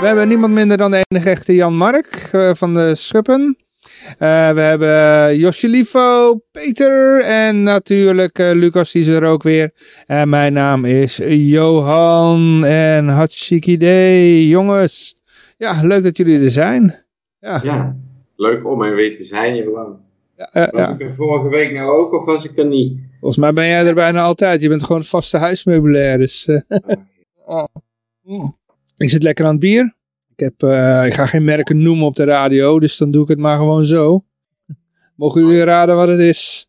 We hebben niemand minder dan de enige echte Jan Mark uh, van de Schuppen. Uh, we hebben Josje Livo, Peter en natuurlijk uh, Lucas, die is er ook weer. En mijn naam is Johan en hartstikke idee, jongens. Ja, leuk dat jullie er zijn. Ja, ja leuk om er weer te zijn, Johan. Ja, ja, was ik er vorige week nou ook of was ik er niet? Volgens mij ben jij er bijna altijd. Je bent gewoon vaste huismeubilair. Dus, oh. Ik zit lekker aan het bier. Ik, heb, uh, ik ga geen merken noemen op de radio, dus dan doe ik het maar gewoon zo. Mogen jullie raden wat het is?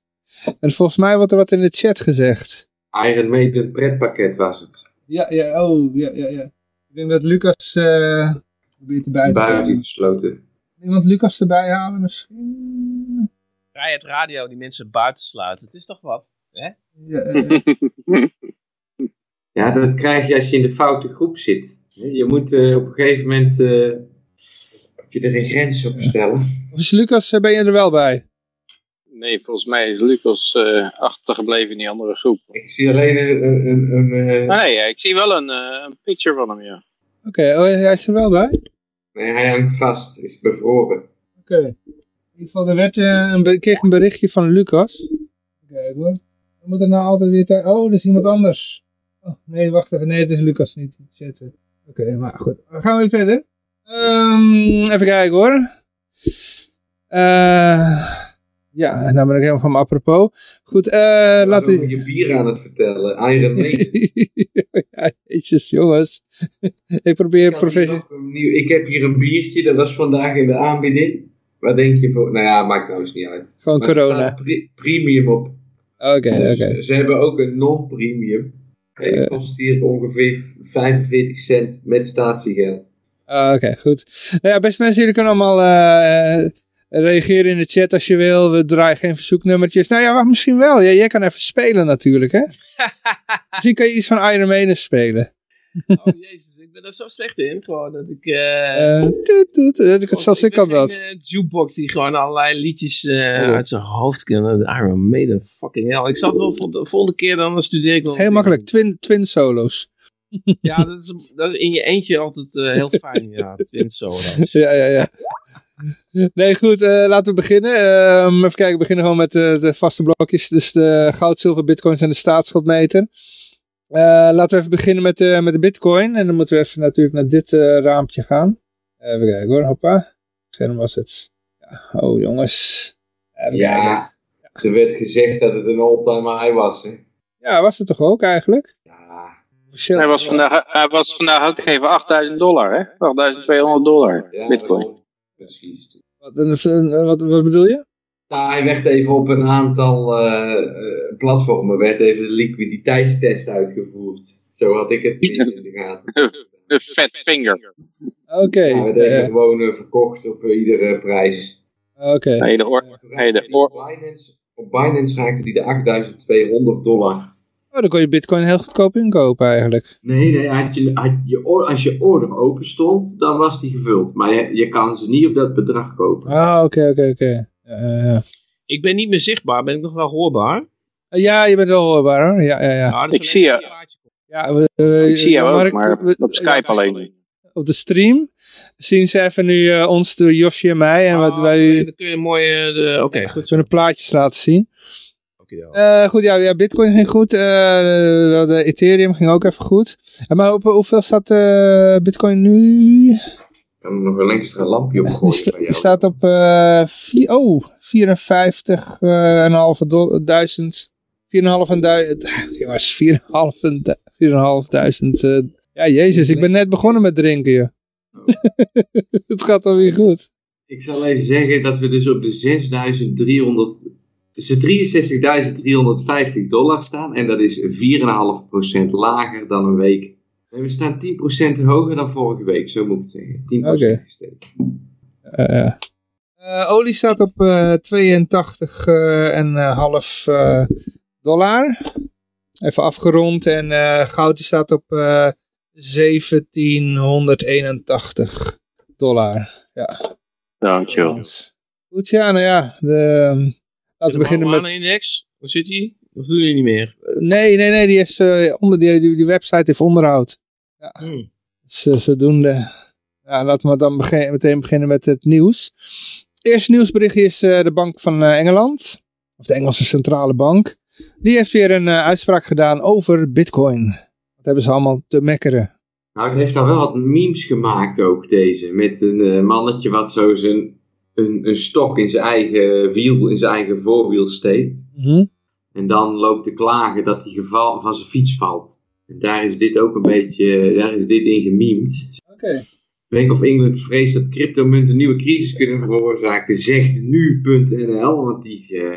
En volgens mij wordt er wat in de chat gezegd. Iron Maiden pretpakket was het. Ja, ja, oh, ja, ja, ja. Ik denk dat Lucas uh, probeert erbij te Buiten gesloten. Iemand Lucas erbij halen misschien? Vrijheid Radio die mensen buiten sluiten. Het is toch wat, hè? Ja, uh, ja, dat krijg je als je in de foute groep zit. Je moet uh, op een gegeven moment uh, je er een grens op stellen. Of is Lucas, ben je er wel bij? Nee, volgens mij is Lucas achtergebleven in die andere groep. Ik zie alleen een... een, een ah, nee, ik zie wel een, een picture van hem, ja. Oké, okay, oh, hij is er wel bij? Nee, hij hangt vast, is bevroren. Oké. Okay. In ieder geval, er werd uh, een, kreeg een berichtje van Lucas. Kijk hoor. We moeten nou altijd weer... Oh, dat is iemand anders. Oh, nee, wacht even. Nee, het is Lucas niet. Oké, okay, maar goed. Dan gaan we weer verder. Um, even kijken hoor. Uh, ja, en dan ben ik helemaal van me apropos. Goed, uh, laten we... je bier aan het vertellen. Iron Maiden. ja, jezus jongens. ik probeer professioneel... Ik heb hier een biertje, dat was vandaag in de aanbieding. Wat denk je voor... Nou ja, maakt trouwens niet uit. Gewoon maar corona. Premium op. Oké, okay, dus oké. Okay. Ze hebben ook een non-premium. Die kost hier ongeveer 45 cent met statiegeld. Uh, oké, okay, goed. Nou ja, beste mensen, jullie kunnen allemaal uh, reageren in de chat als je wil. We draaien geen verzoeknummertjes. Nou ja, misschien wel. Ja, jij kan even spelen natuurlijk, hè? misschien kan je iets van Iron Maiden spelen. oh jezus, ik ben er zo slecht in. Gewoon dat ik... Uh, toet, toet, uh, zelfs ik kan dat. Een jukebox die gewoon allerlei liedjes uh, oh. uit zijn hoofd kan. Iron Maiden, fucking hell. Ik zal wel de volgende keer dan studeer ik wel. Heel makkelijk, twin, twin solo's. ja, dat is, dat is in je eentje altijd heel fijn, ja, twin solo's. ja, ja, ja. Nee, goed, uh, laten we beginnen. Uh, even kijken, we beginnen gewoon met uh, de vaste blokjes. Dus de goud, zilver, bitcoins en de staatsschuldmeter. Uh, laten we even beginnen met, uh, met de bitcoin. En dan moeten we even natuurlijk naar dit uh, raampje gaan. Even kijken hoor, hoppa. Scherm was het. Ja, oh jongens. Even ja, kijken. er werd gezegd dat het een all-time high was. Hè? Ja, was het toch ook eigenlijk? Ja. Hij was vandaag, hij was vandaag ook even 8000 dollar, hè? 8200 dollar, ja, bitcoin. Precies. Wat, wat, wat bedoel je? Nou, hij werd even op een aantal uh, uh, platformen, werd even de liquiditeitstest uitgevoerd. Zo had ik het in de gaten. Een fat finger. Oké. Okay, ja, werd even uh, gewoon uh, verkocht op iedere prijs. Oké. Okay. Nee, de or nee, de or op, Binance, op Binance raakte die de 8200 dollar. Oh, dan kon je bitcoin heel goedkoop inkopen eigenlijk. Nee, nee had je, had je, als je order open stond, dan was die gevuld. Maar je, je kan ze niet op dat bedrag kopen. Ah, oké, oké, oké. Uh, ik ben niet meer zichtbaar, ben ik nog wel hoorbaar? Ja, je bent wel hoorbaar hoor. Ja, ja, ja. Nou, ik zie je. Ja, we, we, ik zie jou ook, maar op, op Skype ja, alleen. Op de stream zien ze even nu uh, ons, de Josje en mij. En oh, wat wij... Dan kun je mooi... Uh, Oké, okay, goed. Plaatjes laten zien. Okay, uh, goed, ja, ja, Bitcoin ging goed. Uh, de Ethereum ging ook even goed. Maar op hoeveel staat uh, Bitcoin nu? Ik kan nog een extra lampje op gooien. Die, die staat op vier, oh, 54 en half duizend. 4,5 en duizend. Jongens, 4,5 duizend. ja, jezus, ik ben net begonnen met drinken, joh. Oh. Het gaat alweer goed. Ik zal even zeggen dat we dus op de 6300 tussen 63.350 dollar staan. En dat is 4,5% lager dan een week. We staan 10% hoger dan vorige week, zo moet ik het zeggen. 10% okay. gestegen. Uh, Uh, olie staat op uh, 82 uh, en half dollar. Even afgerond. En goud staat op 1781 dollar. Ja. Nou, chill. Goed, ja, nou ja. De, laten we beginnen met... De index, hoe zit die? Of doen jullie niet meer? Nee, nee, nee, die, is, onder, die, die, die website heeft onderhoud. Ja. Hmm. Dus, zodoende... Ja, laten we dan begin, meteen beginnen met het nieuws. Het eerste nieuwsbericht is uh, de Bank van uh, Engeland. Of de Engelse Centrale Bank. Die heeft weer een uh, uitspraak gedaan over bitcoin. Wat hebben ze allemaal te mekkeren. Nou, het heeft daar wel wat memes gemaakt ook, deze. Met een mannetje wat zo zijn, een, een stok in zijn eigen wiel, in zijn eigen voorwiel steekt. Mm En dan loopt te klagen dat hij geval, van zijn fiets valt. En daar is dit ook een beetje, daar is dit in gememd. Oké. Bank of England vreest dat cryptomunten nieuwe crisis kunnen veroorzaken, zegt nu.nl. Want die uh,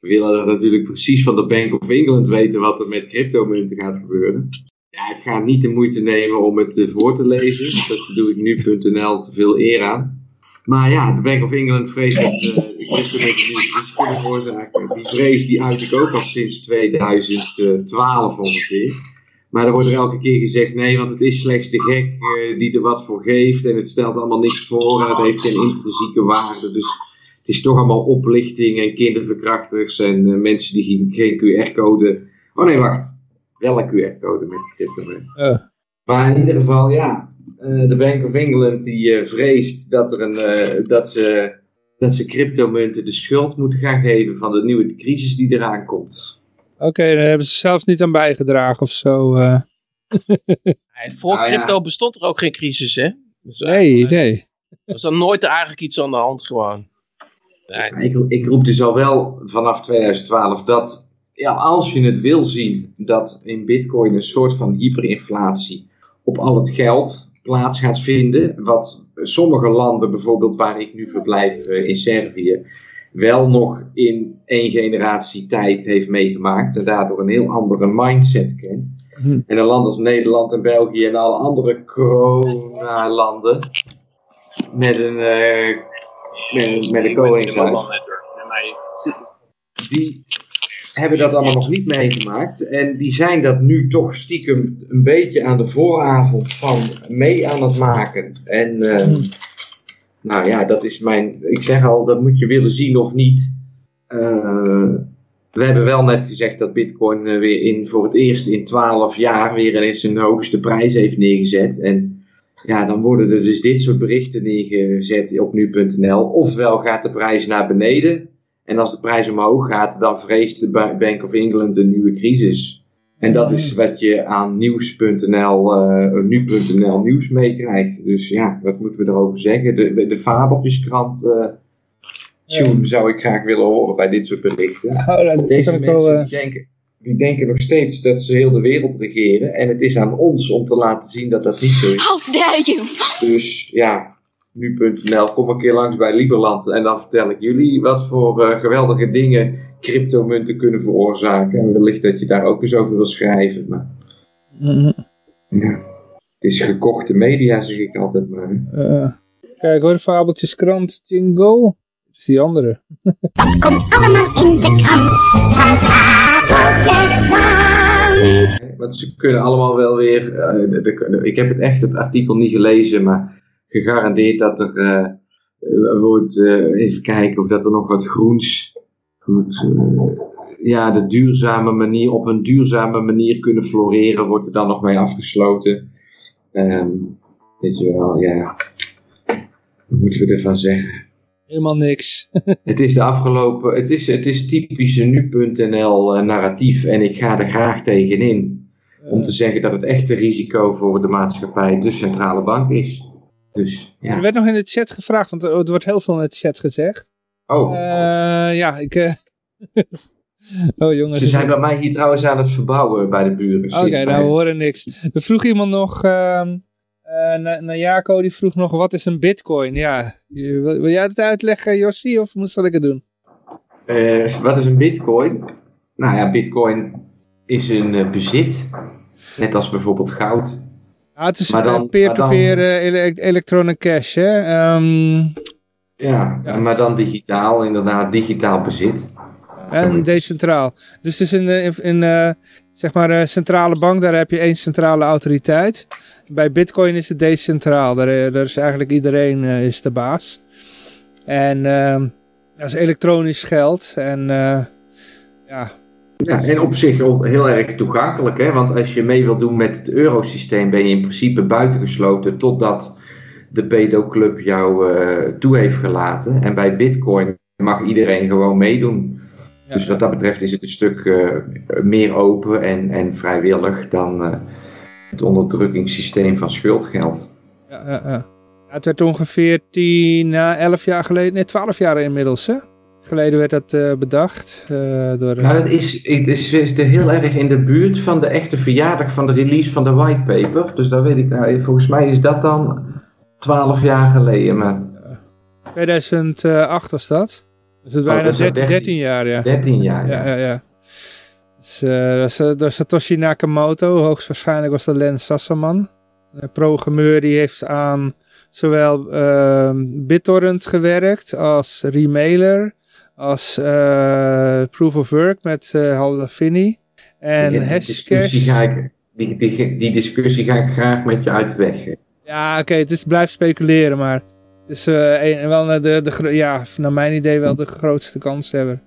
willen er natuurlijk precies van de Bank of England weten wat er met cryptomunten gaat gebeuren. Ja, ik ga niet de moeite nemen om het uh, voor te lezen. Dat doe ik nu.nl te veel eer aan. Maar ja, de Bank of England vreest dat uh, cryptomunten nieuwe crisis kunnen veroorzaken. Die vrees die uit ik ook al sinds 2012 ongeveer. Maar er wordt er elke keer gezegd, nee, want het is slechts de gek uh, die er wat voor geeft en het stelt allemaal niks voor en het heeft geen intrinsieke waarde. Dus het is toch allemaal oplichting en kinderverkrachters en uh, mensen die geen, geen QR-code... Oh nee, wacht. Wel een QR-code met cryptomunt. Uh. Maar in ieder geval, ja, uh, de Bank of England die vreest dat, er een, dat, ze, dat ze cryptomunten de schuld moeten gaan geven van de nieuwe crisis die eraan komt. Oké, daar hebben ze zelfs niet aan bijgedragen of zo. Uh. voor nou, crypto bestond er ook geen crisis, hè? Dus, nee, nee. Er was dan nooit eigenlijk iets aan de hand gewoon. Nee. Ik, ik roep dus al wel vanaf 2012 dat ja, als je het wil zien dat in bitcoin een soort van hyperinflatie op al het geld plaats gaat vinden, wat sommige landen, bijvoorbeeld waar ik nu verblijf eh, in Servië, wel nog in één generatie tijd heeft meegemaakt en daardoor een heel andere mindset kent. Hm. En een land als Nederland en België en alle andere corona-landen met een, uh, met, met een koningshuis, die hebben dat allemaal nog niet meegemaakt. En die zijn dat nu toch stiekem een beetje aan de vooravond van mee aan het maken. En uh, nou ja, dat is mijn. Ik zeg al, dat moet je willen zien of niet. Uh, we hebben wel net gezegd dat Bitcoin uh, weer in, voor het eerst in 12 jaar weer eens zijn hoogste prijs heeft neergezet. En ja, dan worden er dus dit soort berichten neergezet op nu.nl. Ofwel gaat de prijs naar beneden. En als de prijs omhoog gaat, dan vreest de Bank of England een nieuwe crisis. En dat is wat je aan nieuws.nl, uh, nu.nl nieuws meekrijgt. Dus ja, wat moeten we erover zeggen? De, de Fabeltjeskrant uh, tune zou ik graag willen horen bij dit soort berichten. Oh, Deze mensen wel, uh... die, denken, die denken nog steeds dat ze heel de wereld regeren. En het is aan ons om te laten zien dat dat niet zo is. How dare you! Dus ja, nu.nl, kom een keer langs bij Lieberland en dan vertel ik jullie wat voor geweldige dingen cryptomunten kunnen veroorzaken. En wellicht dat je daar ook eens over wil schrijven. Maar, mm-hmm. ja, het is gekochte media, zeg ik altijd maar. Uh, kijk hoor, Fabeltjeskrant Jingo. Dat is die andere. Komt allemaal in de krant Want ze kunnen allemaal wel weer... Uh, de, de, ik heb het echt het artikel niet gelezen, maar gegarandeerd dat er... Uh, wordt, even kijken of dat er nog wat groens goed, uh, ja, de duurzame manier, op een duurzame manier kunnen floreren, wordt er dan nog mee afgesloten. Um, weet je wel, ja. Wat moeten we ervan zeggen? Helemaal niks. het is de afgelopen, het is, het is typische nu.nl uh, narratief en ik ga er graag tegenin. Uh. Om te zeggen dat het echte risico voor de maatschappij de centrale bank is. Dus, ja. Er werd nog in de chat gevraagd, want er wordt heel veel in de chat gezegd. Oh. Uh, ja, ik... Uh... oh jongens. Ze zijn bij mij hier trouwens aan het verbouwen bij de buren. Oké, okay, nou we horen niks. Er vroeg iemand nog... Uh, naar Jaco, die vroeg nog, wat is een bitcoin? Ja, wil, wil jij het uitleggen, Jossi, of zal ik het doen? wat is een bitcoin? Nou ja, bitcoin is een bezit. Net als bijvoorbeeld goud. Ja, het is peer-to-peer -peer, -peer, elektronische cash, hè? Um, Ja, Ja. maar dan digitaal, inderdaad, digitaal bezit. En decentraal. Dus is in, in, in zeg maar, eh, centrale bank, daar heb je één centrale autoriteit. Bij bitcoin is het decentraal. Daar, eh, daar is eigenlijk iedereen eh, is de baas. En dat is elektronisch geld. En ja, Ja, en op zich ook heel erg toegankelijk, hè? want als je mee wilt doen met het eurosysteem ben je in principe buitengesloten totdat de pedo-club jou eh, toe heeft gelaten. En bij bitcoin mag iedereen gewoon meedoen. Ja. Dus wat dat betreft is het een stuk eh, meer open en, en vrijwillig dan eh, het onderdrukkingssysteem van schuldgeld. ja, ja, ja. Het werd ongeveer 10, na 11 jaar geleden, nee 12 jaar inmiddels hè? Geleden werd dat bedacht. door, Nou, het is, het is, is er heel erg in de buurt van de echte verjaardag van de release van de whitepaper. Dus dat weet ik, nou, volgens mij is dat dan 12 jaar geleden. Maar 2008 was dat. Dus het Oh, bijna dat is al 13, 13 13 jaar ja. 13 jaar. Ja, ja, ja. Dus, eh, dat, is, eh, Satoshi Nakamoto. Hoogstwaarschijnlijk was dat Len Sassaman. Een programmeur die heeft aan zowel ehm BitTorrent gewerkt als Remailer. Als eh, Proof of Work met Hal Finney. En Die Hashcash. die, die, die discussie ga ik graag met je uit de weg. Ja, oké, het is blijft speculeren, maar het is eh, een, wel de, de, de, ja, naar mijn idee wel de grootste kanshebber.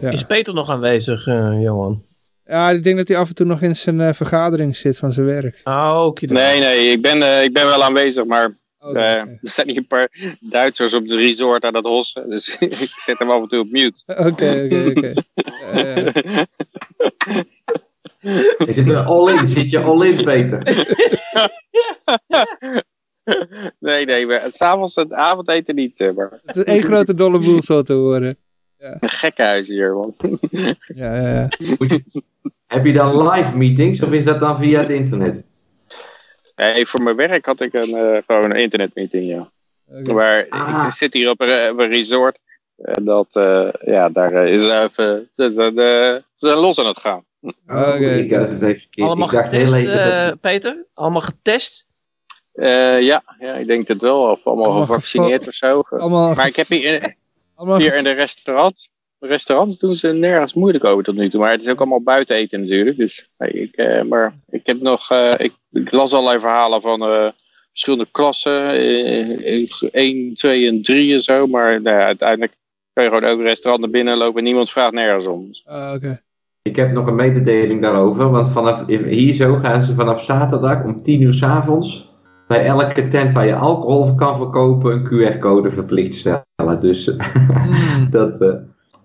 Ja. Is Peter nog aanwezig, eh, Johan? Ja, ik denk dat hij af en toe nog in zijn eh, vergadering zit van zijn werk. Ah, oké. Nee, nee, ik ben, eh, ik ben wel aanwezig, maar eh, oké. er zijn hier een paar Duitsers op het resort aan het hossen. Dus ik zet hem af en toe op mute. Oké, oké, oké. Je zit er all in, zit je all in, Peter. nee, nee, maar s'avonds het avondeten niet. eh, maar Het is één grote dolle boel zo te horen. een gekkenhuis hier, man. Ja, ja, ja. Heb je dan live meetings of is dat dan via het internet? Nee, voor mijn werk had ik een, eh, gewoon een internetmeeting, ja. Maar Ah. ik zit hier op een, op een resort. En dat, eh, ja, daar eh, is er even, ze, ze, de- ze zijn los aan het gaan. Oké, ik, even verkeerd. Allemaal ik dacht heel getest, dat- eh, Peter? Allemaal getest? Eh, ja, ja, ik denk het wel. Of allemaal Allemaal gevaccineerd of zo. Allemaal, Maar ik heb hier, hier in de restaurants. De restaurants doen ze nergens moeilijk over tot nu toe. Maar het is ook allemaal buiten eten natuurlijk. Dus nee, ik, eh, maar ik heb nog. eh, ik, ik las allerlei verhalen van eh, verschillende klassen. eh, 1, 2 en 3 en zo. Maar nou ja, uiteindelijk kun je gewoon ook een restaurant naar binnen lopen en niemand vraagt nergens om. Oké. Ik heb nog een mededeling daarover, want vanaf hier zo gaan ze vanaf zaterdag om 10 uur s avonds bij elke tent waar je alcohol kan verkopen een QR-code verplicht stellen. Dus Hmm. dat, eh,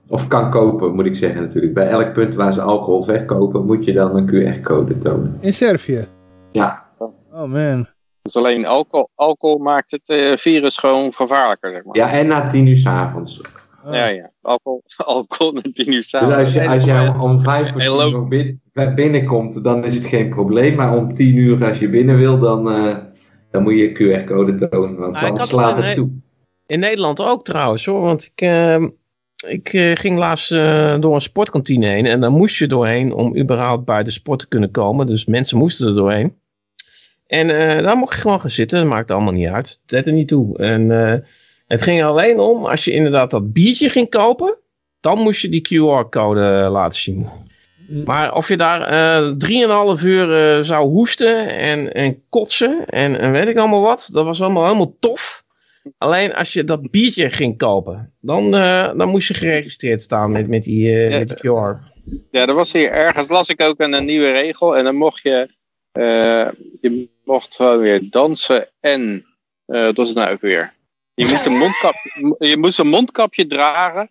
of kan kopen moet ik zeggen natuurlijk. Bij elk punt waar ze alcohol verkopen moet je dan een QR-code tonen. In Servië? Ja. Oh man. dus alleen alcohol, alcohol maakt het eh, virus gewoon gevaarlijker, zeg maar. Ja, en na 10 uur s avonds. Oh. ja, ja. Alcohol, alcohol met 10 uur Dus s'avonds. als, je, als jij om, 5 uur binnenkomt, dan is het geen probleem. Maar om 10 uur als je binnen wil, dan, eh, dan moet je QR-code tonen. Want Nou, dan slaat het toe. In Nederland ook trouwens hoor. Want ik, eh, ik eh, ging laatst eh, door een sportkantine heen. En daar moest je doorheen om überhaupt bij de sport te kunnen komen. Dus mensen moesten er doorheen. En eh, daar mocht je gewoon gaan zitten. Dat maakte allemaal niet uit. Deed er niet toe. En het ging alleen om als je inderdaad dat biertje ging kopen. Dan moest je die QR-code laten zien. Maar of je daar eh drieënhalf uur eh, zou hoesten en, en kotsen en, en weet ik allemaal wat. Dat was allemaal helemaal tof. Alleen als je dat biertje ging kopen, dan, eh, dan moest je geregistreerd staan met, met, die, eh, Ja. met die QR. Ja, er was hier ergens, las ik ook een, nieuwe regel. En dan mocht je, eh, je mocht gewoon weer dansen en, eh was het nou ook weer? Je moest een, je moest een mondkapje dragen,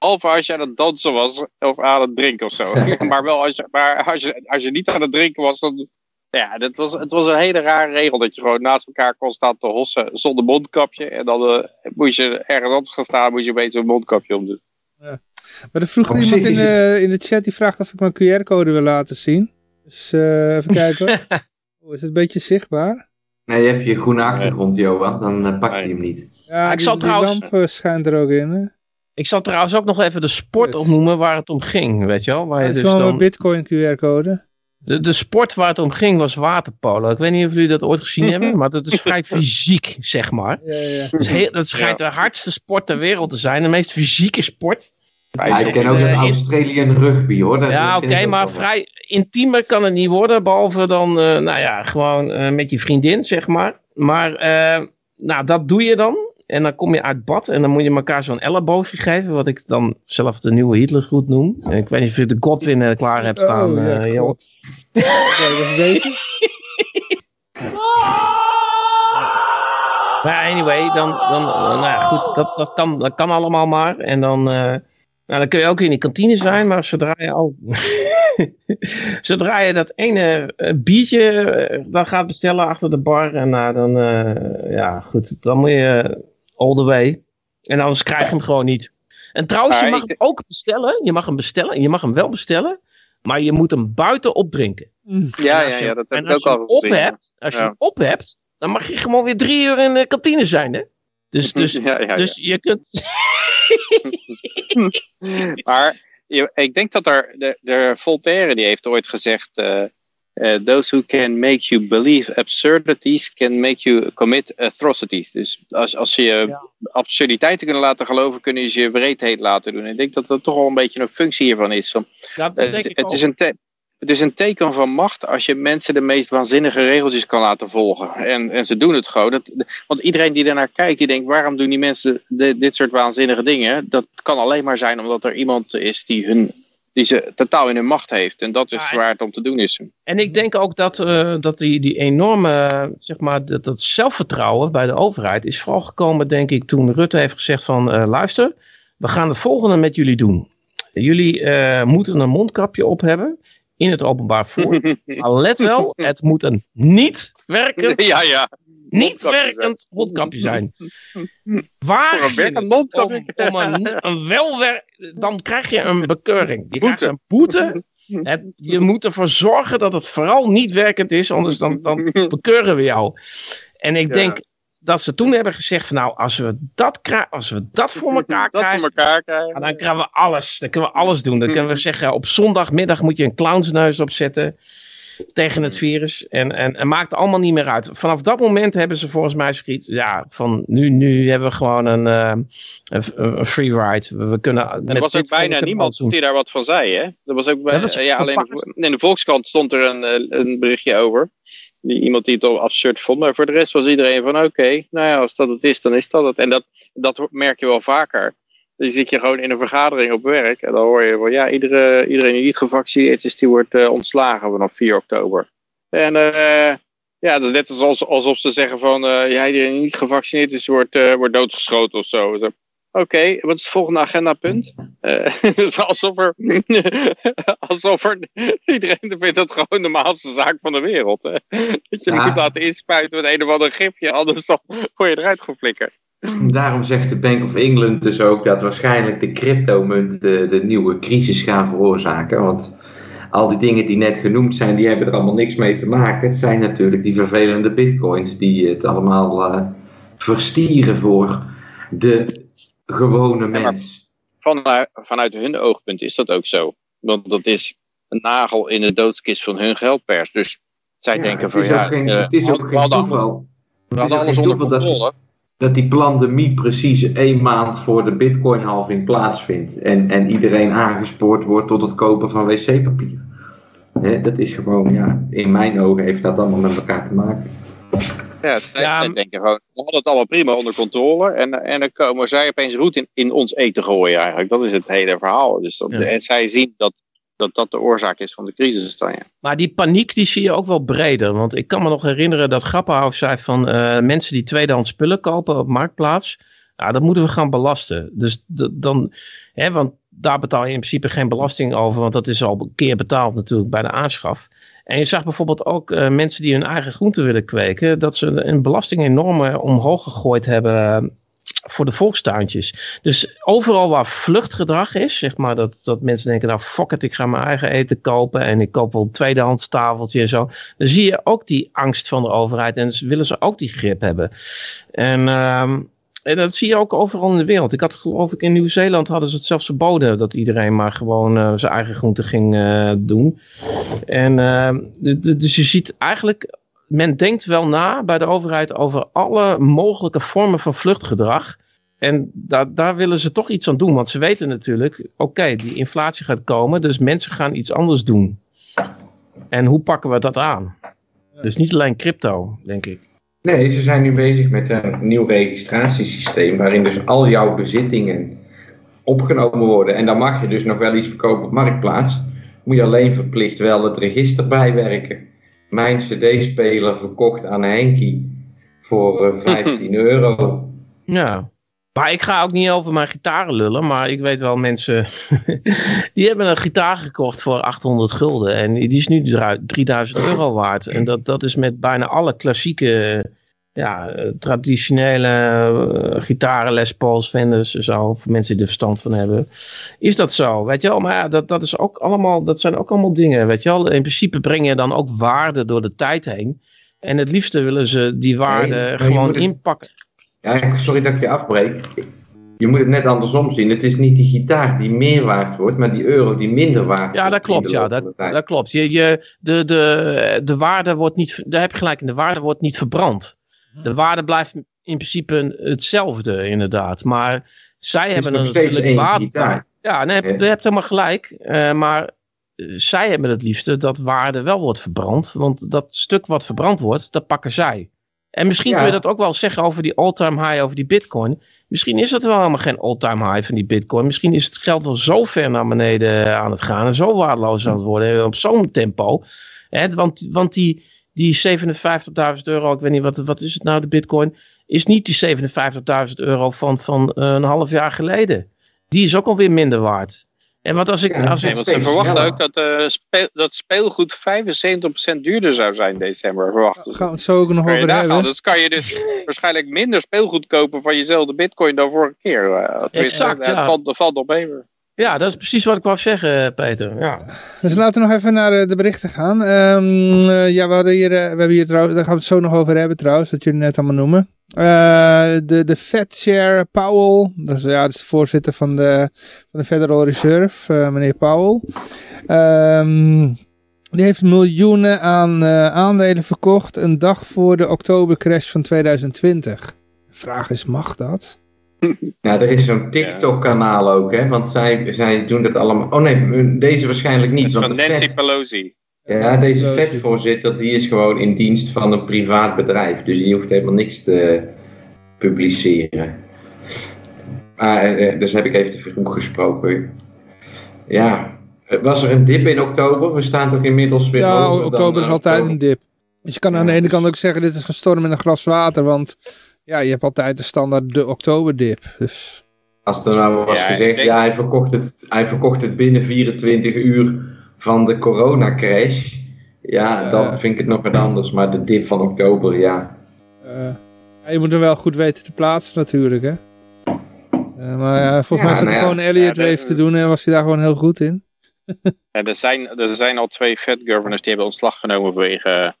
behalve als je aan het dansen was of aan het drinken of zo. maar wel als je, maar als je, als je niet aan het drinken was, dan... Ja, dat was, het was een hele rare regel dat je gewoon naast elkaar kon staan te hossen zonder mondkapje. En dan eh, moest je ergens anders gaan staan, moest je opeens een mondkapje omdoen. Maar er vroeg Op iemand in de, in de chat die vraagt of ik mijn QR-code wil laten zien. Dus eh, even kijken. Oh, is het een beetje zichtbaar? Nee, je hebt je groene achtergrond, Johan. Dan eh, pak je Nee. hem niet. Ja, ik die, zal die trouwens- lamp eh, schijnt er ook in. Hè? Ik zal trouwens ook nog even de sport Yes. opnoemen waar het om ging, weet je wel. Waar je Het is dus wel een dan... bitcoin QR-code. De, de sport waar het om ging was waterpolo. Ik weet niet of jullie dat ooit gezien hebben, maar dat is vrij fysiek, zeg maar. Ja, ja. Dus heel, dat schijnt de hardste sport ter wereld te zijn. De meest fysieke sport. Ja, ik ken ook Eh, het in- Australian rugby hoor. Daar Ja, oké, maar vrij intiemer kan het niet worden. Behalve dan, eh, nou ja, gewoon eh, met je vriendin, zeg maar. Maar, eh, nou, dat doe je dan. En dan kom je uit bad en dan moet je elkaar zo'n elleboogje geven. Wat ik dan zelf de nieuwe Hitlergroet noem. En Ik weet niet of je de Godwin eh, klaar hebt staan, Oh, ja, eh. God. Oké, dat is deze. Maar anyway, dan, dan nou ja, goed, dat, dat, kan, dat kan allemaal maar. En dan, eh, nou, dan kun je ook in de kantine zijn, maar zodra je al, zodra je dat ene biertje dan gaat bestellen achter de bar, en nou, dan, ja, goed, dan moet je all the way. En anders krijg je hem gewoon niet. En trouwens, je mag ik hem ook bestellen. Je mag hem bestellen en je mag hem wel bestellen. Maar je moet hem buiten opdrinken. Ja, En ja, als je- ja, dat heb en ik als ook je al hem op gezien. hebt, als je Ja. hem op hebt, dan mag je gewoon weer drie uur in de kantine zijn, hè? Dus, dus, ja, ja, ja. dus je kunt... Maar je, ik denk dat er, de, de Voltaire die heeft ooit gezegd, eh, eh, those who can make you believe absurdities can make you commit atrocities. Dus als, als ze je absurditeiten kunnen laten geloven, kunnen ze je wreedheid laten doen. Ik denk dat dat toch wel een beetje een functie hiervan is. Van, eh, denk het, ik het ook. is een het is een teken van macht als je mensen de meest waanzinnige regeltjes kan laten volgen. En, en ze doen het gewoon. Dat, want iedereen die ernaar kijkt, die denkt, waarom doen die mensen de- dit soort waanzinnige dingen? Dat kan alleen maar zijn omdat er iemand is die, hun, die ze totaal in hun macht heeft. En dat is Ja, waar het om te doen is. En ik denk ook dat, eh, dat die, die enorme, zeg maar, dat, dat zelfvertrouwen bij de overheid is vooral gekomen, denk ik, toen Rutte heeft gezegd van, eh, luister, we gaan het volgende met jullie doen. Jullie eh, moeten een mondkapje op hebben in het openbaar vervoer. maar let wel, het moet een niet werkend, ja, ja. niet werkend mondkapje zijn. Waar Voor een werkend mondkapje. Om, om een, een welwer, dan krijg je een bekeuring. Je krijgt Boete. een boete. Het, je moet ervoor zorgen dat het vooral niet werkend is, anders dan, dan bekeuren we jou. En ik Ja. denk dat ze toen hebben gezegd van nou, als we dat, als we dat voor elkaar dat krijgen, voor elkaar krijgen. ja, dan kunnen we alles. Dan kunnen we alles doen. Dan kunnen we zeggen, op zondagmiddag moet je een clownsneus opzetten tegen het virus. En, en, en maakt allemaal niet meer uit. Vanaf dat moment hebben ze volgens mij zoiets. Ja, van nu, nu hebben we gewoon een, eh, een, een free ride. We, we kunnen En er was ook bijna niemand die daar wat van zei, hè? Er was ook bij, was ja, alleen in de Volkskrant stond er een, eh, een berichtje over. Die, iemand die het al absurd vond. Maar voor de rest was iedereen van oké, nou ja, als dat het is, dan is dat het. En dat, dat merk je wel vaker. Dan zit je gewoon in een vergadering op werk. En dan hoor je van ja, iedere, iedereen die niet gevaccineerd is, die wordt eh, ontslagen vanaf 4 oktober. En eh, ja, dat is net alsof, ze zeggen van eh, ja, iedereen die niet gevaccineerd is, wordt, wordt doodgeschoten of zo. Oké, wat is het volgende agendapunt? Eh, dus alsof er, alsof er iedereen vindt dat gewoon de normaalste zaak van de wereld. Hè? Dat je Ja. niet laten inspuiten met een of ander gifje, anders dan word je eruit geflikkerd. Daarom zegt de Bank of England dus ook dat waarschijnlijk de cryptomunt de, de nieuwe crisis gaan veroorzaken. Want al die dingen die net genoemd zijn, die hebben er allemaal niks mee te maken. Het zijn natuurlijk die vervelende bitcoins die het allemaal eh, verstieren voor de gewone mens. Vanuit, vanuit hun oogpunt is dat ook zo. Want dat is een nagel in de doodskist van hun geldpers. Dus zij Ja, denken van ja, geen, eh, het is ook geen toeval. is alles onder dat, controle. dat die pandemie precies één maand voor de bitcoin-halving plaatsvindt. En, en iedereen aangespoord wordt tot het kopen van wc-papier. Dat is gewoon, ja, in mijn ogen heeft dat allemaal met elkaar te maken. Ja, zij, Ja, zij denken gewoon, we hadden het allemaal prima onder controle. En, en dan komen zij opeens roet in, in ons eten gooien eigenlijk. Dat is het hele verhaal. Dus dat, Ja. En zij zien dat, dat dat de oorzaak is van de crisis dan, ja. Maar die paniek die zie je ook wel breder. Want ik kan me nog herinneren dat Grappenhaus zei van eh, mensen die tweedehands spullen kopen op Marktplaats. Ja, dat moeten we gaan belasten. Dus dan, hè, want daar betaal je in principe geen belasting over. Want dat is al een keer betaald natuurlijk bij de aanschaf. En je zag bijvoorbeeld ook eh, mensen die hun eigen groenten willen kweken. Dat ze een belasting enorm eh, omhoog gegooid hebben eh, voor de volkstuintjes. Dus overal waar vluchtgedrag is, zeg maar, dat, dat mensen denken, nou fuck it, ik ga mijn eigen eten kopen en ik koop wel een tweedehands tafeltje en zo. Dan zie je ook die angst van de overheid en willen ze ook die grip hebben. En ehm, en dat zie je ook overal in de wereld. Ik had geloof ik in Nieuw-Zeeland hadden ze het zelfs verboden dat iedereen maar gewoon eh, zijn eigen groente ging eh, doen. En eh, dus je ziet eigenlijk, men denkt wel na bij de overheid over alle mogelijke vormen van vluchtgedrag. En daar, daar willen ze toch iets aan doen, want ze weten natuurlijk, oké, die inflatie gaat komen, dus mensen gaan iets anders doen. En hoe pakken we dat aan? Dus niet alleen crypto, denk ik. Nee, ze zijn nu bezig met een nieuw registratiesysteem waarin dus al jouw bezittingen opgenomen worden. En dan mag je dus nog wel iets verkopen op Marktplaats. Moet je alleen verplicht wel het register bijwerken. Mijn cd-speler verkocht aan Henkie voor eh, 15 euro. Ja. Maar ik ga ook niet over mijn gitaren lullen, maar ik weet wel mensen die hebben een gitaar gekocht voor 800 gulden en die is nu dru- 3000 euro waard. En dat, dat is met bijna alle klassieke, ja, traditionele eh, gitaren, Les Pauls, Fenders en zo, voor mensen die er verstand van hebben. Is dat zo, weet je wel? Maar ja, dat, dat, is ook allemaal, dat zijn ook allemaal dingen, weet je wel? In principe breng je dan ook waarde door de tijd heen. En het liefste willen ze die waarde gewoon inpakken. Ja, sorry dat ik je afbreek. Je moet het net andersom zien. Het is niet die gitaar die meer waard wordt, maar die euro die minder waard Ja, wordt. dat klopt. Ja, dat, dat klopt. Je, je, de, de, de waarde wordt niet, daar heb je gelijk in, de waarde wordt niet verbrand. De waarde blijft in principe hetzelfde, inderdaad. Maar zij hebben nog steeds één waarde. gitaar. Ja, nee, je hebt- Ja. je hebt helemaal gelijk. Eh, maar eh, zij hebben het liefste dat waarde wel wordt verbrand. Want dat stuk wat verbrand wordt, dat pakken zij. En misschien Ja. kun je dat ook wel zeggen over die all-time high, over die bitcoin. Misschien is het wel helemaal geen all-time high van die bitcoin. Misschien is het geld wel zo ver naar beneden aan het gaan en zo waardeloos aan het worden en op zo'n tempo. Hè, want, want die, die 57.000 euro, ik weet niet wat, wat is het nou, de bitcoin, is niet die 57.000 euro van, van eh, een half jaar geleden. Die is ook alweer minder waard. En wat als ik, Ja, als Nee, want ze verwachten ook dat, eh, speel, dat speelgoed 75% duurder zou zijn in december. Verwachten gaan we het zo ook nog Kan je over hebben. dus kan je dus waarschijnlijk minder speelgoed kopen van jezelfde bitcoin dan vorige keer. Eh, tenminste, Exact, eh, ja. Dat valt, dat valt nog mee. Ja, dat is precies wat ik wou zeggen, Peter. Ja. Dus laten we nog even naar de, de berichten gaan. Ehm, eh, ja, we hadden hier, eh, we hebben hier trouwens, daar gaan we het zo nog over hebben trouwens, wat jullie net allemaal noemen. Eh, de, de Fed Chair Powell, dus, ja, dat is de voorzitter van de, van de Federal Reserve, eh, meneer Powell. Ehm, die heeft miljoenen aan eh, aandelen verkocht een dag voor de oktobercrash van 2020. De vraag is, mag dat? Ja, er is zo'n TikTok-kanaal ook, hè? Want zij, zij doen dat allemaal. Oh nee, deze waarschijnlijk niet. Dat is van Nancy Pelosi. Ja, deze Fed-voorzitter die is gewoon in dienst van een privaat bedrijf. Dus die hoeft helemaal niks te publiceren. Ah, eh, eh, dus heb ik even te vroeg gesproken. Ja, was er een dip in oktober? We staan toch inmiddels weer Ja, hoger dan, oktober is eh, altijd oktober? een dip. Dus je kan aan de ene kant ook zeggen, dit is een storm in een glas water, want ja, je hebt altijd de standaard de oktoberdip. Dus Als er nou was Ja, gezegd, denk- ja, hij verkocht, het, hij verkocht het binnen 24 uur van de coronacrash. Ja, Ja. dan vind ik het nog wat anders. Maar de dip van oktober, ja. eh, ja, je moet hem wel goed weten te plaatsen natuurlijk, hè. Eh, maar ja, volgens Ja, mij zat nou er ja. gewoon Elliot Ja, Wave te doen en was hij daar gewoon heel goed in. Ja, er, zijn, er zijn al twee Fed-governors die hebben ontslag genomen vanwege...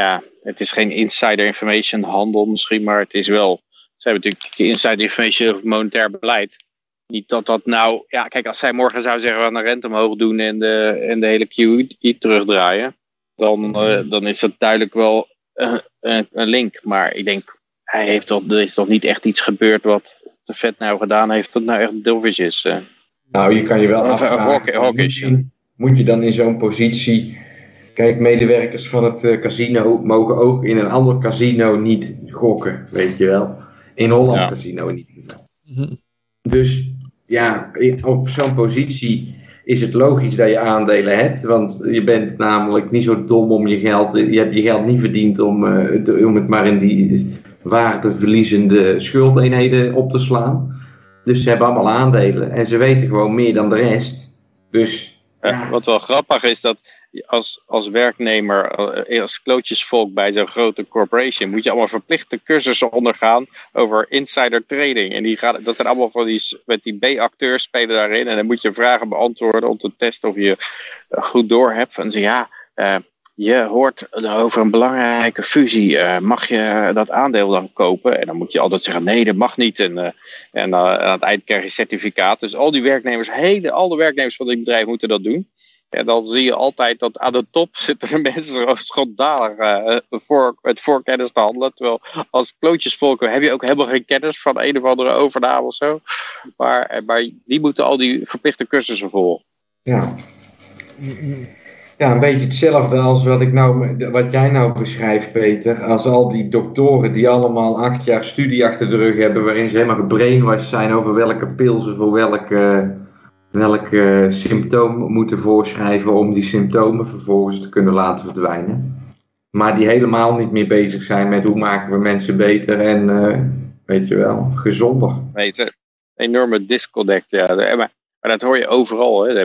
Ja, het is geen insider information handel misschien, maar het is wel... Ze hebben natuurlijk insider information over monetair beleid. Niet dat dat nou... Ja, kijk, als zij morgen zou zeggen we gaan de rente omhoog doen en de, en de hele QE terugdraaien... Dan, eh, dan is dat duidelijk wel eh, een, een link. Maar ik denk, hij heeft toch, er is toch niet echt iets gebeurd wat de Fed nou gedaan heeft dat nou echt dovish is. eh. Nou, je kan je wel afvragen. hawkish. moet je dan in zo'n positie... Kijk, medewerkers van het eh, casino mogen ook in een ander casino niet gokken, weet je wel. In Holland Ja. casino in ieder geval. Dus ja, op zo'n positie is het logisch dat je aandelen hebt. Want je bent namelijk niet zo dom om je geld. Je hebt je geld niet verdiend om, eh, de- om het maar in die waardeverliezende schuldeenheden op te slaan. Dus ze hebben allemaal aandelen en ze weten gewoon meer dan de rest. Dus Wat wel grappig is dat als, als werknemer, eh, als klootjesvolk bij zo'n grote corporation, moet je allemaal verplichte cursussen ondergaan over insider trading. En die gaan, dat zijn allemaal van die, met die B-acteurs spelen daarin. En dan moet je vragen beantwoorden om te testen of je goed door hebt. En ze ja, eh, je hoort over een belangrijke fusie, eh, mag je dat aandeel dan kopen? En dan moet je altijd zeggen, nee, dat mag niet. En, eh, en eh, aan het eind krijg je certificaat. Dus al die werknemers, hele, al de werknemers van dit bedrijf moeten dat doen. En dan zie je altijd dat aan de top zitten er mensen schandalig eh, voor, met voorkennis te handelen. Terwijl als klootjesvolk heb je ook helemaal geen kennis van een of andere overname of zo. Maar, maar die moeten al die verplichte cursussen volgen. Ja. Ja, een beetje hetzelfde als wat, ik nou, wat jij nou beschrijft, Peter. Als al die doktoren die allemaal acht jaar studie achter de rug hebben, waarin ze helemaal gebrainwashed zijn over welke pil ze voor welke, welke symptoom moeten voorschrijven om die symptomen vervolgens te kunnen laten verdwijnen. Maar die helemaal niet meer bezig zijn met hoe maken we mensen beter en, eh, weet je wel, gezonder. Nee, het is een enorme disconnect. Ja. Maar, maar dat hoor je overal. Hè.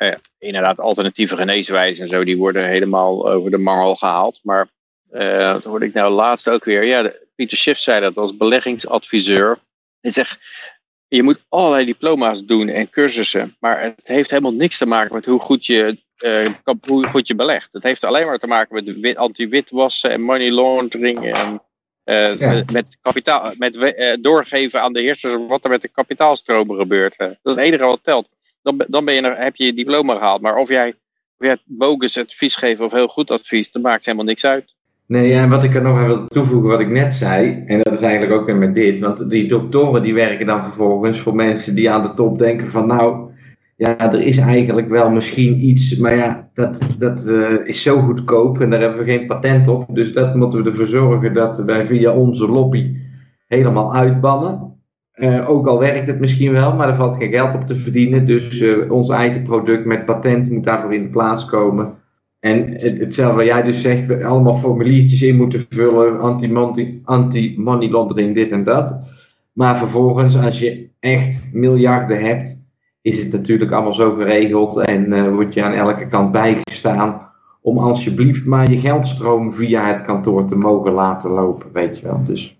Eh, inderdaad, alternatieve geneeswijzen en zo, die worden helemaal over de mangel gehaald. Maar eh, dat hoorde ik nou laatst ook weer. Ja, de- Pieter Schiff zei dat als beleggingsadviseur. Hij zegt, je moet allerlei diploma's doen en cursussen. Maar het heeft helemaal niks te maken met hoe goed je, eh, kan- hoe goed je belegt. Het heeft alleen maar te maken met wit- anti-witwassen en money laundering en eh, Ja. met, kapitaal, met eh, doorgeven aan de heersers wat er met de kapitaalstromen gebeurt. Dat is het enige wat telt. Dan, dan ben je er, heb je je diploma gehaald. Maar of jij, of bogus advies geeft of heel goed advies, dat maakt helemaal niks uit. Nee, en wat ik er nog aan wil toevoegen, wat ik net zei, en dat is eigenlijk ook weer met dit, want die doktoren die werken dan vervolgens voor mensen die aan de top denken van nou, ja, er is eigenlijk wel misschien iets, maar ja, dat, dat eh, is zo goedkoop en daar hebben we geen patent op, dus dat moeten we ervoor zorgen dat wij via onze lobby helemaal uitbannen. Eh, ook al werkt het misschien wel, maar er valt geen geld op te verdienen, dus eh, ons eigen product met patent moet daarvoor in de plaats komen. En het, hetzelfde wat jij dus zegt, we allemaal formuliertjes in moeten vullen, anti-money anti laundering, dit en dat. Maar vervolgens, als je echt miljarden hebt, is het natuurlijk allemaal zo geregeld en eh word je aan elke kant bijgestaan om alsjeblieft maar je geldstroom via het kantoor te mogen laten lopen, weet je wel. Dus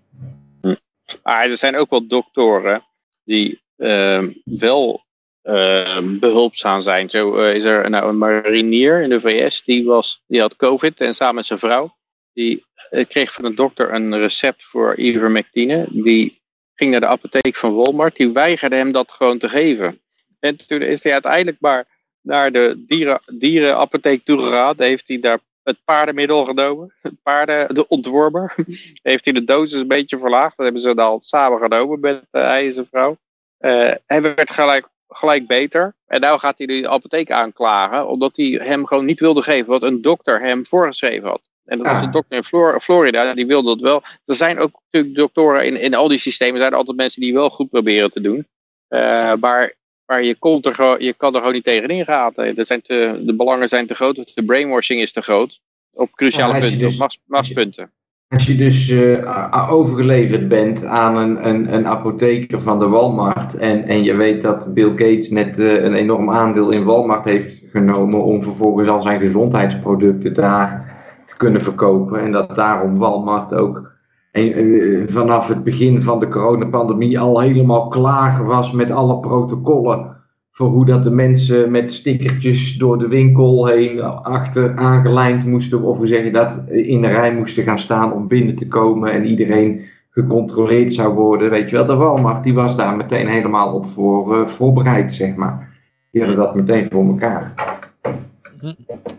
Maar er zijn ook wel doktoren die ehm, wel ehm, behulpzaam zijn. Zo eh, is er nou een marinier in de VS, die, was, die had COVID en samen met zijn vrouw, die eh, kreeg van de dokter een recept voor ivermectine. Die ging naar de apotheek van Walmart, die weigerde hem dat gewoon te geven. En toen is hij uiteindelijk maar naar de dieren, dierenapotheek toegegaan, heeft hij daar het paardenmiddel genomen, het paarden, de ontworber heeft hij de dosis een beetje verlaagd. Dat hebben ze dan samen genomen met eh, hij en zijn vrouw. Eh, hij werd gelijk, gelijk beter. En nu gaat hij de apotheek aanklagen, omdat hij hem gewoon niet wilde geven wat een dokter hem voorgeschreven had. En dat was een dokter in Flor- Florida, die wilde dat wel. Er zijn ook natuurlijk doktoren in, in al die systemen, er zijn altijd mensen die wel goed proberen te doen. Eh, maar maar je, komt er, je kan er gewoon niet tegenin gaan. Er zijn te, de belangen zijn te groot, de brainwashing is te groot. Op cruciale punten, dus- op machts- machtspunten. Als je dus eh, overgeleverd bent aan een, een, een apotheker van de Walmart en, en je weet dat Bill Gates net eh, een enorm aandeel in Walmart heeft genomen om vervolgens al zijn gezondheidsproducten daar te kunnen verkopen en dat daarom Walmart ook eh, vanaf het begin van de coronapandemie al helemaal klaar was met alle protocollen voor hoe dat de mensen met stickertjes door de winkel heen achter aangelijnd moesten, of hoe zeg je dat, in de rij moesten gaan staan om binnen te komen en iedereen gecontroleerd zou worden. Weet je wel, de Walmart die was daar meteen helemaal op voor, eh, voorbereid, zeg maar. Die hadden dat meteen voor elkaar.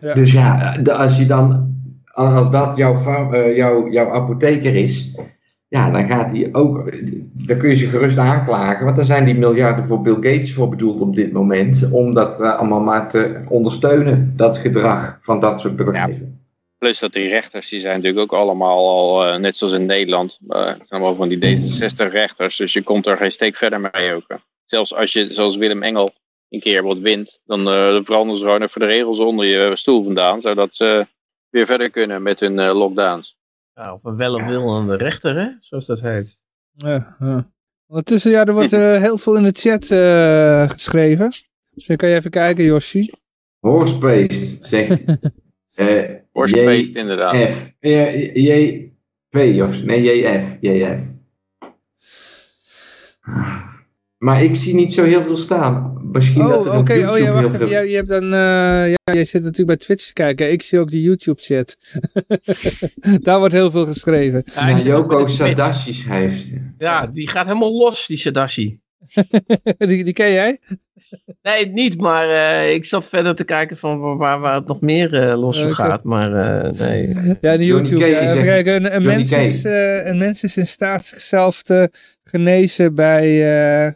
Ja. Dus ja, de- als je dan, als dat jouw, eh, jouw, jouw apotheker is, ja, dan gaat hij ook, dan kun je ze gerust aanklagen, want daar zijn die miljarden voor Bill Gates voor bedoeld op dit moment, om dat eh, allemaal maar te ondersteunen, dat gedrag van dat soort bedrijven. Plus dat die rechters, die zijn natuurlijk ook allemaal al, eh, net zoals in Nederland, eh, het zijn allemaal van die D66-rechters, dus je komt er geen steek verder mee ook. Zelfs als je, zoals Willem Engel, een keer wat wint, dan veranderen ze gewoon even de regels onder je stoel vandaan, zodat ze weer verder kunnen met hun eh, lockdowns. Ja, op een welwillende rechter, hè? Zoals dat heet. Ja, ja. Ondertussen, ja, er wordt eh, heel veel in de chat eh, geschreven. Dus kan je even kijken, Yoshi. Horsepaste zegt eh Horsepaste inderdaad. Eh, JP of nee, JF. JF. Maar ik zie niet zo heel veel staan. Misschien dat Oh, er oké. op Oh YouTube ja, wacht even. Jij, je hebt dan, eh, ja, jij zit natuurlijk bij Twitch te kijken. Ik zie ook de YouTube-chat. Daar wordt heel veel geschreven. Ja, hij ook Joko met de Twitch. Sadashi schrijft. Ja, die gaat helemaal los, die Sadashi. die, die ken jij? Nee, niet, maar eh, ik zat verder te kijken van waar- waar, het nog meer eh, los gaat. Maar eh, nee. Ja, de YouTube. Ja. Even kijken, een, een, mens is, eh, een mens is in staat zichzelf te genezen bij eh, eh,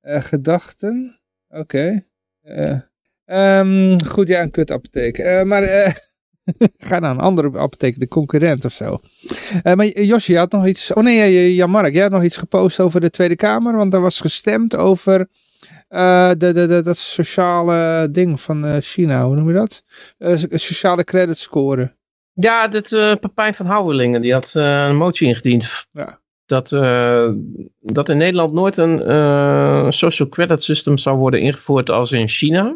gedachten. Oké. Eh, ehm, goed, ja, een kutapotheek. Eh maar eh, ga naar een andere apotheek, de concurrent of zo. Maar Josje, je had nog iets... Oh nee, Jan-Mark, jij had nog iets gepost over de Tweede Kamer. Want er was gestemd over de, de, de, dat sociale ding van China. Hoe noem je dat? Sociale credit scoren. Ja, dit eh Papijn van Houwelingen, die had een motie ingediend. Ja. Dat, eh, dat in Nederland nooit een eh, social credit system zou worden ingevoerd als in China.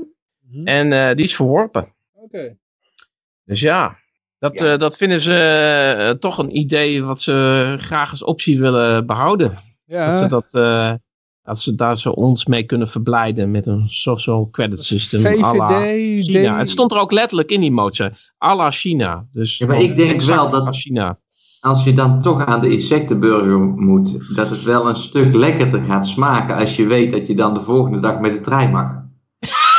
Mhm. En eh, die is verworpen. Oké. Dus ja, dat, Ja. eh, dat vinden ze toch een idee wat ze graag als optie willen behouden. Ja, Dat, ze dat, eh, dat ze daar zo ons mee kunnen verblijden met een social credit system. VVD, China. D- Het stond er ook letterlijk in die motie. la China. Dus Ja, maar ik denk wel dat- China. Als je dan toch aan de insectenburger moet, dat het wel een stuk lekkerder gaat smaken als je weet dat je dan de volgende dag met de trein mag.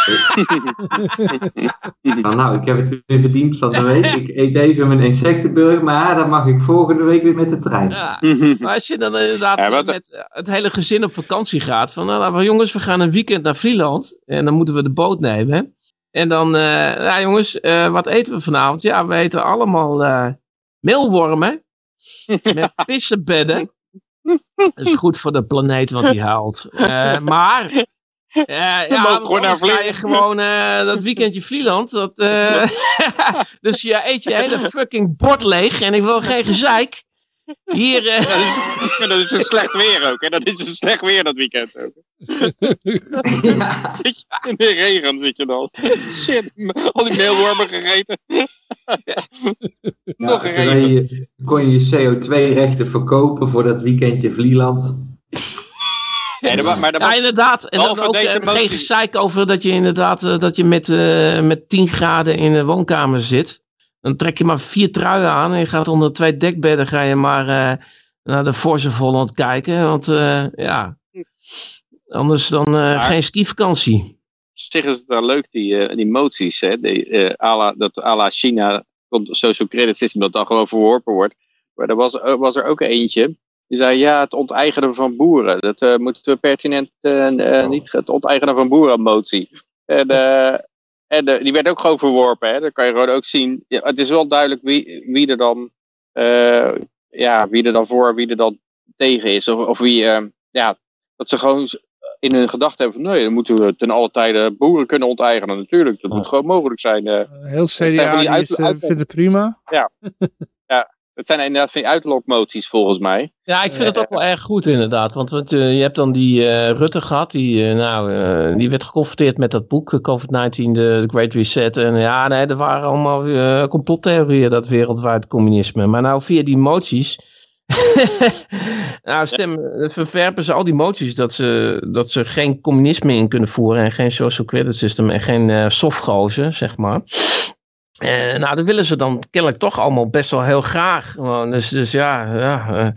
nou, nou, ik heb het weer verdiend van de week. Ik eet even mijn insectenburger, maar dan mag ik volgende week weer met de trein. Ja, maar als je dan inderdaad Ja, wat- met eh, het hele gezin op vakantie gaat. Van nou, jongens, we gaan een weekend naar Vlieland. En dan moeten we de boot nemen. En dan, eh ja jongens, eh, wat eten we vanavond? Ja, we eten allemaal eh meelwormen. Met pissenbedden. Dat is goed voor de planeet wat hij haalt. Eh, maar, eh, ja, anders ga je gewoon eh, dat weekendje Vlieland. Dat, dus je eet je hele fucking bord leeg. En ik wil geen gezeik. Hier, eh, Dat is, dat is een slecht weer ook. Hè? Dat is een slecht weer dat weekend ook. Ja. Zit je, in de regen zit je dan. Shit, al die meelwormen gegeten. Nog Ja, een regen. je, kon je je CO2-rechten verkopen voor dat weekendje Vlieland. Nee, dat maar dat Ja, inderdaad. En dan ook deze eh, geen gezeik over dat je inderdaad eh, dat je met, eh, met 10 graden in de woonkamer zit. Dan trek je maar vier truien aan en je gaat onder twee dekbedden ga je maar eh, naar de Forza Holland kijken. Want eh, ja, anders dan eh, Maar- geen skivakantie. op zich is het wel leuk, die, die moties. Hè? Die, eh, à la, dat à la China komt social credit system dat dan gewoon verworpen wordt. Maar er was, er was er ook eentje. Die zei, ja, het onteigenen van boeren. Dat moeten we pertinent eh, niet het onteigenen van boeren motie. En, en eh, die werd ook gewoon verworpen. Hè? Dan kan je gewoon ook zien. Ja, het is wel duidelijk wie, wie er dan eh, ja, wie er dan voor, wie er dan tegen is. Of, of wie, eh, ja, dat ze gewoon in hun gedachten hebben van nee, dan moeten we ten alle tijde boeren kunnen onteigenen. Natuurlijk, dat moet gewoon mogelijk zijn. Heel CDA van die die is, uit- uit- vindt het prima. het zijn inderdaad van die uitlokmoties volgens mij. Ja, ik vind het ook wel erg goed inderdaad. Want, want eh, je hebt dan die eh, Rutte gehad. Die, eh, nou, eh, die werd geconfronteerd met dat boek, eh, COVID-19, de, Great Reset. En ja, nee, er waren allemaal eh, complottheorieën, dat wereldwijd communisme. Maar nou, via die moties... nou, stem, eh, verwerpen ze al die moties dat ze, dat ze geen communisme in kunnen voeren. En geen social credit system en geen eh softgozen, zeg maar. Eh, nou, dat willen ze dan kennelijk toch allemaal best wel heel graag. Dus, dus ja, ja eh,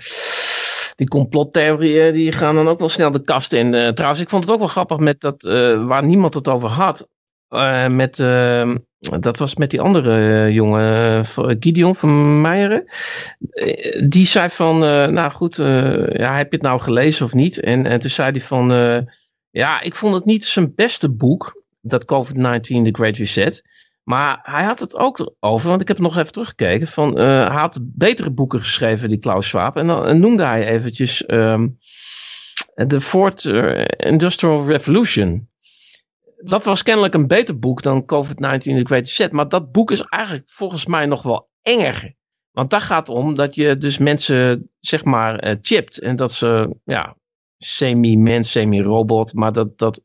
die complottheorieën die gaan dan ook wel snel de kast in. Eh, trouwens, ik vond het ook wel grappig met dat, eh, waar niemand het over had. Eh, met, eh, dat was met die andere eh, jongen, eh, Gideon van Meijeren. Eh, die zei van, eh, nou goed, eh, ja, heb je het nou gelezen of niet? En, en toen zei hij van, eh, ja, ik vond het niet zijn beste boek, dat COVID-19, The Great Reset. Maar hij had het ook over, want ik heb nog even teruggekeken, van, eh, hij had betere boeken geschreven, die Klaus Schwab. En dan noemde hij eventjes ehm, de Fourth eh, Industrial Revolution. Dat was kennelijk een beter boek dan COVID-19 The Great Reset. Maar dat boek is eigenlijk volgens mij nog wel enger. Want daar gaat om dat je dus mensen, zeg maar, eh, chipt. En dat ze, ja, semi-mens, semi-robot. Maar dat, dat,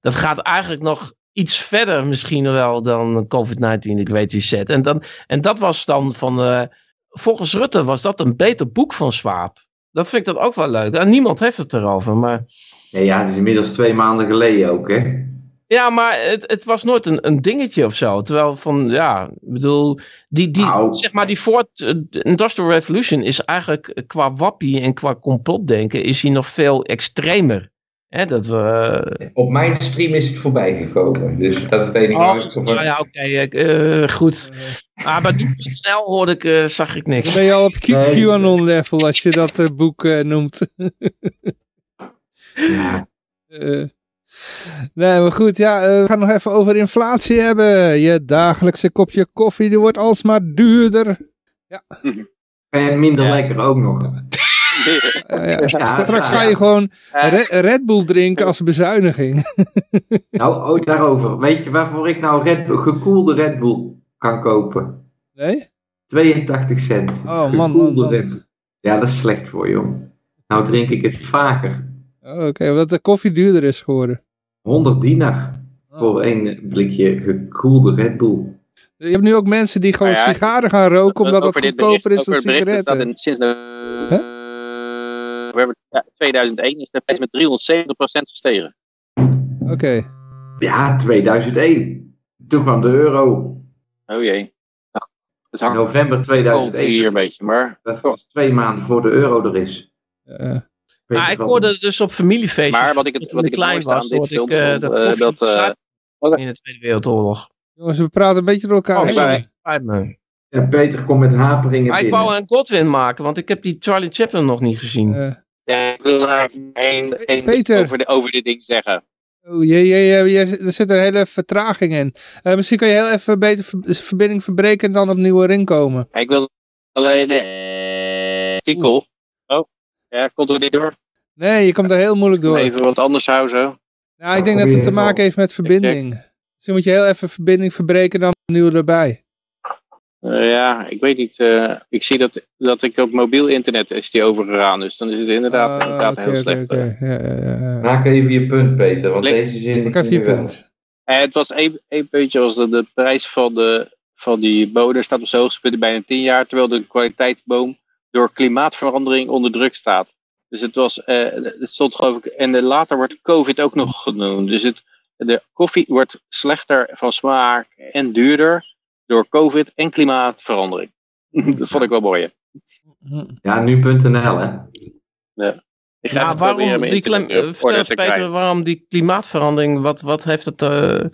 dat gaat eigenlijk nog iets verder misschien wel dan COVID-19 The Great Reset. En, dan, en dat was dan van, eh, volgens Rutte was dat een beter boek van Swaap. Dat vind ik dat ook wel leuk. En niemand heeft het erover, maar... Nee, ja, het is inmiddels twee maanden geleden ook, hè? Ja, maar het, het was nooit een, een dingetje of zo. Terwijl van, ja, ik bedoel, die, die, Nou. zeg maar, die Ford eh, Industrial Revolution is eigenlijk eh, qua wappie en qua complotdenken is hij nog veel extremer. Hè, dat we... eh, Op mijn stream is het voorbij gekomen. Dus dat is het enige Oh, wat ik nou ja, oké, eh, goed. Maar bij nu snel hoorde ik, eh, zag ik Dan niks. ben je al op Q- Nee. QAnon level als je dat boek noemt. Ja, Eh, nee, maar goed, ja, eh, we gaan nog even over inflatie hebben. Je dagelijkse kopje koffie, die wordt alsmaar duurder. en minder Ja. lekker ook nog. Eh, ja. Ja, Straks ja. ga je gewoon Re- Red Bull drinken als bezuiniging. Nou, ook daarover. Weet je waarvoor ik nou Red Bull, gekoelde Red Bull kan kopen? Nee? 82 cent. Oh, man, man, Gekoelde man. Red Bull. Ja, dat is slecht voor je, joh. Nou drink ik het vaker. Oh, Oké, omdat de koffie duurder is geworden. 100 dinar Oh. voor één blikje gekoelde Red Bull. Je hebt nu ook mensen die gewoon Nou ja, sigaren gaan roken omdat dit goedkoper bericht- is dan het sigaretten. in- sinds de, 2001 is de prijs met 370% gestegen. Oké. Ja, 2001. Toen kwam de euro. Oh jee. Het hangt November cold 2001. hier een beetje, maar Dat was twee maanden voor de euro er is. Eh, Maar je ik wel- hoorde dus op familiefeestjes. Maar wat ik het- wat ik het aan was, dit ik, eh, vond, dat eh, dat, eh, zuipen in de Tweede Wereldoorlog. jongens, we praten een beetje door elkaar Oh, me. Ja, Peter komt met haperingen Maar ik wou een Godwin maken, want ik heb die Charlie Chaplin nog niet gezien. Eh, ja, ik wil daar één, één Peter. over, de, over dit ding zeggen. oh, je, je, je, je- er zit een hele vertraging in. Eh, misschien kan je heel even beter de verbinding verbreken en dan opnieuw erin komen. Ik wil alleen de artikel. Oh, ja, komt er niet door. Nee, je komt er heel moeilijk door. Even wat anders houden zo. Nou, ik denk dat het te maken heeft met verbinding. Misschien moet je heel even verbinding verbreken en dan opnieuw erbij. Eh, ja, ik weet niet. eh, ik zie dat, dat ik op mobiel internet is die overgegaan. Dus dan is het inderdaad, Ah, inderdaad heel slecht. oké. Ja, ja, ja, ja. Maak even je punt, Peter, want deze zin... Pak even je punt. Eh, het was één, één puntje, was dat de prijs van, de, van die bonen staat op zijn hoogste punt bijna 10 jaar, terwijl de kwaliteitsboom door klimaatverandering onder druk staat. Dus het was, eh, het stond geloof ik, en later wordt COVID ook nog genoemd. Dus het, de koffie wordt slechter van smaak en duurder door COVID en klimaatverandering. dat vond ik wel mooi. hè. Ja, nu.nl, hè. Ik ga Ja, waarom die klim- internet eh, Peter, waarom die klimaatverandering, wat, wat heeft het, eh,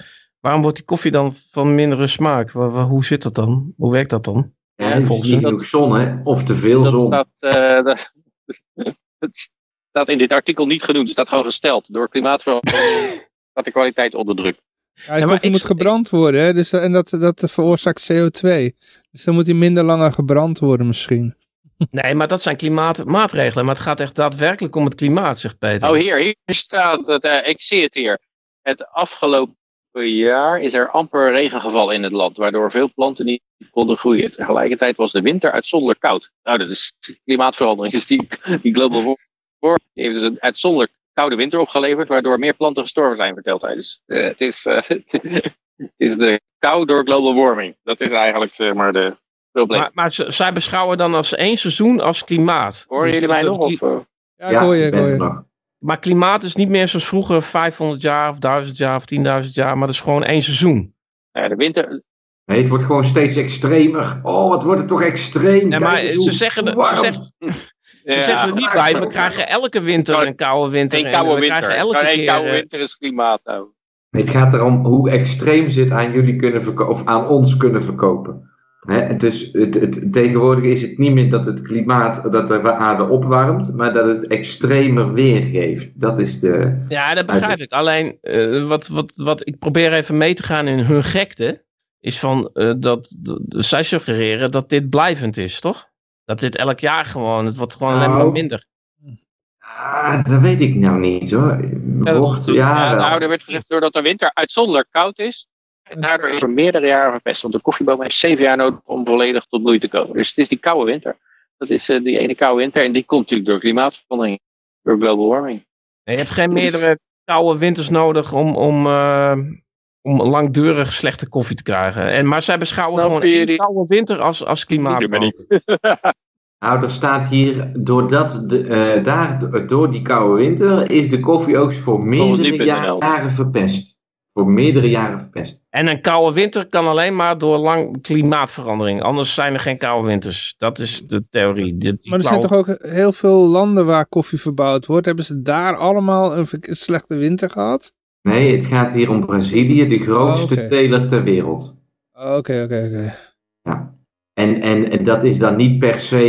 waarom wordt die koffie dan van mindere smaak? Wa- wa- hoe zit dat dan? Hoe werkt dat dan? Ja, Ja, volgens niet dat- genoeg zon, hè. Of te veel Dat zon. staat, eh, dat, het staat in dit artikel niet genoemd. Het staat gewoon gesteld. Door klimaatverandering staat de kwaliteit onder druk. Ja, de koffie moet gebrand worden, hè? Dus, en dat, dat veroorzaakt CO2. Dus dan moet hij minder langer gebrand worden misschien. Nee, maar dat zijn klimaatmaatregelen. Maar het gaat echt daadwerkelijk om het klimaat, zegt Peter. Oh, hier, hier staat het. eh, ik zie het hier. Het afgelopen jaar is er amper regen gevallen in het land, waardoor veel planten niet konden groeien. Tegelijkertijd was de winter uitzonderlijk koud. Nou, dat is klimaatverandering. Dus die, die global warming heeft dus een uitzonderlijk koude winter opgeleverd, waardoor meer planten gestorven zijn, vertelt hij. Dus eh, het, is, eh, het is de kou door global warming. Dat is eigenlijk zeg maar de probleem. Maar, maar zij beschouwen dan als één seizoen als klimaat. Dus jullie dat- mij nog? Of, eh? Ja, ik hoor je, hoor je. Maar klimaat is niet meer zoals vroeger 500 jaar of 1000 jaar of 10.000 jaar. Maar dat is gewoon één seizoen. ja, de winter, Nee, het wordt gewoon steeds extremer. Oh, wat wordt het toch extreem. Nee, maar ze zeggen, ze zeggen, ja, zeggen er niet bij. We krijgen elke winter een koude winter. Eén en koude we winter. elke keer, koude eh, winter is klimaat nou. Het gaat erom hoe extreem ze het aan jullie kunnen verkopen, of aan ons kunnen verkopen. Hè, dus het, het, tegenwoordig is het niet meer dat het klimaat, dat de aarde opwarmt, maar dat het extremer weer geeft. Dat is de... Ja, dat begrijp ik. Alleen, eh, wat, wat, wat ik probeer even mee te gaan in hun gekte, is van eh, dat, dat- zij suggereren dat dit blijvend is, toch? Dat dit elk jaar gewoon, het wordt gewoon alleen maar Nou, minder. Ah, dat weet ik nou niet hoor. dat- Wordt, ja, Ja, wel. nou, er werd gezegd doordat de winter uitzonderlijk koud is. En daardoor is er meerdere jaren verpest. Want de koffieboom heeft zeven jaar nodig om volledig tot bloei te komen. Dus het is die koude winter. Dat is eh, die ene koude winter. En die komt natuurlijk door klimaatverandering. Door global warming. Nee, je hebt geen meerdere koude winters nodig om, om, eh, om langdurig slechte koffie te krijgen. En, maar zij beschouwen gewoon jullie? koude winter als, als klimaat. Nou, er staat hier, doordat de, eh, daar, door die koude winter is de koffieoogst voor meerdere jaren verpest. voor meerdere jaren verpest. En een koude winter kan alleen maar door lang klimaatverandering. Anders zijn er geen koude winters. Dat is de theorie. Maar er zijn blauwe- toch ook heel veel landen waar koffie verbouwd wordt. Hebben ze daar allemaal een slechte winter gehad? Nee, het gaat hier om Brazilië, de grootste Oh, teler ter wereld. Oké, oké, oké. Ja. En, en, dat is dan niet per se,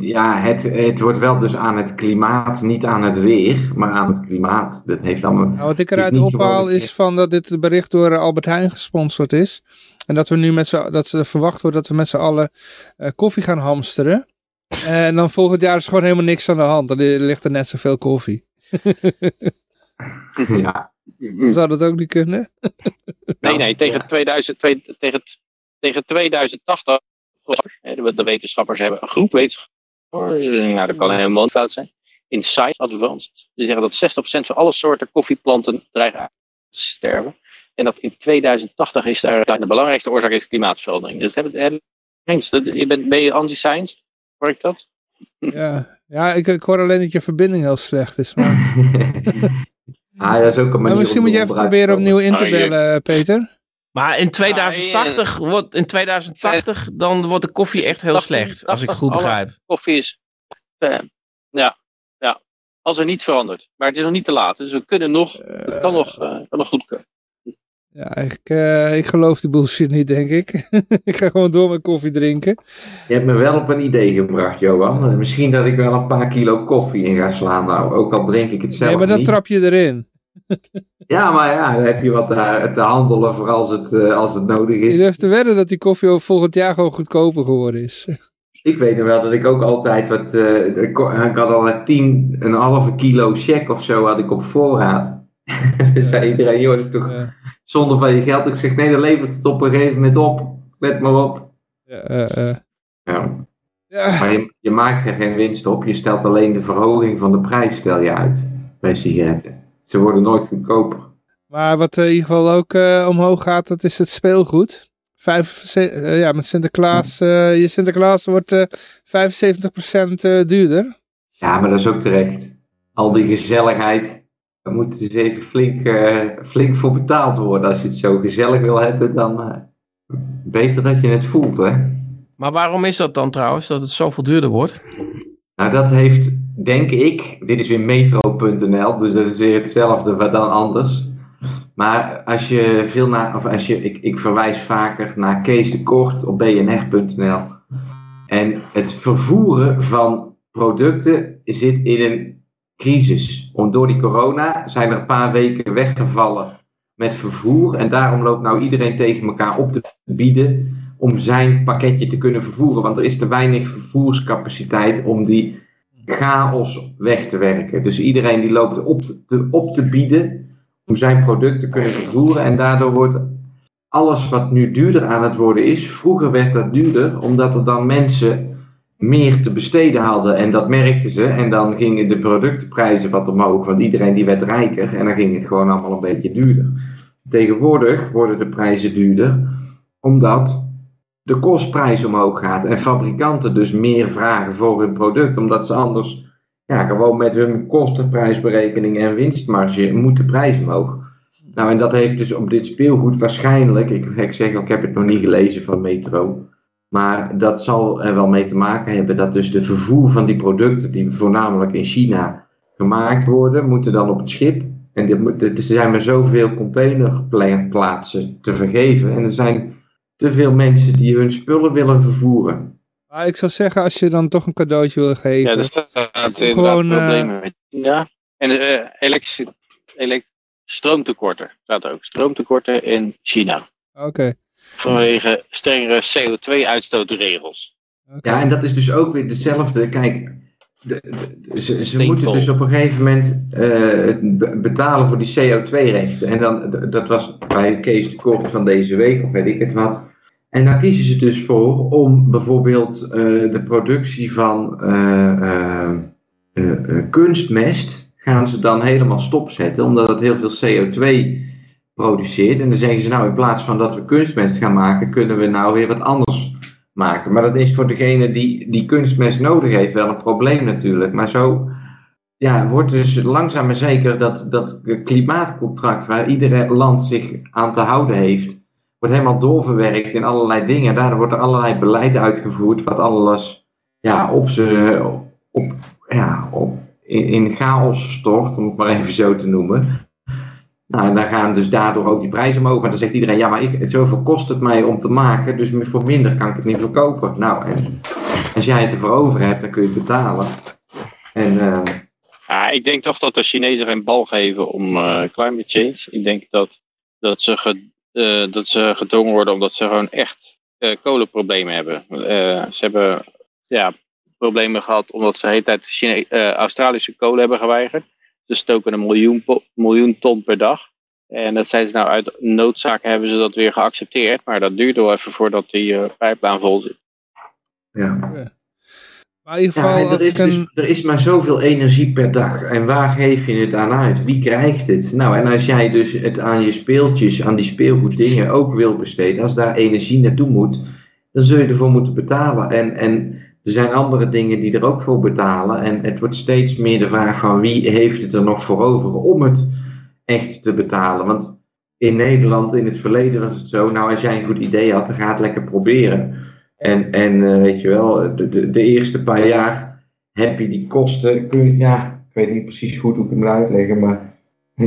ja, het, het wordt wel dus aan het klimaat, niet aan het weer, maar aan het klimaat. Dat heeft allemaal... Nou, wat ik eruit ophaal is van dat dit bericht door eh, Albert Heijn gesponsord is. En dat we nu met dat ze verwacht wordt dat we met z'n allen eh, koffie gaan hamsteren. En dan volgend jaar is gewoon helemaal niks aan de hand. Dan ligt er net zoveel koffie. Ja, Zou dat ook niet kunnen? Nee, nee, tegen, Ja. 2000, twee- tegen, tegen 2080, hè, de, wetenschappers hebben een groep wetenschappers, eh, nou dat kan een mondfout zijn, in Science Advanced, die zeggen dat 60% van alle soorten koffieplanten dreigen uit te sterven. En dat in 2080 is daar de belangrijkste oorzaak is klimaatverandering. Dat hebben, hebben, eens, dat, je bent, ben je anti-science? Hoor ik dat? Ja, ja ik, ik hoor alleen dat je verbinding heel slecht is. Maar, ah, dat is ook een maar manier misschien moet je even proberen opnieuw in te Ah, je- bellen, eh, Peter. Maar in 2080, wordt, in 2080 dan wordt de koffie echt heel 80, slecht. Als ik het goed 80, begrijp. Koffie is, eh, ja, ja, als er niets verandert. Maar het is nog niet te laat, dus we kunnen nog, het kan nog, eh, kan nog goed kunnen. Ja, ik, eh, ik geloof die bullshit niet, denk ik. ik ga gewoon door met koffie drinken. Je hebt me wel op een idee gebracht, Johan. Misschien dat ik wel een paar kilo koffie in ga slaan. Nou, ook al drink ik het zelf nee, maar dan niet. trap je erin. Ja, maar ja, dan heb je wat te, te handelen voor als het, eh, als het nodig Je is. durft te wedden dat die koffie ook volgend jaar gewoon goedkoper geworden is. Ik weet nog wel dat ik ook altijd wat... eh, ik ko- ik had al een tien, een halve kilo check of zo had ik op voorraad. Dus zei iedereen, joh, dat is toch Ja, zonde van je geld. Ik zeg, nee, dan levert het op een gegeven moment op. Let maar op. ja, eh, eh. Ja. Ja, Maar je, je maakt er geen winst op. Je stelt alleen de verhoging van de prijs stel je uit bij sigaretten. Ze worden nooit goedkoper. maar wat eh, in ieder geval ook eh, omhoog gaat, dat is het speelgoed. Vijf, eh, ja, met Sinterklaas, eh, je Sinterklaas wordt eh 75% eh, duurder. Ja, maar dat is ook terecht. Al die gezelligheid, daar moet dus even flink, eh, flink voor betaald worden. Als je het zo gezellig wil hebben, dan eh, beter dat je het voelt, hè. Maar waarom is dat dan trouwens, dat het zoveel duurder wordt? Nou, dat heeft, denk ik, dit is weer metro.nl, dus dat is weer hetzelfde, maar dan anders. Maar als je veel naar, of als je, ik, ik verwijs vaker naar Kees de Kort op bnr.nl. En het vervoeren van producten zit in een crisis. Om, door die corona zijn er een paar weken weggevallen met vervoer. En daarom loopt nou iedereen tegen elkaar op te bieden om zijn pakketje te kunnen vervoeren. Want er is te weinig vervoerscapaciteit om die chaos weg te werken. Dus iedereen die loopt op te, op te bieden om zijn product te kunnen vervoeren. En daardoor wordt alles wat nu duurder aan het worden is. Vroeger werd dat duurder omdat er dan mensen meer te besteden hadden. En dat merkten ze. En dan gingen de productprijzen wat omhoog. Want iedereen die werd rijker. En dan ging het gewoon allemaal een beetje duurder. Tegenwoordig worden de prijzen duurder. Omdat de kostprijs omhoog gaat. En fabrikanten dus meer vragen voor hun product. Omdat ze anders ja, gewoon met hun kostenprijsberekening en winstmarge moet de prijs omhoog. Nou, en dat heeft dus op dit speelgoed waarschijnlijk, ik, ik zeg ik heb het nog niet gelezen van Metro, maar dat zal er wel mee te maken hebben dat dus de vervoer van die producten, die voornamelijk in China gemaakt worden, moeten dan op het schip. En dit moet- er zijn maar zoveel containerplaatsen te vergeven. En er zijn te veel mensen die hun spullen willen vervoeren. Maar ik zou zeggen, als je dan toch een cadeautje wil geven. Ja, er staat inderdaad Gewoon, eh, problemen met Ja. En uh, elektrici- elek- stroomtekorten staat er ook. Stroomtekorten in China. Oké. Vanwege strengere CO2-uitstootregels. oké. Ja, en dat is dus ook weer hetzelfde. Kijk, de, de- ze, moeten dus op een gegeven moment eh, be- betalen voor die CO2-rechten. En dan, dat was bij Kees de Kort van deze week, of weet ik het wat. En daar kiezen ze dus voor om bijvoorbeeld eh, de productie van eh, kunstmest gaan ze dan helemaal stopzetten, omdat het heel veel CO2 produceert. En dan zeggen ze nou, in plaats van dat we kunstmest gaan maken, kunnen we nou weer wat anders maken. Maar dat is voor degene die die kunstmest nodig heeft wel een probleem natuurlijk. Maar zo ja, wordt dus langzaam maar zeker dat, dat klimaatcontract waar ieder land zich aan te houden heeft, wordt helemaal doorverwerkt in allerlei dingen. Daardoor wordt er allerlei beleid uitgevoerd wat alles ja, op ze, op, ja, op, in, in chaos stort, om het maar even zo te noemen. Nou, en dan gaan dus daardoor ook die prijzen omhoog. Maar dan zegt iedereen, ja, maar ik, zoveel kost het mij om te maken, dus voor minder kan ik het niet verkopen. Nou, en als jij het ervoor over hebt, dan kun je het betalen. En, uh, ja, ik denk toch dat de Chinezen geen bal geven om uh, climate change. Ik denk dat, dat, ze ge, uh, dat ze gedwongen worden omdat ze gewoon echt kolenproblemen hebben. ze hebben ja, problemen gehad omdat ze de hele tijd Australische kolen hebben geweigerd. Ze stoken een miljoen, miljoen ton per dag. En dat zijn ze nou uit noodzaak hebben ze dat weer geaccepteerd. Maar dat duurt wel even voordat die uh, pijplijn vol zit. Ja. Maar in ieder geval, ja, er, is een... dus, er is maar zoveel energie per dag. En waar geef je het aan uit? Wie krijgt het? Nou, en als jij dus het aan je speeltjes, aan die speelgoeddingen ook wil besteden, als daar energie naartoe moet, dan zul je ervoor moeten betalen. En, en er zijn andere dingen die er ook voor betalen. En het wordt steeds meer de vraag van wie heeft het er nog voor over om het echt te betalen. Want in Nederland, in het verleden was het zo, nou als jij een goed idee had, dan ga het lekker proberen. En, en uh, weet je wel, de, de, de, eerste paar jaar heb je die kosten, kun je, ja, ik weet niet precies goed hoe ik moet uitleggen, maar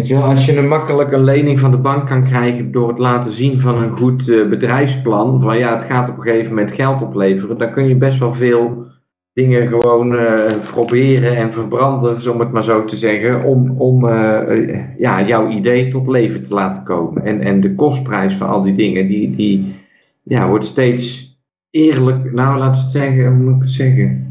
Je als je een makkelijke lening van de bank kan krijgen door het laten zien van een goed uh, bedrijfsplan, van ja, het gaat op een gegeven moment geld opleveren, dan kun je best wel veel dingen gewoon uh, proberen en verbranden, om het maar zo te zeggen, om, om uh, ja, jouw idee tot leven te laten komen. En, en de kostprijs van al die dingen, die, die ja, wordt steeds eerlijk, nou laten we het zeggen, hoe moet ik het zeggen?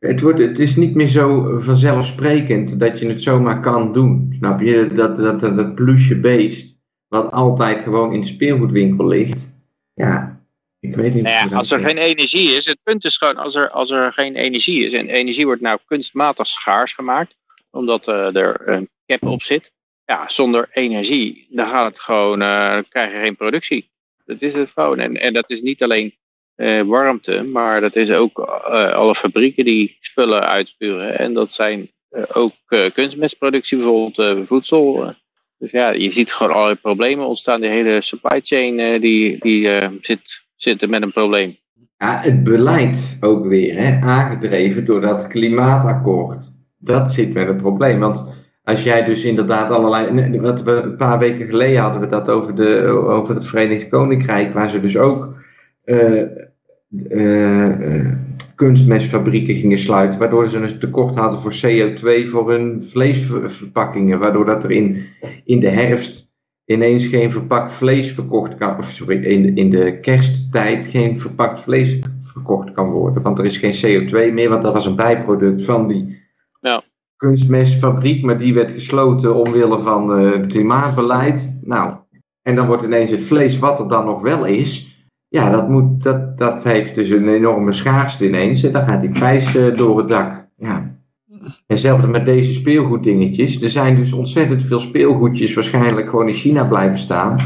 Het, wordt, het is niet meer zo vanzelfsprekend dat je het zomaar kan doen. Snap je? Dat, dat, dat, dat plusje beest, wat altijd gewoon in de speelgoedwinkel ligt. Ja, ik weet niet. Nou ja, als er geen energie is, het punt is gewoon, als er, als er geen energie is, en energie wordt nou kunstmatig schaars gemaakt, omdat uh, er een cap op zit. Ja, zonder energie, dan gaat het gewoon, uh, krijg je geen productie. Dat is het gewoon. En, en dat is niet alleen uh, warmte, maar dat is ook uh, alle fabrieken die spullen uitspuren. En dat zijn uh, ook kunstmestproductie, bijvoorbeeld voedsel. dus ja, je ziet gewoon allerlei problemen ontstaan. De hele supply chain die, die zit, zit met een probleem. Ja, het beleid ook weer, hè, aangedreven door dat klimaatakkoord. Dat zit met een probleem. Want als jij dus inderdaad allerlei. Wat we, een paar weken geleden hadden we dat over, de, over het Verenigd Koninkrijk, waar ze dus ook kunstmestfabrieken gingen sluiten, waardoor ze een tekort hadden voor CO2 voor hun vleesverpakkingen, waardoor dat er in, in de herfst ineens geen verpakt vlees verkocht kan, of sorry, in de, in de kersttijd geen verpakt vlees verkocht kan worden, want er is geen CO2 meer, want dat was een bijproduct van die ja. kunstmestfabriek, maar die werd gesloten omwille van uh, het klimaatbeleid. Nou, en dan wordt ineens het vlees wat er dan nog wel is, ja, dat, moet, dat, dat heeft dus een enorme schaarste ineens. En dan gaat die prijs uh, door het dak. Ja. Hetzelfde met deze speelgoeddingetjes. Er zijn dus ontzettend veel speelgoedjes waarschijnlijk gewoon in China blijven staan.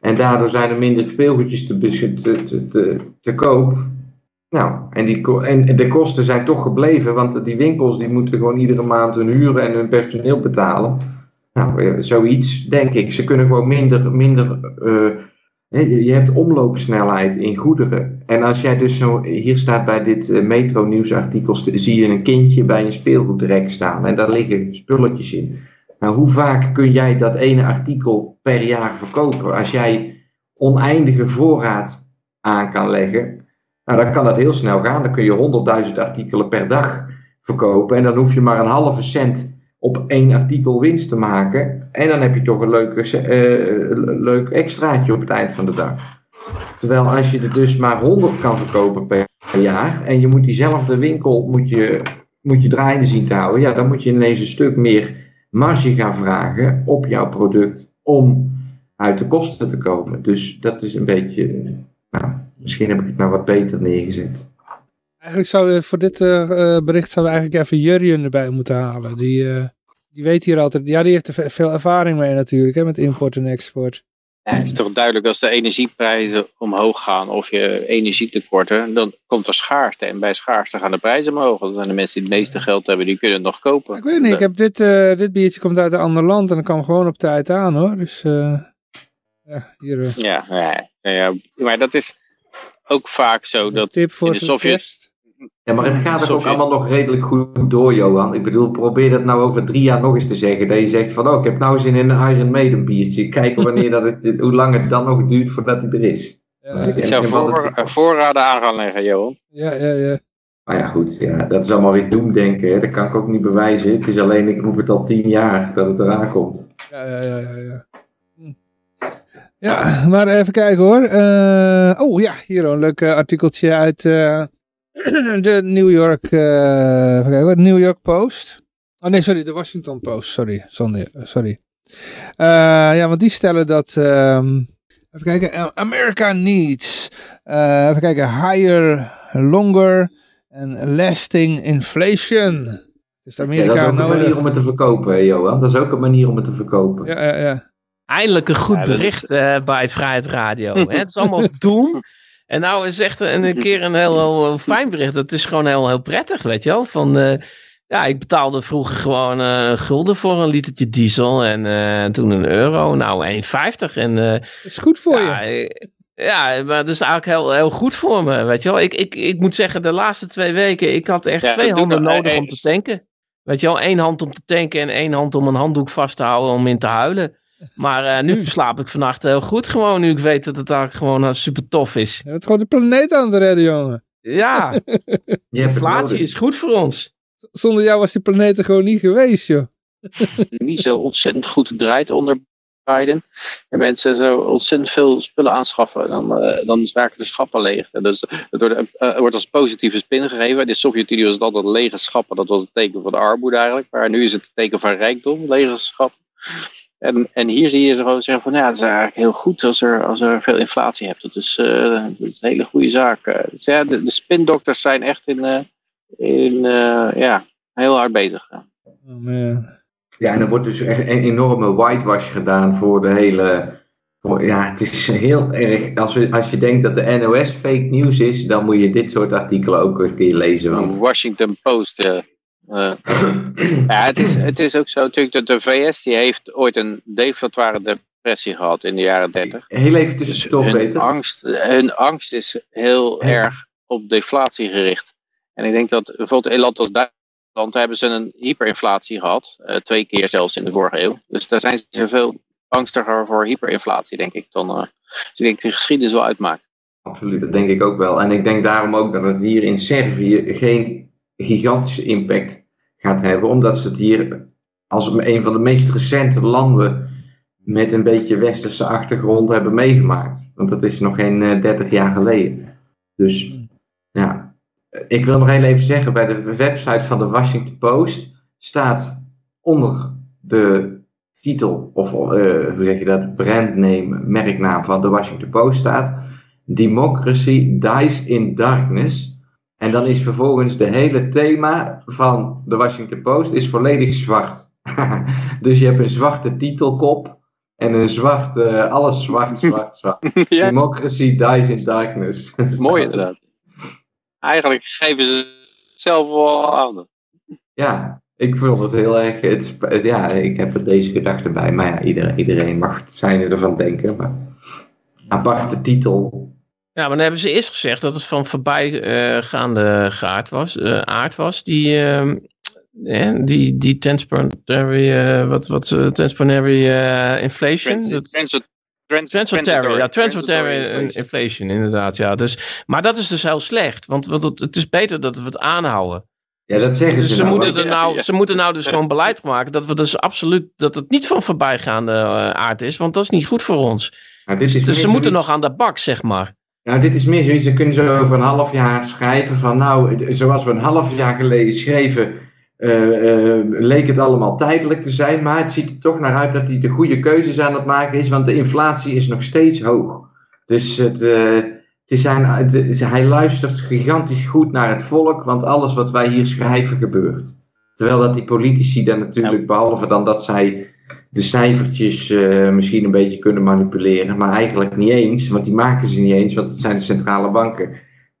En daardoor zijn er minder speelgoedjes te, te, te, te, koop. Nou, en, die, en de kosten zijn toch gebleven, want die winkels die moeten gewoon iedere maand hun huren en hun personeel betalen. Nou, eh, zoiets, denk ik. Ze kunnen gewoon minder, minder uh, je hebt omloopsnelheid in goederen. En als jij dus zo, hier staat bij dit uh, metro nieuwsartikel, zie je een kindje bij een speelgoedrek staan en daar liggen spulletjes in. Nou, hoe vaak kun jij dat ene artikel per jaar verkopen? Als jij oneindige voorraad aan kan leggen, nou, dan kan dat heel snel gaan. Dan kun je 100.000 artikelen per dag verkopen en dan hoef je maar een halve cent op één artikel winst te maken. En dan heb je toch een leuk, uh, leuk extraatje op het eind van de dag. Terwijl als je er dus maar 100 kan verkopen per jaar en je moet diezelfde winkel moet je, moet je draaiende zien te houden, ja, dan moet je ineens een stuk meer marge gaan vragen op jouw product om uit de kosten te komen. Dus dat is een beetje, nou, misschien heb ik het nou wat beter neergezet. Eigenlijk zouden we voor dit uh, bericht zouden we eigenlijk even Jurjen erbij moeten halen. Die, uh, die weet hier altijd, ja die heeft er veel ervaring mee natuurlijk, hè, met import en export. Ja, het is toch duidelijk als de energieprijzen omhoog gaan of je energietekorten, dan komt er schaarste. En bij schaarste gaan de prijzen omhoog. Dan zijn de mensen die het meeste geld hebben, die kunnen het nog kopen. Ik weet niet, ik heb dit, eh, dit biertje komt uit een ander land en dat kwam gewoon op tijd aan hoor. Dus eh, ja, hier eh, Ja, ja, maar dat is ook vaak zo dat tip voor in de Sovjet-. Ja, maar het gaat ook allemaal nog redelijk goed door, Johan. Ik bedoel, probeer dat nou over drie jaar nog eens te zeggen. Dat je zegt van, oh, ik heb nou zin in een Iron Maiden biertje. Kijken wanneer dat het, hoe lang het dan nog duurt voordat hij er is. Ja, ik zou voor, voorraden aan gaan leggen, Johan. ja, ja, ja. Maar ja, goed, ja, dat is allemaal weer doemdenken. Hè. Dat kan ik ook niet bewijzen. Het is alleen, ik roep het al tien jaar dat het eraan komt. Ja, ja, ja, ja. ja. Hm. Ja, maar even kijken hoor. Eh, oh ja, hier een leuk eh, artikeltje uit eh, de New York, eh, even kijken hoor, New York Post. Oh nee, sorry, de Washington Post, sorry. Sorry. sorry. Eh, ja, want die stellen dat, ehm, even kijken, eh, America needs, eh, even kijken, higher, longer and lasting inflation. Dus Ja, Amerika dat is ook een nodig. manier om het te verkopen, hè, Johan. Dat is ook een manier om het te verkopen. Ja, ja, ja. Eindelijk een goed Ja, is- bericht eh, bij Vrijheid Radio. hè. Het is allemaal doem. En nou is echt een, een keer een heel, fijn bericht. Dat is gewoon heel, heel prettig, weet je wel. Van, eh, ja, ik betaalde vroeger gewoon eh, een gulden voor een litertje diesel. En eh, toen een euro. Nou, 1,50. En eh, Dat is goed voor je. ja, eh, ja, maar dat is eigenlijk heel, heel goed voor me, weet je wel. Ik, ik, ik moet zeggen, de laatste twee weken, ik had echt Ja, twee handen nodig eh, om te tanken. Weet je wel, één hand om te tanken en één hand om een handdoek vast te houden om in te huilen. Maar eh, nu slaap ik vannacht heel goed gewoon, nu ik weet dat het eigenlijk gewoon eh, super tof is. Je bent gewoon de planeet aan het redden, jongen. Ja, Je het inflatie is goed voor ons. Zonder jou was die planeet er gewoon niet geweest, joh. niet zo ontzettend goed draait onder Biden. En mensen zo ontzettend veel spullen aanschaffen, dan, eh, dan raken de schappen leeg. En dus, het wordt, eh, wordt als positieve spin gegeven. In de Sovjet-Unie was het altijd lege schappen, dat was het teken van de armoede eigenlijk. Maar nu is het het teken van rijkdom, lege schappen. En, en hier zie je ze gewoon zeggen van ja, het is eigenlijk heel goed als er, als er veel inflatie hebt. Dat is, eh, dat is een hele goede zaak. Eh, Dus ja, de, de spindokters zijn echt in, eh, in eh, ja, heel hard bezig. Oh man. Ja, en er wordt dus echt een enorme whitewash gedaan voor de hele. Voor, ja, het is heel erg. Als, we, als je denkt dat de NOS fake nieuws is, dan moet je dit soort artikelen ook een keer lezen. Want Washington Post. ja. Eh, ja, het is, het is ook zo natuurlijk dat de VS die heeft ooit een deflatoire depressie gehad in de jaren 30. heel even Dus tussendoor, hun angst, hun angst is heel erg op deflatie gericht. En ik denk dat bijvoorbeeld in land als Duitsland hebben ze een hyperinflatie gehad. eh, twee keer zelfs in de vorige eeuw. Dus daar zijn ze veel angstiger voor hyperinflatie, denk ik. Dan, eh, dus ik denk de geschiedenis wel uitmaakt. Absoluut, dat denk ik ook wel. En ik denk daarom ook dat het hier in Servië geen gigantische impact gaat hebben, omdat ze het hier als een van de meest recente landen met een beetje westerse achtergrond hebben meegemaakt. Want dat is nog geen eh, 30 jaar geleden. Dus ja, ik wil nog even zeggen, bij de website van de Washington Post staat onder de titel, of eh, hoe zeg je dat, brandname, merknaam van de Washington Post staat, Democracy dies in darkness. En dan is vervolgens de hele thema van de Washington Post is volledig zwart. dus je hebt een zwarte titelkop en een zwart, eh, alles zwart, zwart, zwart. ja, Democracy dies in darkness. mooi inderdaad. Eigenlijk geven ze het zelf wel aan. Ja, ik vond het heel erg. Het, ja, ik heb er deze gedachte bij. Maar ja, iedereen, iedereen mag zijn ervan denken. Maar aparte titel. Ja, maar dan hebben ze eerst gezegd dat het van voorbijgaande gaard was, eh, aard was. Die, ehm, eh, die, die transitory, eh, wat, wat, eh, transitory eh, inflation. Transi- Dat- transi- trans- Transitory, ja, transitory inflation. inderdaad, ja. Dus, maar dat is dus heel slecht, want, want het, het is beter dat we het aanhouden. Ja, dat zeggen Dus ze, ze, nou. moeten er nou, ja. ze moeten nou dus gewoon beleid maken dat we dus absoluut, dat het niet van voorbijgaande eh, aard is, want dat is niet goed voor ons. Nou, dit is Dus ze moeten nog aan de bak, zeg maar. Nou, dit is meer zoiets. Dan kunnen ze over een half jaar schrijven van. Nou, zoals we een half jaar geleden schreven. eh, eh, leek het allemaal tijdelijk te zijn. Maar het ziet er toch naar uit dat hij de goede keuzes aan het maken is. Want de inflatie is nog steeds hoog. Dus het, eh, het is zijn, het is- hij luistert gigantisch goed naar het volk. Want alles wat wij hier schrijven gebeurt. Terwijl dat die politici dan natuurlijk, behalve dan dat zij de cijfertjes eh, misschien een beetje kunnen manipuleren, maar eigenlijk niet eens, want die maken ze niet eens, want het zijn de centrale banken.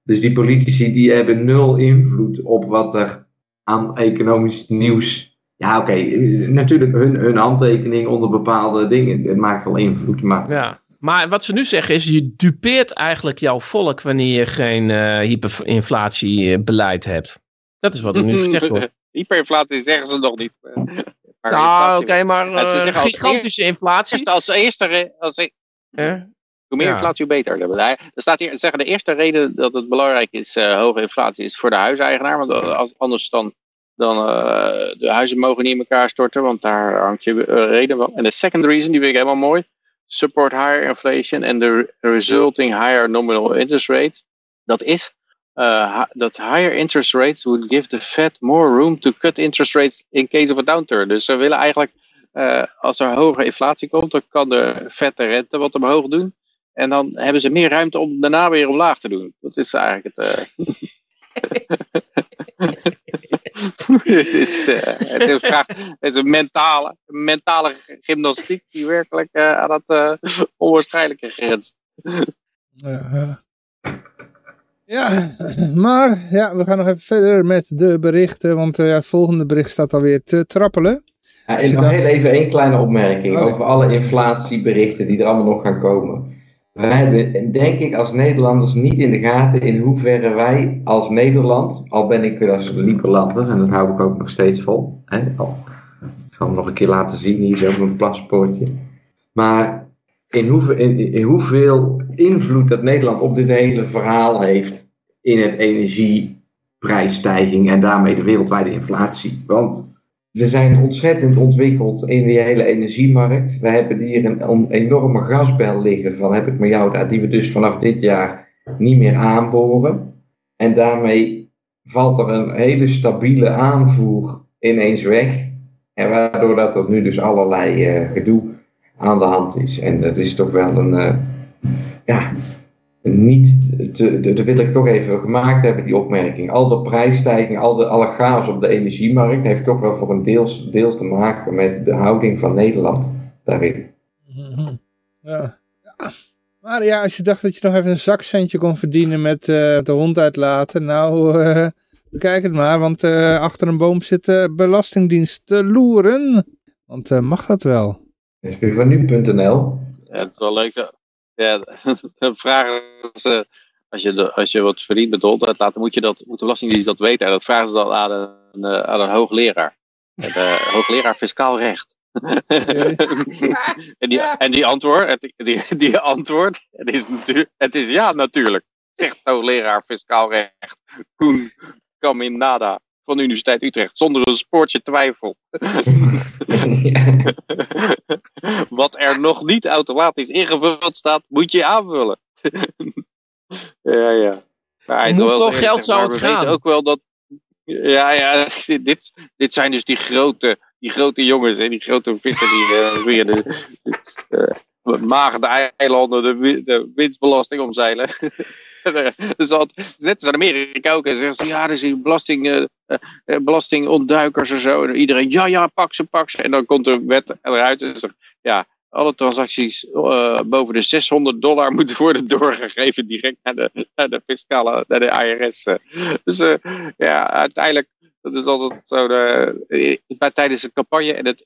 Dus die politici die hebben nul invloed op wat er aan economisch nieuws. Ja, oké, natuurlijk hun, hun handtekening onder bepaalde dingen. Het maakt wel invloed, maar Ja. Maar wat ze nu zeggen is, je dupeert eigenlijk jouw volk wanneer je geen eh, hyperinflatiebeleid hebt. Dat is wat er nu gezegd wordt. Hyperinflatie zeggen ze nog niet. Nou, oké, maar ze eh, als gigantische inflatie. Als eerste, als, e- hoe meer Ja. inflatie, hoe beter. Er staat hier, ze zeggen de eerste reden dat het belangrijk is, eh, hoge inflatie, is voor de huiseigenaar. Want als- anders dan, dan eh, de huizen mogen niet in elkaar storten, want daar hangt je eh, reden van. En de second reason, die vind ik helemaal mooi. Support higher inflation and the resulting higher nominal interest rate. Dat is uh, hi- dat higher interest rates would give the Fed more room to cut interest rates in case of a downturn. Dus ze willen eigenlijk, eh, als er hoge inflatie komt, dan kan de Fed de rente wat omhoog doen. En dan hebben ze meer ruimte om daarna weer omlaag te doen. Dat is eigenlijk het. eh. het, is, eh, het, is een mentale, mentale gymnastiek die werkelijk eh, aan eh, onwaarschijnlijke grenst. Ja, ja. Maar ja, we gaan nog even verder met de berichten, want eh, ja, het volgende bericht staat alweer te trappelen. Ja, en nog heel even één kleine opmerking Oké. over alle inflatieberichten die er allemaal nog gaan komen. Wij hebben, denk ik, als Nederlanders niet in de gaten in hoeverre wij als Nederland, al ben ik weer als Lieberlander, en dat hou ik ook nog steeds vol. Hè, al, ik zal hem nog een keer laten zien, hier is ook een paspoortje. Maar in, in hoeveel invloed dat Nederland op dit hele verhaal heeft in het energieprijsstijging en daarmee de wereldwijde inflatie. Want we zijn ontzettend ontwikkeld in die hele energiemarkt. We hebben hier een, enorme gasbel liggen van heb ik met jou daar, die we dus vanaf dit jaar niet meer aanboren. En daarmee valt er een hele stabiele aanvoer ineens weg. En waardoor dat er nu dus allerlei eh, gedoe aan de hand is. En dat is toch wel een, eh, ja, niet, te, te- dat wil ik toch even gemaakt hebben, die opmerking. Al de prijsstijging, al de, alle chaos op de energiemarkt heeft toch wel voor een deels, deels te maken met de houding van Nederland daarin. Ja. Ja. Maar ja, als je dacht dat je nog even een zakcentje kon verdienen met eh, de hond uitlaten, nou, eh, bekijk het maar, want eh, achter een boom zit de Belastingdienst te loeren. Want mag dat wel? Dat is weer van nu.nl. Ja, het is wel leuk. Ja, de vragen ze, als je, de, als je wat verdient met de hond uitlaten, moet, je dat, moet de Belastingdienst dat weten. En dat vragen ze dan aan een, eh, aan een hoogleraar. De hoogleraar fiscaal recht. en, die, en die antwoord, die, die antwoord, het is, natuur, het is ja natuurlijk, zegt hoogleraar fiscaal recht. Koen Kaminada van de Universiteit Utrecht, zonder een spoortje twijfel. Wat er nog niet automatisch ingevuld staat, moet je aanvullen. ja, ja. Maar hij hoeveel geld zou het gaan? ook wel dat. Ja, ja, dit, dit zijn dus die grote, die grote jongens, hè, die grote vissen die eh weer de, de maagde eilanden de, de winstbelasting omzeilen. dus net als in Amerika ook. En zeggen ze, ja, er zijn belasting, eh, eh, belastingontduikers en zo. En iedereen, ja, ja, pak ze, pak ze. En dan komt er wet eruit. En zegt, ja, alle transacties eh, boven de 600 dollar moeten worden doorgegeven direct naar de, naar de fiscale, naar de IRS. eh. Dus eh, ja, uiteindelijk, dat is altijd zo. De, eh, bij, tijdens de campagne en het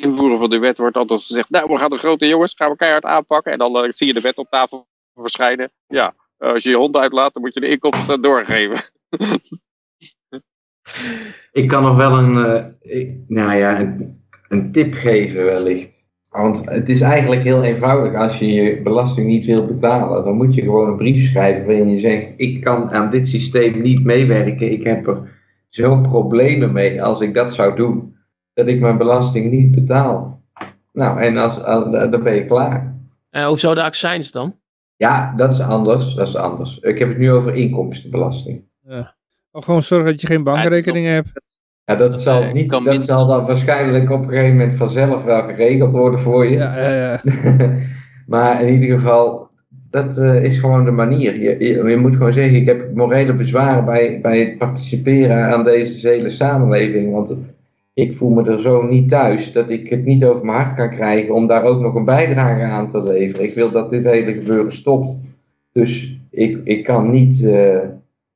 invoeren van de wet wordt altijd gezegd, nou, we gaan de grote jongens, gaan we keihard aanpakken. En dan eh, zie je de wet op tafel verschijnen. Ja, eh, als je je hond uitlaat, dan moet je de inkomsten doorgeven. Ik kan nog wel een, eh, ik- nou ja, een, een tip geven wellicht. Want het is eigenlijk heel eenvoudig. Als je je belasting niet wil betalen, dan moet je gewoon een brief schrijven waarin je zegt: Ik kan aan dit systeem niet meewerken. Ik heb er zo'n problemen mee als ik dat zou doen, dat ik mijn belasting niet betaal. Nou, en als, als, dan ben je klaar. En hoezo de accijns dan? Ja, dat is anders. Dat is anders. Ik heb het nu over inkomstenbelasting. Of gewoon zorgen dat je geen bankrekening hebt. Ja, dat zal, niet, dat zal dan waarschijnlijk op een gegeven moment vanzelf wel geregeld worden voor je. Ja, ja, ja. maar in ieder geval, dat eh, is gewoon de manier. Je, je, je moet gewoon zeggen, ik heb morele bezwaren bij, bij het participeren aan deze hele samenleving. Want ik voel me er zo niet thuis dat ik het niet over mijn hart kan krijgen om daar ook nog een bijdrage aan te leveren. Ik wil dat dit hele gebeuren stopt. Dus ik, ik kan niet eh,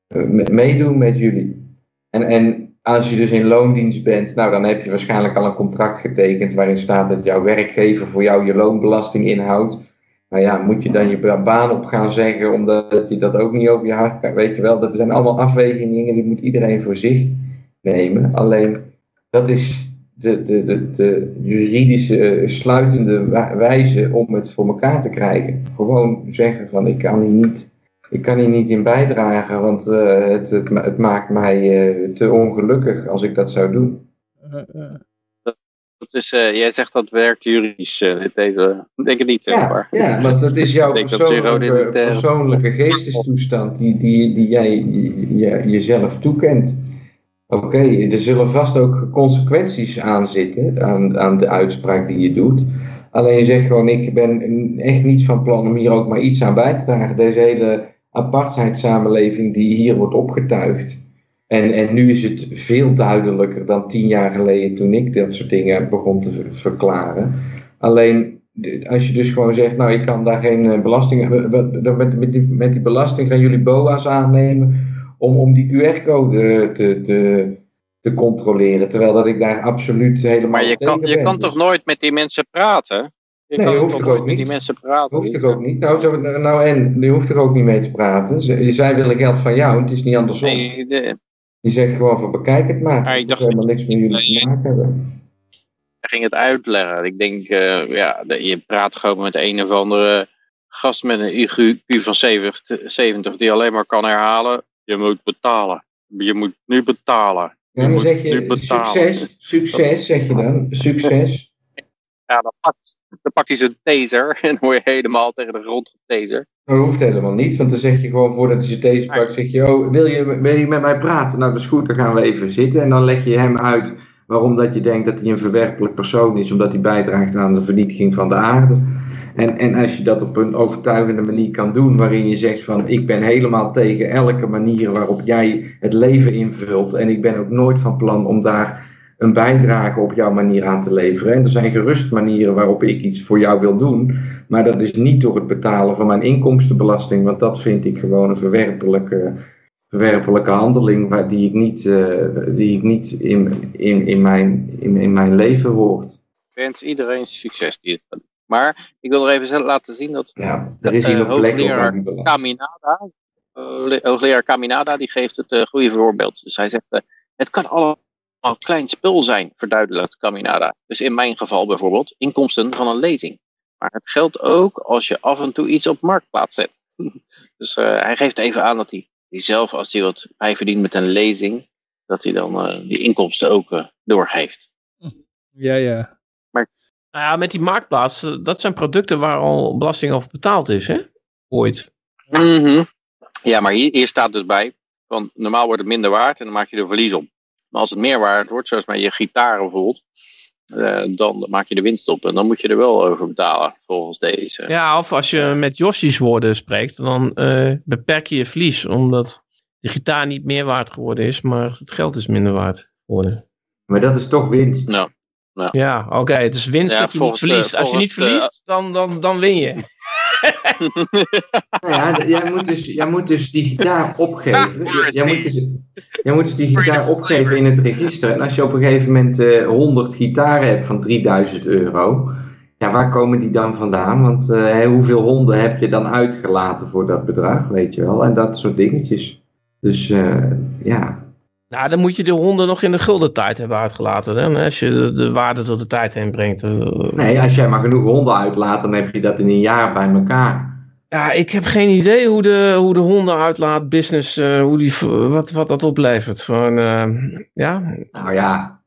me- meedoen met jullie. En, en als je dus in loondienst bent, nou dan heb je waarschijnlijk al een contract getekend waarin staat dat jouw werkgever voor jou je loonbelasting inhoudt. Nou ja, moet je dan je ba- baan op gaan zeggen omdat je dat ook niet over je hart krijgt? Weet je wel, dat zijn allemaal afwegingen die moet iedereen voor zich nemen. Alleen dat is de, de, de, de juridische eh, sluitende wijze om het voor elkaar te krijgen. Gewoon zeggen van ik kan hier niet, ik kan hier niet in bijdragen, want eh, het, het, het maakt mij eh, te ongelukkig als ik dat zou doen. Dat is, eh, jij zegt dat werkt juridisch. eh, dit deze, ik denk het niet. Ja, maar. ja, want dat is jouw persoonlijke, geestestoestand die, die, die jij je- je- jezelf toekent. Oké, er zullen vast ook consequenties aan zitten, aan, aan de uitspraak die je doet. Alleen je zegt gewoon, ik ben echt niet van plan om hier ook maar iets aan bij te dragen. Deze hele apartheidssamenleving die hier wordt opgetuigd. En, en nu is het veel duidelijker dan tien jaar geleden toen ik dat soort dingen begon te ver- verklaren. Alleen als je dus gewoon zegt, nou ik kan daar geen eh, belasting, met, met die belasting gaan jullie BOA's aannemen om, om die QR-code te, te, te controleren. Terwijl dat ik daar absoluut helemaal Maar je kan, je ben. kan toch nooit met die mensen praten? Je Nee, kan hoeft toch toch ook met niet? die mensen praten? hoeft er ook niet. Nou, zo, nou en, die hoeft er ook niet mee te praten. Zij willen geld van jou, het is niet andersom. Nee, de, Die zegt gewoon van bekijk het maar. Maar ik Ik dacht helemaal niks met jullie te maken hebben. hij ging het uitleggen. Ik denk, eh, ja, je praat gewoon met een of andere gast met een IQ van 70, 70 die alleen maar kan herhalen. Je moet betalen. Je moet nu betalen. Ja, Je dan moet zeg nu je betalen. succes, succes zeg je dan, succes. Ja, dan pakt, dan pakt hij zijn taser en dan word je helemaal tegen de grond getaser. Dat hoeft helemaal niet, want dan zeg je gewoon voordat hij zijn deze pakt, zeg je, oh, wil je, wil je met mij praten? Nou, dat is goed, dan gaan we even zitten. En dan leg je hem uit waarom dat je denkt dat hij een verwerpelijk persoon is, omdat hij bijdraagt aan de vernietiging van de aarde. En, en als je dat op een overtuigende manier kan doen, waarin je zegt van, ik ben helemaal tegen elke manier waarop jij het leven invult. En ik ben ook nooit van plan om daar een bijdrage op jouw manier aan te leveren. En er zijn gerust manieren waarop ik iets voor jou wil doen. Maar dat is niet door het betalen van mijn inkomstenbelasting, want dat vind ik gewoon een verwerpelijke, verwerpelijke handeling waar, die ik niet, eh, die ik niet in, in, in, mijn, in, in mijn leven hoort. Ik wens iedereen succes die het. Maar ik wil nog even laten zien dat Ja, er is hier Eh, plek hoogleraar die eh, le- hoogleraar Kaminada, die geeft het eh, goede voorbeeld. Dus hij zegt, eh, het kan allemaal klein spul zijn, verduidelijkt Kaminada. Dus in mijn geval bijvoorbeeld, inkomsten van een lezing. Maar het geldt ook als je af en toe iets op marktplaats zet. dus eh, hij geeft even aan dat hij, hij zelf, als hij wat bijverdient met een lezing, dat hij dan eh, die inkomsten ook eh, doorgeeft. Ja, ja. Nou ja, met die marktplaats, eh, dat zijn producten waar al belasting over betaald is, hè? Ooit. Mhm. Ja, maar hier, hier staat dus bij, want normaal wordt het minder waard en dan maak je er verlies op. Maar als het meer waard wordt, zoals met je gitaar bijvoorbeeld, eh, dan maak je de winst op en dan moet je er wel over betalen, volgens deze. Ja, of als je met Yossi's woorden spreekt, dan eh, beperk je je verlies, omdat de gitaar niet meer waard geworden is, maar het geld is minder waard geworden. Maar dat is toch winst. Nou, Ja, oké, het is winst Ja, dat je niet de- verliest. Als je niet de- verliest, dan, dan, dan win je. Nou ja, jij moet, dus, jij moet dus die gitaar opgeven. Jij moet, dus, jij moet dus die gitaar opgeven in het register. En als je op een gegeven moment eh 100 gitaren hebt van 3000 euro. Ja, waar komen die dan vandaan? Want eh, hoeveel honden heb je dan uitgelaten voor dat bedrag, weet je wel? En dat soort dingetjes. Dus eh, ja, Nou, dan moet je de honden nog in de gulden tijd hebben uitgelaten. Hè? Als je de, de waarde door de tijd heen brengt. eh. nee, als jij maar genoeg honden uitlaat, dan heb je dat in een jaar bij elkaar. Ja, ik heb geen idee hoe de, hoe de honden uitlaat business, eh, hoe die, wat, wat dat oplevert. Gewoon, eh, ja, Nou ja,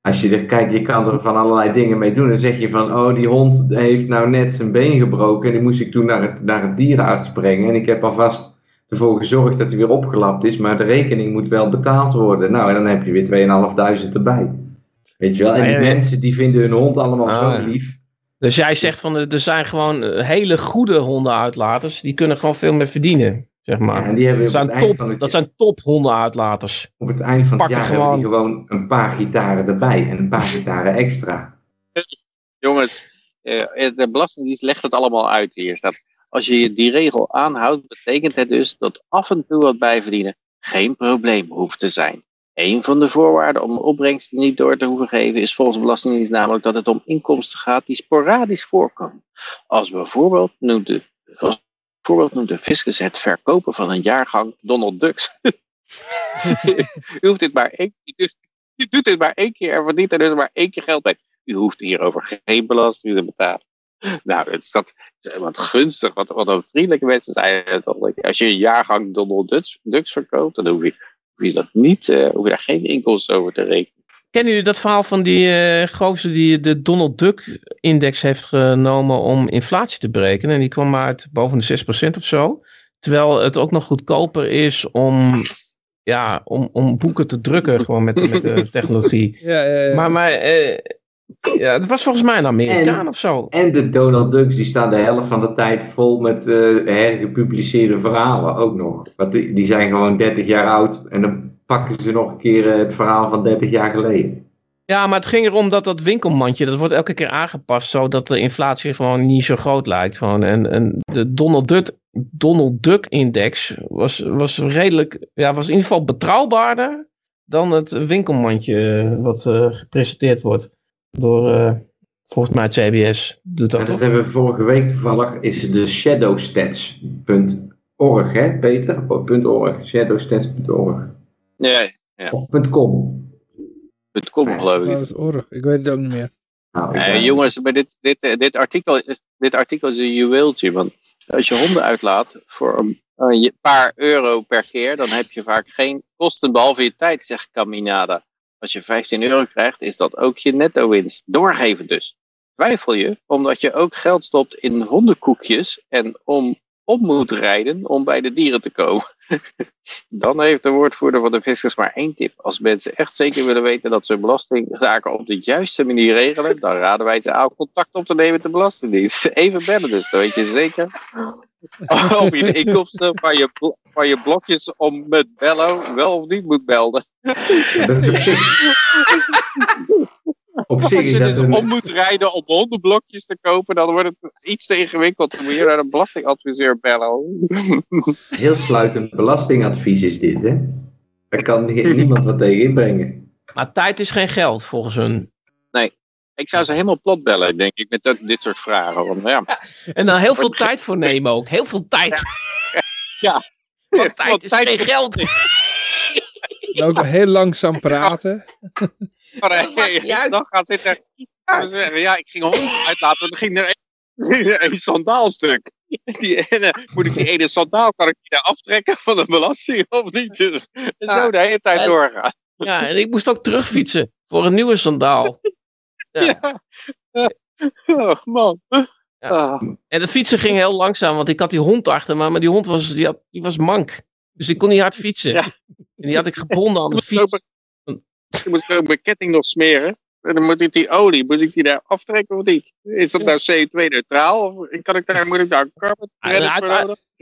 als je er kijkt, je kan er van allerlei dingen mee doen. Dan zeg je van, oh, die hond heeft nou net zijn been gebroken. En die moest ik toen naar het, naar het dierenarts brengen. En ik heb alvast ervoor gezorgd dat hij weer opgelapt is. Maar de rekening moet wel betaald worden. Nou, en dan heb je weer 2500 erbij. Weet je wel? En die ja, ja. mensen die vinden hun hond allemaal Ah, zo lief. Dus jij zegt van, er zijn gewoon eh, hele goede hondenuitlaters, die kunnen gewoon veel meer verdienen. Zeg maar. Ja, en die hebben dat, op zijn het eind top, van het dat zijn top hondenuitlaters. Op het eind van het jaar hebben die gewoon- gewoon een paar gitaren erbij en een paar gitaren extra. Jongens, eh, de Belastingdienst legt het allemaal uit. Hier staat, als je die regel aanhoudt, betekent het dus dat af en toe wat bijverdienen geen probleem hoeft te zijn. Een van de voorwaarden om opbrengsten niet door te hoeven geven is volgens Belastingdienst namelijk dat het om inkomsten gaat die sporadisch voorkomen. Als bijvoorbeeld noemt de, bijvoorbeeld noemt de fiscus het verkopen van een jaargang Donald Ducks. U hoeft dit maar één dus, u doet dit maar één keer en verdient er dus maar één keer geld bij. U hoeft hierover geen belasting te betalen. Nou, het is dat het is wat gunstig, wat, wat een vriendelijke mensen zijn. Als je een jaargang Donald Ducks, Ducks verkoopt, dan hoef je, hoef je dat niet, eh, hoef je daar geen inkomsten over te rekenen. Kennen jullie dat verhaal van die eh gozer die de Donald Duck index heeft genomen om inflatie te berekenen? En die kwam maar uit boven de 6% of zo. Terwijl het ook nog goedkoper is om, ja, om, om boeken te drukken gewoon met, met de technologie. Ja, ja, ja. Maar, maar eh, ja, het was volgens mij een Amerikaan En- of zo. En de Donald Ducks die staan de helft van de tijd vol met eh, hergepubliceerde verhalen ook nog. Want die, die zijn gewoon 30 jaar oud en dan pakken ze nog een keer eh, het verhaal van 30 jaar geleden. Ja, maar het ging erom dat dat winkelmandje, dat wordt elke keer aangepast, zodat de inflatie gewoon niet zo groot lijkt. Gewoon. En, en de Donald Duck, Donald Duck index was, was redelijk, ja, was in ieder geval betrouwbaarder dan het winkelmandje eh, wat gepresenteerd wordt door, eh, volgens mij het CBS. Doet dat En dat hebben we vorige week toevallig, is de shadowstats.org, hè Peter? .org, shadowstats.org. Nee, Of .com. het komt geloof ik. Oorlog. Ik weet het ook niet meer. Nou, Eh, jongens, maar dit, dit, eh, dit, artikel, is- dit artikel is een juweeltje. Want als je honden uitlaat voor een, paar euro per keer, dan heb je vaak geen kosten behalve je tijd, zegt Caminada. Als je 15 euro krijgt, is dat ook je netto-winst. Doorgeven dus. Twijfel je, omdat je ook geld stopt in hondenkoekjes en om op moet rijden om bij de dieren te komen. Dan heeft de woordvoerder van de fiscus maar één tip. Als mensen echt zeker willen weten dat ze belastingzaken op de juiste manier regelen, dan raden wij ze aan contact op te nemen met de Belastingdienst. Even bellen dus, dan weet je zeker of je de inkomsten van je, van je blokjes om met bello wel of niet moet belden. Dat is op zich. Op zich Als is je dus een, om moet rijden om hondenblokjes te kopen, dan wordt het iets te ingewikkeld. Dan moet je naar een belastingadviseur bellen. heel sluitend belastingadvies is dit, hè? Daar kan ni- niemand wat tegen inbrengen. Maar tijd is geen geld volgens hun. Ik zou ze helemaal plat bellen, denk ik, met dat, dit soort vragen. Want, ja, En dan heel veel tijd voor nemen ook. Heel veel tijd. Ja. Want tijd Want is tijd geen is- geld. En ook heel langzaam praten. Maar, eh, dan gaat zitten. Ja, zeggen, ja, ik ging honden uitlaten. en Dan ging er een, er sandaalstuk. Die ene, moet ik die ene sandaal, kan ik die daar aftrekken van de belasting of niet? Dus, en zo de hele tijd doorgaan. Ja, en ik moest ook terugfietsen voor een nieuwe sandaal. Ja. Ja. Oh, man. Ja. Ah. En de fietsen ging heel langzaam, want ik had die hond achter me, maar die hond was, die had, die was mank. Dus ik kon niet hard fietsen. Ja. En die had ik gebonden aan de fiets. je moest ook mijn ketting nog smeren. En dan moet ik die olie, moet ik die daar aftrekken of niet? Is dat nou CO2-neutraal? Of kan ik daar, moet ik daar een carbon?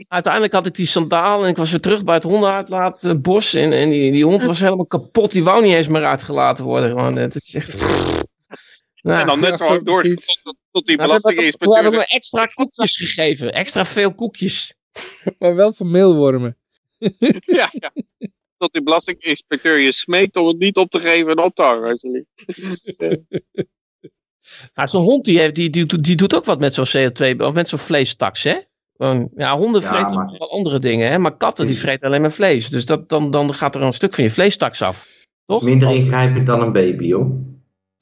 Uiteindelijk had ik die sandaal en ik was weer terug bij het hondenuitlaatbos. En, en die, die hond was helemaal kapot. Die wou niet eens meer uitgelaten worden. Het is echt... Nou, en dan net zo door tot, tot die belastinginspecteur... heb ik me extra koekjes gegeven. Extra veel koekjes. Maar wel van meelwormen. ja, ja. Tot die belastinginspecteur je smeekt om het niet op te geven en op te hangen. Ja, zo'n hond die, heeft, die, die, die doet ook wat met zo'n CO2, of met zo'n vleestaks, hè? Ja, honden Ja, vreten maar- ook wel andere dingen, hè? Maar katten die vreten alleen maar vlees. Dus dat, dan, dan gaat er een stuk van je vleestaks af. Toch? Minder ingrijpend dan een baby, hoor.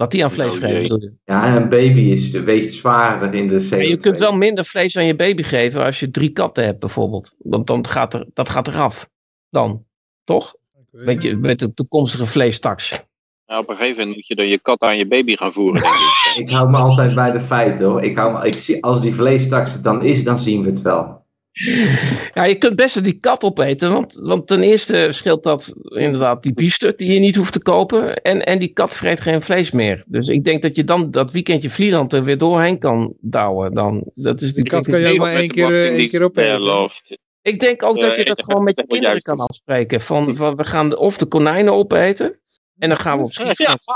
Dat die aan vlees Oh, bedoel je? Ja, en een baby is, weegt zwaarder in de CO2. Maar je kunt wel minder vlees aan je baby geven als je drie katten hebt, bijvoorbeeld. Want dan gaat er, dat gaat eraf. Dan. Toch? Met, je, met de toekomstige vleestaks. Nou, op een gegeven moment moet je dan je kat aan je baby gaan voeren. Denk ik. Ik hou me altijd bij de feiten, hoor. Ik hou me, ik zie, als die vleestaks het dan is, dan zien we het wel. Ja, je kunt best die kat opeten. Want, want ten eerste scheelt dat inderdaad die biefstuk die je niet hoeft te kopen. En, en die kat vreet geen vlees meer. Dus ik denk dat je dan dat weekendje Vlieland er weer doorheen kan douwen. Dan, dat is Die de kat kan je maar één keer, eh, één keer opeten. beloofd. Ik denk ook dat je Eh, dat gewoon met je kinderen kan afspreken. Van, van we gaan de- of de konijnen opeten. En dan gaan we op skivakantie.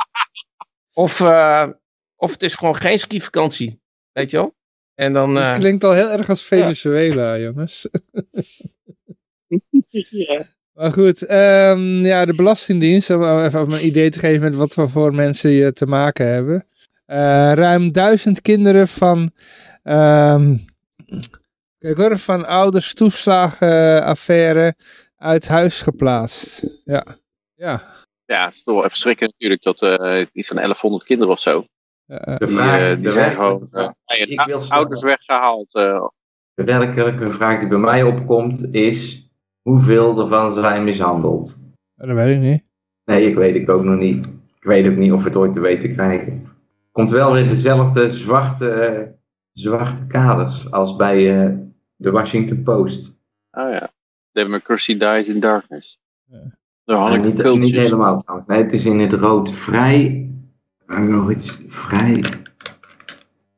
Of, eh, of het is gewoon geen skivakantie. Weet je wel? En dan... Het eh, klinkt al heel erg als Venezuela, jongens. Maar goed, ehm, ja, de Belastingdienst, om even een idee te geven met wat voor, voor mensen je te maken hebben. Eh, ruim duizend kinderen van, ehm, kijk hoor, van ouders toeslagenaffaire uit huis geplaatst. Ja, ja. Ja, het is toch wel even schrikken natuurlijk dat eh, iets van 1100 kinderen of zo. Eh, De Die, vraag, eh, de die zijn gewoon eh, ouders weggehaald. eh. de werkelijke vraag die bij mij opkomt is, hoeveel ervan zijn mishandeld? dat weet ik niet. Nee, ik weet het ook nog niet. Ik weet ook niet of we het ooit te weten krijgen. Komt wel weer dezelfde zwarte, eh, zwarte kaders als bij eh, de Washington Post. oh ja. Democracy dies in darkness. Ja. Daar had ik niet, helemaal trouwens. Nee, het is in het rood. Vrij. Nog iets. Vrij.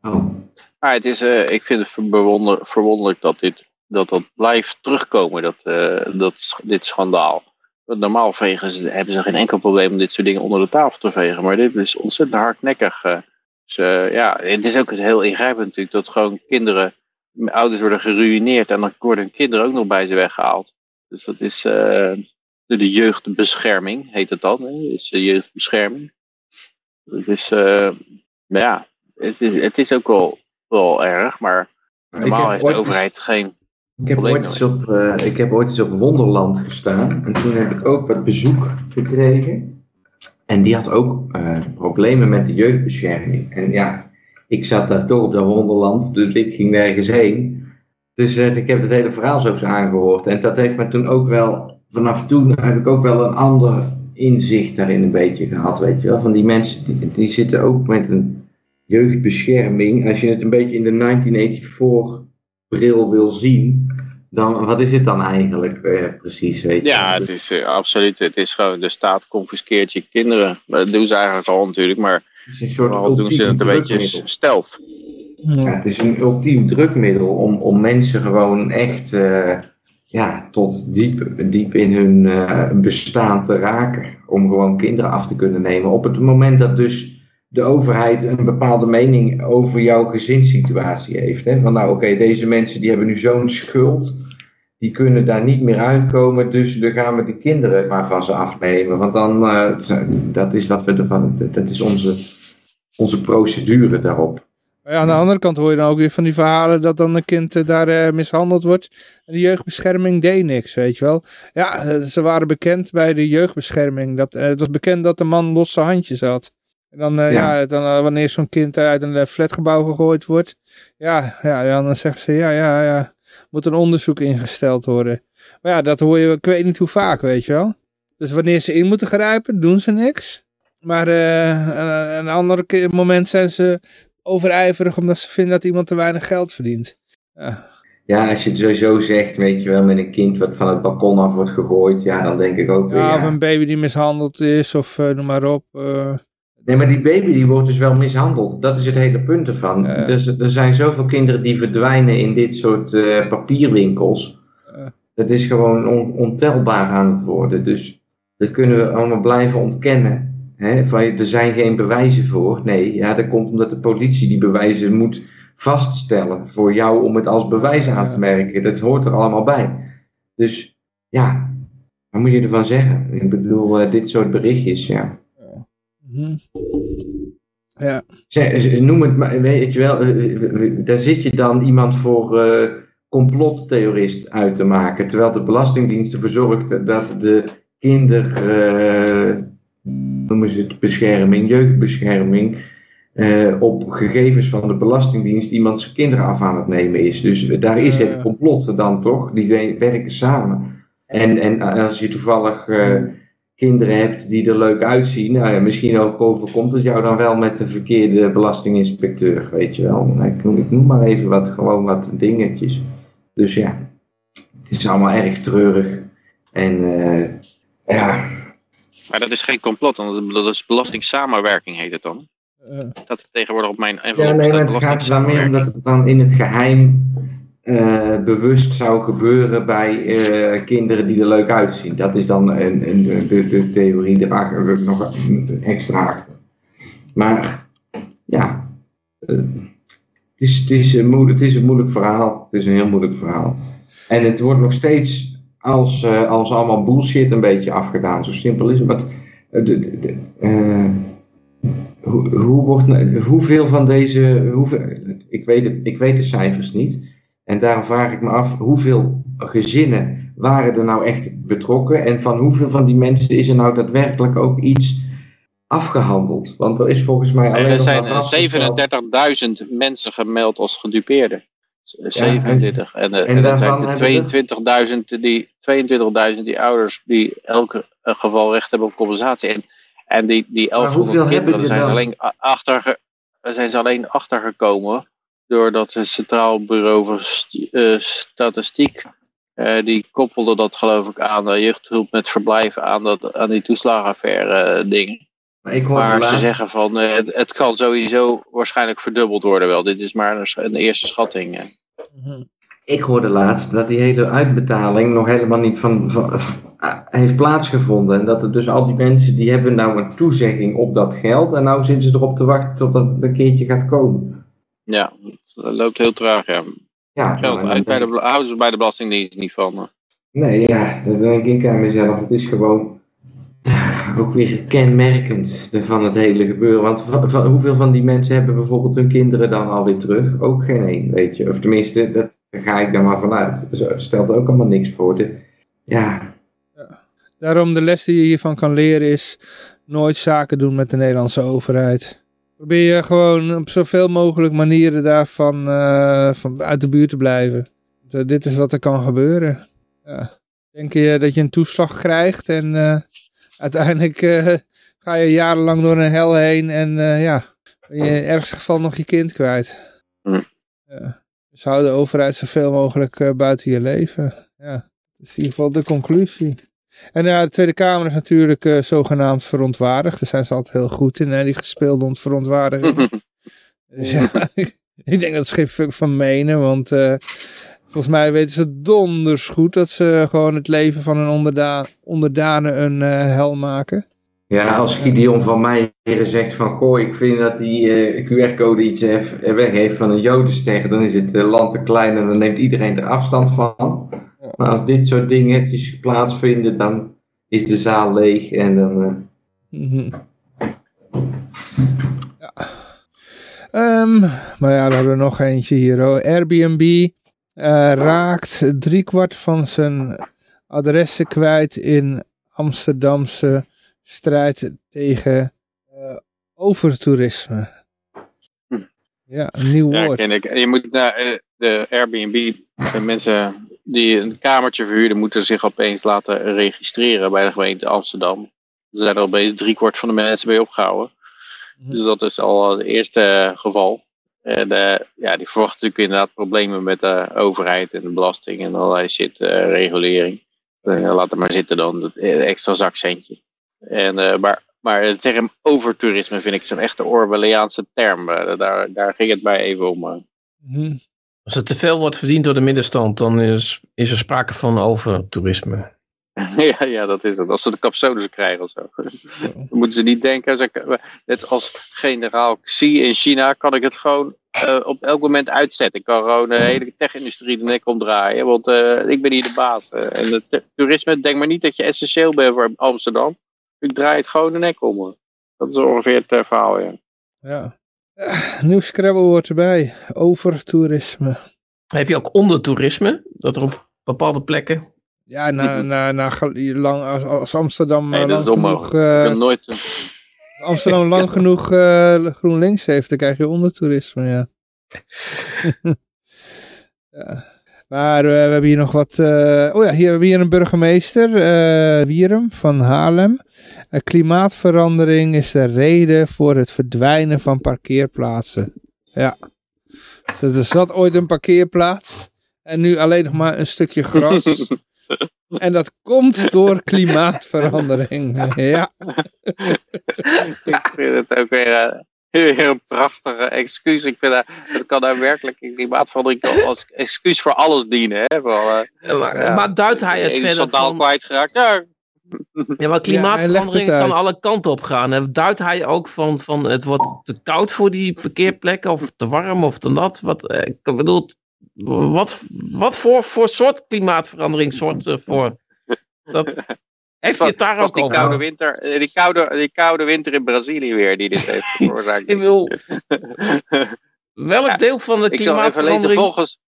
Oh. Maar het is, eh, ik vind het verwonder, verwonderlijk dat dit dat, dat blijft terugkomen, dat, eh, dat, dit schandaal. Normaal vegen ze, hebben ze geen enkel probleem om dit soort dingen onder de tafel te vegen. Maar dit is ontzettend hardnekkig. eh. Dus ja, het is ook heel ingrijpend natuurlijk dat gewoon kinderen, ouders worden geruineerd en dan worden kinderen ook nog bij ze weggehaald. Dus dat is de, jeugdbescherming, heet het dan. Hè? Is de jeugdbescherming. Het is, eh, maar ja, het is, het is ook wel, wel erg, maar normaal heeft de overheid geen Ik heb, ooit eens op, eh, ik heb ooit eens op Wonderland gestaan. En toen heb ik ook wat bezoek gekregen. En die had ook eh, problemen met de jeugdbescherming. En ja, ik zat daar toch op dat Wonderland. Dus ik ging nergens heen. Dus ik heb het hele verhaal zo aangehoord. En dat heeft me toen ook wel... Vanaf toen heb ik ook wel een ander inzicht daarin een beetje gehad. Weet je wel. Van die mensen die, die zitten ook met een jeugdbescherming. Als je het een beetje in de 1984 bril wil zien, dan wat is het dan eigenlijk eh, precies? Weet je? Ja, het is eh, absoluut. Het is gewoon, de staat confiskeert je kinderen. Dat doen ze eigenlijk al natuurlijk, maar het is een soort vooral doen ze het een beetje stealth. Ja, het is een ultiem drukmiddel om, om mensen gewoon echt eh, ja, tot diep, diep in hun eh, bestaan te raken. Om gewoon kinderen af te kunnen nemen. Op het moment dat dus de overheid een bepaalde mening over jouw gezinssituatie heeft. Hè? Van nou oké, deze mensen die hebben nu zo'n schuld. Die kunnen daar niet meer uitkomen, dus dan gaan we de kinderen maar van ze afnemen. Want dan, eh, dat is wat we ervan, dat is onze, onze procedure daarop. Maar ja, aan de andere kant hoor je dan ook weer van die verhalen dat dan een kind eh, daar eh, mishandeld wordt. En de jeugdbescherming deed niks, weet je wel. Ja, eh, ze waren bekend bij de jeugdbescherming. Dat, het was bekend dat de man losse handjes had. En dan, ja. Ja. dan wanneer zo'n kind uit een flatgebouw gegooid wordt. Ja, ja, ja, dan zeggen ze, ja, ja, ja, moet een onderzoek ingesteld worden. Maar ja, dat hoor je, ik weet niet hoe vaak, weet je wel. Dus wanneer ze in moeten grijpen, doen ze niks. Maar eh, een ander moment zijn ze overijverig omdat ze vinden dat iemand te weinig geld verdient. Ja, Ja, als je het sowieso zegt, weet je wel, met een kind wat van het balkon af wordt gegooid, ja, dan denk ik ook weer, ja ja. of een baby die mishandeld is of eh, noem maar op. eh. Nee, maar die baby die wordt dus wel mishandeld. Dat is het hele punt ervan. Dus, er zijn zoveel kinderen die verdwijnen in dit soort eh, papierwinkels. Dat is gewoon on- ontelbaar aan het worden. Dus dat kunnen we allemaal blijven ontkennen. Hè? Van, er zijn geen bewijzen voor. Nee, ja, dat komt omdat de politie die bewijzen moet vaststellen voor jou om het als bewijs aan te merken. Dat hoort er allemaal bij. Dus ja, wat moet je ervan zeggen? Ik bedoel, eh, dit soort berichtjes, ja. Mhm. Ja, Zeg, noem het maar, weet je wel, eh, eh, daar zit je dan iemand voor complottheorist uit te maken. Terwijl de Belastingdienst ervoor zorgt dat de kinder, noemen ze het, bescherming, jeugdbescherming, eh, op gegevens van de Belastingdienst iemand zijn kinderen af aan het nemen is. Dus eh, daar is het Eh. complot dan toch, die we- werken samen. En, en als je toevallig eh, kinderen hebt die er leuk uitzien, nou ja, misschien ook overkomt het jou dan wel met de verkeerde belastinginspecteur, weet je wel. Nou, Ik noem, ik noem maar even wat, gewoon wat dingetjes. Dus ja, het is allemaal erg treurig. En eh, ja, Maar dat is geen complot, want dat is- belastingssamenwerking heet het dan. eh, Dat tegenwoordig op mijn ja envelop nee, staat maar het gaat er dan meer om belastingssamenwerking. dat het dan in het geheim eh, bewust zou gebeuren bij eh, kinderen die er leuk uitzien. Dat is dan een, een, de, de, de theorie erachter, nog een extra achter. Maar ja, het, is, het, is een moeilijk, het is een moeilijk verhaal. Het is een heel moeilijk verhaal. En het wordt nog steeds als, eh, als allemaal bullshit een beetje afgedaan. Zo simpel is het. Want, eh, de, de, de, eh, hoe, hoe wordt, nou- hoeveel van deze, hoeveel, ik, weet het, ik weet de cijfers niet. En daarom vraag ik me af, hoeveel gezinnen waren er nou echt betrokken? En van hoeveel van die mensen is er nou daadwerkelijk ook iets afgehandeld? Want er is volgens mij alleen er zijn maar vastgesteld- 37.000 mensen gemeld als gedupeerden. 37. En, eh, en en daarvan zijn er 22.000 die, 22.000 die ouders die elke eh, geval recht hebben op compensatie. En, en die, die hoeveel 1100 kinderen, daar zijn, ze alleen achter, zijn ze alleen achtergekomen doordat het Centraal Bureau voor eh, Statistiek eh, die koppelde dat geloof ik aan de jeugdhulp met verblijven aan, dat, aan die toeslagenaffaire eh, dingen. Maar ik hoorde Maar ze zeggen van eh, het, het kan sowieso waarschijnlijk verdubbeld worden wel. Dit is maar een, eerste schatting. eh. Ik hoorde laatst dat die hele uitbetaling nog helemaal niet van, van, eh, heeft plaatsgevonden. En dat er dus al die mensen die hebben nou een toezegging op dat geld. En nou zitten ze erop te wachten totdat het een keertje gaat komen. Ja, het loopt heel traag. Ja. Ja, Geld uit bij de, houden ze bij de Belastingdienst niet van. Nee, ja, dat denk ik aan mezelf. Het is gewoon ook weer kenmerkend van het hele gebeuren. Want van, hoeveel van die mensen hebben bijvoorbeeld hun kinderen dan alweer terug? Ook geen één, weet je. Of tenminste, dat, daar ga ik dan maar vanuit. Dus het stelt ook allemaal niks voor. Ja, Daarom de les die je hiervan kan leren is nooit zaken doen met de Nederlandse overheid. Probeer je gewoon op zoveel mogelijk manieren daarvan eh, van uit de buurt te blijven. Eh, dit is wat er kan gebeuren. Ja. Denk je dat je een toeslag krijgt en eh, uiteindelijk eh, ga je jarenlang door een hel heen en eh, ja, ben je in het ergste geval nog je kind kwijt. Hm. Ja. Dus hou de overheid zoveel mogelijk eh, buiten je leven. Ja, dat is in ieder geval de conclusie. En ja, de Tweede Kamer is natuurlijk zogenaamd verontwaardigd. Daar zijn ze altijd heel goed in, hè, die gespeelde ontverontwaardiging. dus ja, ik denk dat ze geen fuck van menen, want volgens mij weten ze donders goed dat ze gewoon het leven van hun onderda onderdanen een eh, hel maken. ja, als Gideon van Meijeren zegt van... Goh, ik vind dat die eh, QR-code iets hef- weg heeft van een jodenster... dan is het eh, land te klein en dan neemt iedereen er afstand van. Maar als dit soort dingetjes plaatsvinden... dan is de zaal leeg en dan... eh, Mhm. Ja. Ehm, maar ja, dan hebben we nog eentje hier. Airbnb eh, raakt driekwart van zijn adressen kwijt in Amsterdamse strijd tegen eh, overtoerisme. Hm. Ja, een nieuw Ja, woord. ken ik. Je moet naar eh, de Airbnb. De mensen die een kamertje verhuurden, moeten zich opeens laten registreren bij de gemeente Amsterdam. Er zijn er opeens driekwart van de mensen mee opgehouden. Mhm. Dus dat is al het eerste geval. En eh, ja, die verwachten natuurlijk inderdaad problemen met de overheid en de belasting en allerlei shit, eh, regulering. Eh, laat het maar zitten dan, dat extra zakcentje. En, maar, maar de term overtoerisme vind ik zo'n echte Orwelliaanse term. Daar, daar ging het mij even om. Mhm. Als er te veel wordt verdiend door de middenstand, dan is, is er sprake van overtoerisme. ja, ja, dat is het. Als ze de capsules krijgen of zo. Dan moeten ze niet denken, net als generaal Xi in China, kan ik het gewoon eh, op elk moment uitzetten. Ik kan gewoon de hele tech-industrie de nek omdraaien, want eh, ik ben hier de baas. Eh, en het toerisme, denk maar niet dat je essentieel bent voor Amsterdam. Ik draai het gewoon de nek om. hoor. Dat is ongeveer het verhaal, ja. Ja. Nieuw Scrabble-woord erbij. Overtoerisme. Heb je ook ondertoerisme? Dat er op bepaalde plekken... Ja, na, na, na, lang, als, als Amsterdam Nee, eh, dat is lang genoeg, eh, nooit... Amsterdam lang genoeg eh, GroenLinks heeft, dan krijg je ondertoerisme, ja. ja. Maar we hebben hier nog wat... eh, oh ja, hier hebben we hier een burgemeester, eh Wierum van Haarlem. Klimaatverandering is de reden voor het verdwijnen van parkeerplaatsen. Ja. Dus er zat ooit een parkeerplaats en nu alleen nog maar een stukje gras. En dat komt door klimaatverandering. Ja. ik vind het ook weer... eh, een prachtige excuus. Ik vind dat, het kan daar werkelijk een klimaatverandering als excuus voor alles dienen. Hè? Voor, uh, maar, ja, maar duidt hij het verder sandaal van... kwijtgeraakt. Ja, Ja, maar klimaatverandering kan alle kanten op gaan. En duidt hij ook van, van het wordt te koud voor die parkeerplekken of te warm of te nat? Wat, eh, ik bedoel, wat, wat voor, voor soort klimaatverandering zorgt er voor? Dat, heeft je het daar ook die over? koude, winter, eh, die, koude, die koude winter in Brazilië weer die dit heeft veroorzaakt. Ik wil, welk Ja, deel van de even lezen. klimaatverandering... Volgens,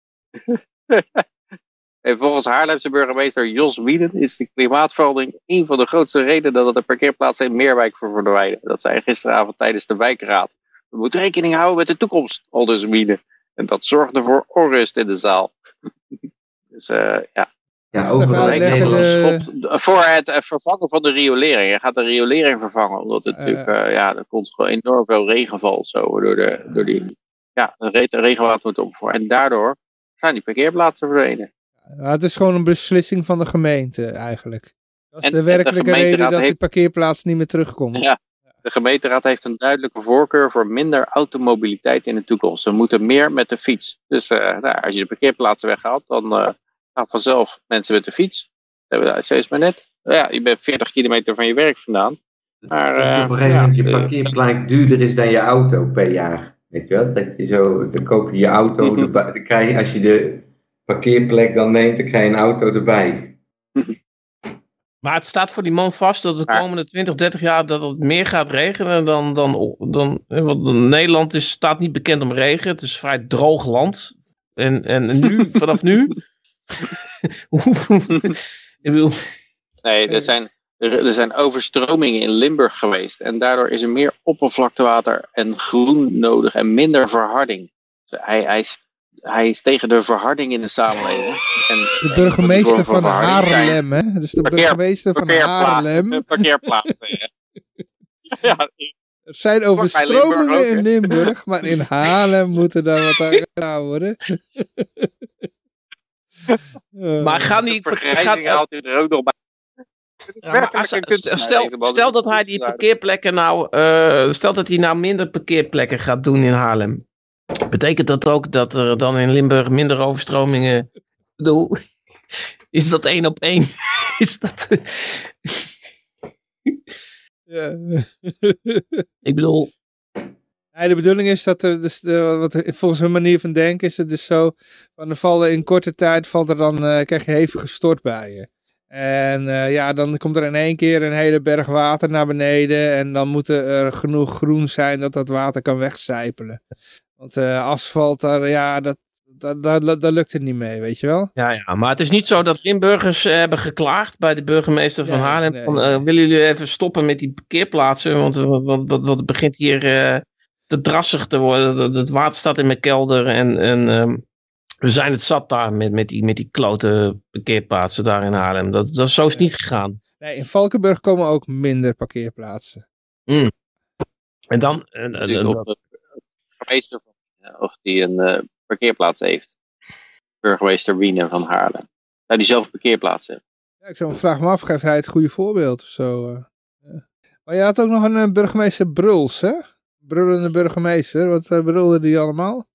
en volgens Haarlemse burgemeester Jos Wieden is de klimaatverandering een van de grootste redenen dat er parkeerplaatsen in Meerwijk voor verdwijnen. Dat zei gisteravond tijdens de wijkraad. We moeten rekening houden met de toekomst, aldus Wieden. En dat zorgde voor onrust in de zaal. dus eh, ja, Ja, overal schopt voor het eh, vervangen van de riolering. Je gaat de riolering vervangen, omdat het Eh. natuurlijk, eh, ja, er komt gewoon enorm veel regenval zo door, de, door die, ja, de regenwater moet opvoeren. En daardoor zijn die parkeerplaatsen verdwenen. Ja, het is gewoon een beslissing van de gemeente eigenlijk. Dat is En- de werkelijke reden dat die heeft- parkeerplaats niet meer terugkomt. Ja. De gemeenteraad heeft een duidelijke voorkeur voor minder automobiliteit in de toekomst. We moeten meer met de fiets. Dus eh, nou, als je de parkeerplaatsen weghaalt, dan eh gaan vanzelf mensen met de fiets. Dat hebben we steeds maar net. Ja, je bent 40 kilometer van je werk vandaan. Maar, Dat op een gegeven ja, moment je parkeerplek duurder is dan je auto per jaar. Weet je wel? Dat je zo, dan koop je je auto. Dan krijg je, als je de parkeerplek dan neemt, dan krijg je een auto erbij. Maar het staat voor die man vast dat de komende 20, 30 jaar dat het meer gaat regenen dan... dan, dan want Nederland is, staat niet bekend om regen. Het is vrij droog land. En, en nu, vanaf nu... ik bedoel, Nee, er zijn, er, zijn overstromingen in Limburg geweest. En daardoor is er meer oppervlaktewater en groen nodig en minder verharding. Dus hij, hij is tegen de verharding in de samenleving. En, De burgemeester van Haarlem, hè? Dus de Parkeer- burgemeester van Haarlem. Parkeerplaatsen. ja. ja, Er zijn overstromingen in? Limburg, maar in Haarlem moet er dan wat aan gedaan worden. Eh, maar die... vergrijzing gaat- haalt u er ook nog bij. Ja, als- stel, stel dat hij die parkeerplekken nou, eh, stel dat hij nou minder parkeerplekken gaat doen in Haarlem. Betekent dat ook dat er dan in Limburg minder overstromingen, ik bedoel, is dat één op één? Is dat, ja. ik bedoel, de bedoeling is dat er, dus de, wat, volgens hun manier van denken is het dus zo, van er vallen in korte tijd, valt er dan, eh, krijg je hevige stortbuien. En eh, ja, dan komt er in één keer een hele berg water naar beneden en dan moet er genoeg groen zijn dat dat water kan wegcijpelen. Want eh, asfalt, daar, ja, dat, dat, dat, dat lukt het niet mee, weet je wel? ja, ja, maar het is niet zo dat Limburgers eh, hebben geklaagd bij de burgemeester van Haarlem. nee. Van, eh, willen jullie even stoppen met die parkeerplaatsen? Want wat, wat, wat, begint hier eh, te drassig te worden. Het- water staat in mijn kelder en, en ehm, we zijn het zat daar met, met, die, met die klote parkeerplaatsen daar in Haarlem. Dat, dat, zo is het niet gegaan. Nee, in Valkenburg komen ook minder parkeerplaatsen. En dan... en- de burgemeester van eh, of die een eh, parkeerplaats heeft. Burgemeester Wienen van Haarlem. Nou, die zelf een parkeerplaats heeft. Ja, ik zou me vragen me af, geeft hij het goede voorbeeld of zo? eh? Ja. Maar je had ook nog een eh, burgemeester Bruls, hè? Brullende burgemeester, wat eh, brulde die allemaal?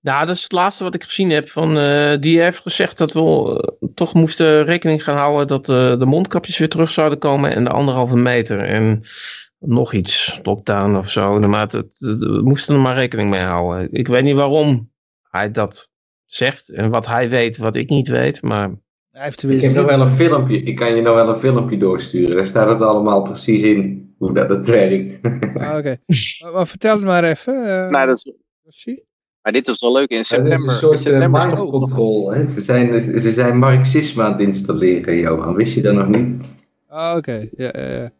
Nou, dat is het laatste wat ik gezien heb. Van, eh, die heeft gezegd dat we eh, toch moesten rekening gaan houden dat eh, de mondkapjes weer terug zouden komen en de anderhalve meter. En nog iets, lockdown of zo. Maar het, we moesten er maar rekening mee houden. Ik weet niet waarom hij dat zegt en wat hij weet, wat ik niet weet. Maar Hij heeft Ik heb weer nog wel een filmpje, ik kan je nog wel een filmpje doorsturen. Daar staat het allemaal precies in, hoe dat het werkt. Ah, Oké, maar, maar vertel het maar even. eh, Nou, dat is, maar dit is wel leuk. In Het is september, een in soort september control. Hè? Ze, zijn, ze zijn marxisme aan het installeren, Johan. Wist je dat nog niet? Ah, oké. Ja, ja, ja.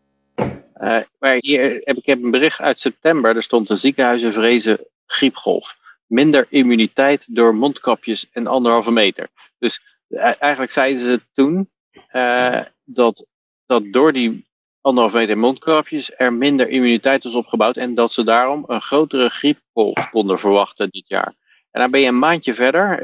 Eh, maar hier heb ik een bericht uit september. Er stond de ziekenhuizen vrezen griepgolf. Minder immuniteit door mondkapjes en anderhalve meter. Dus eh, eigenlijk zeiden ze toen eh, dat, dat door die anderhalve meter mondkapjes er minder immuniteit was opgebouwd. En dat ze daarom een grotere griepgolf konden verwachten dit jaar. En dan ben je een maandje verder.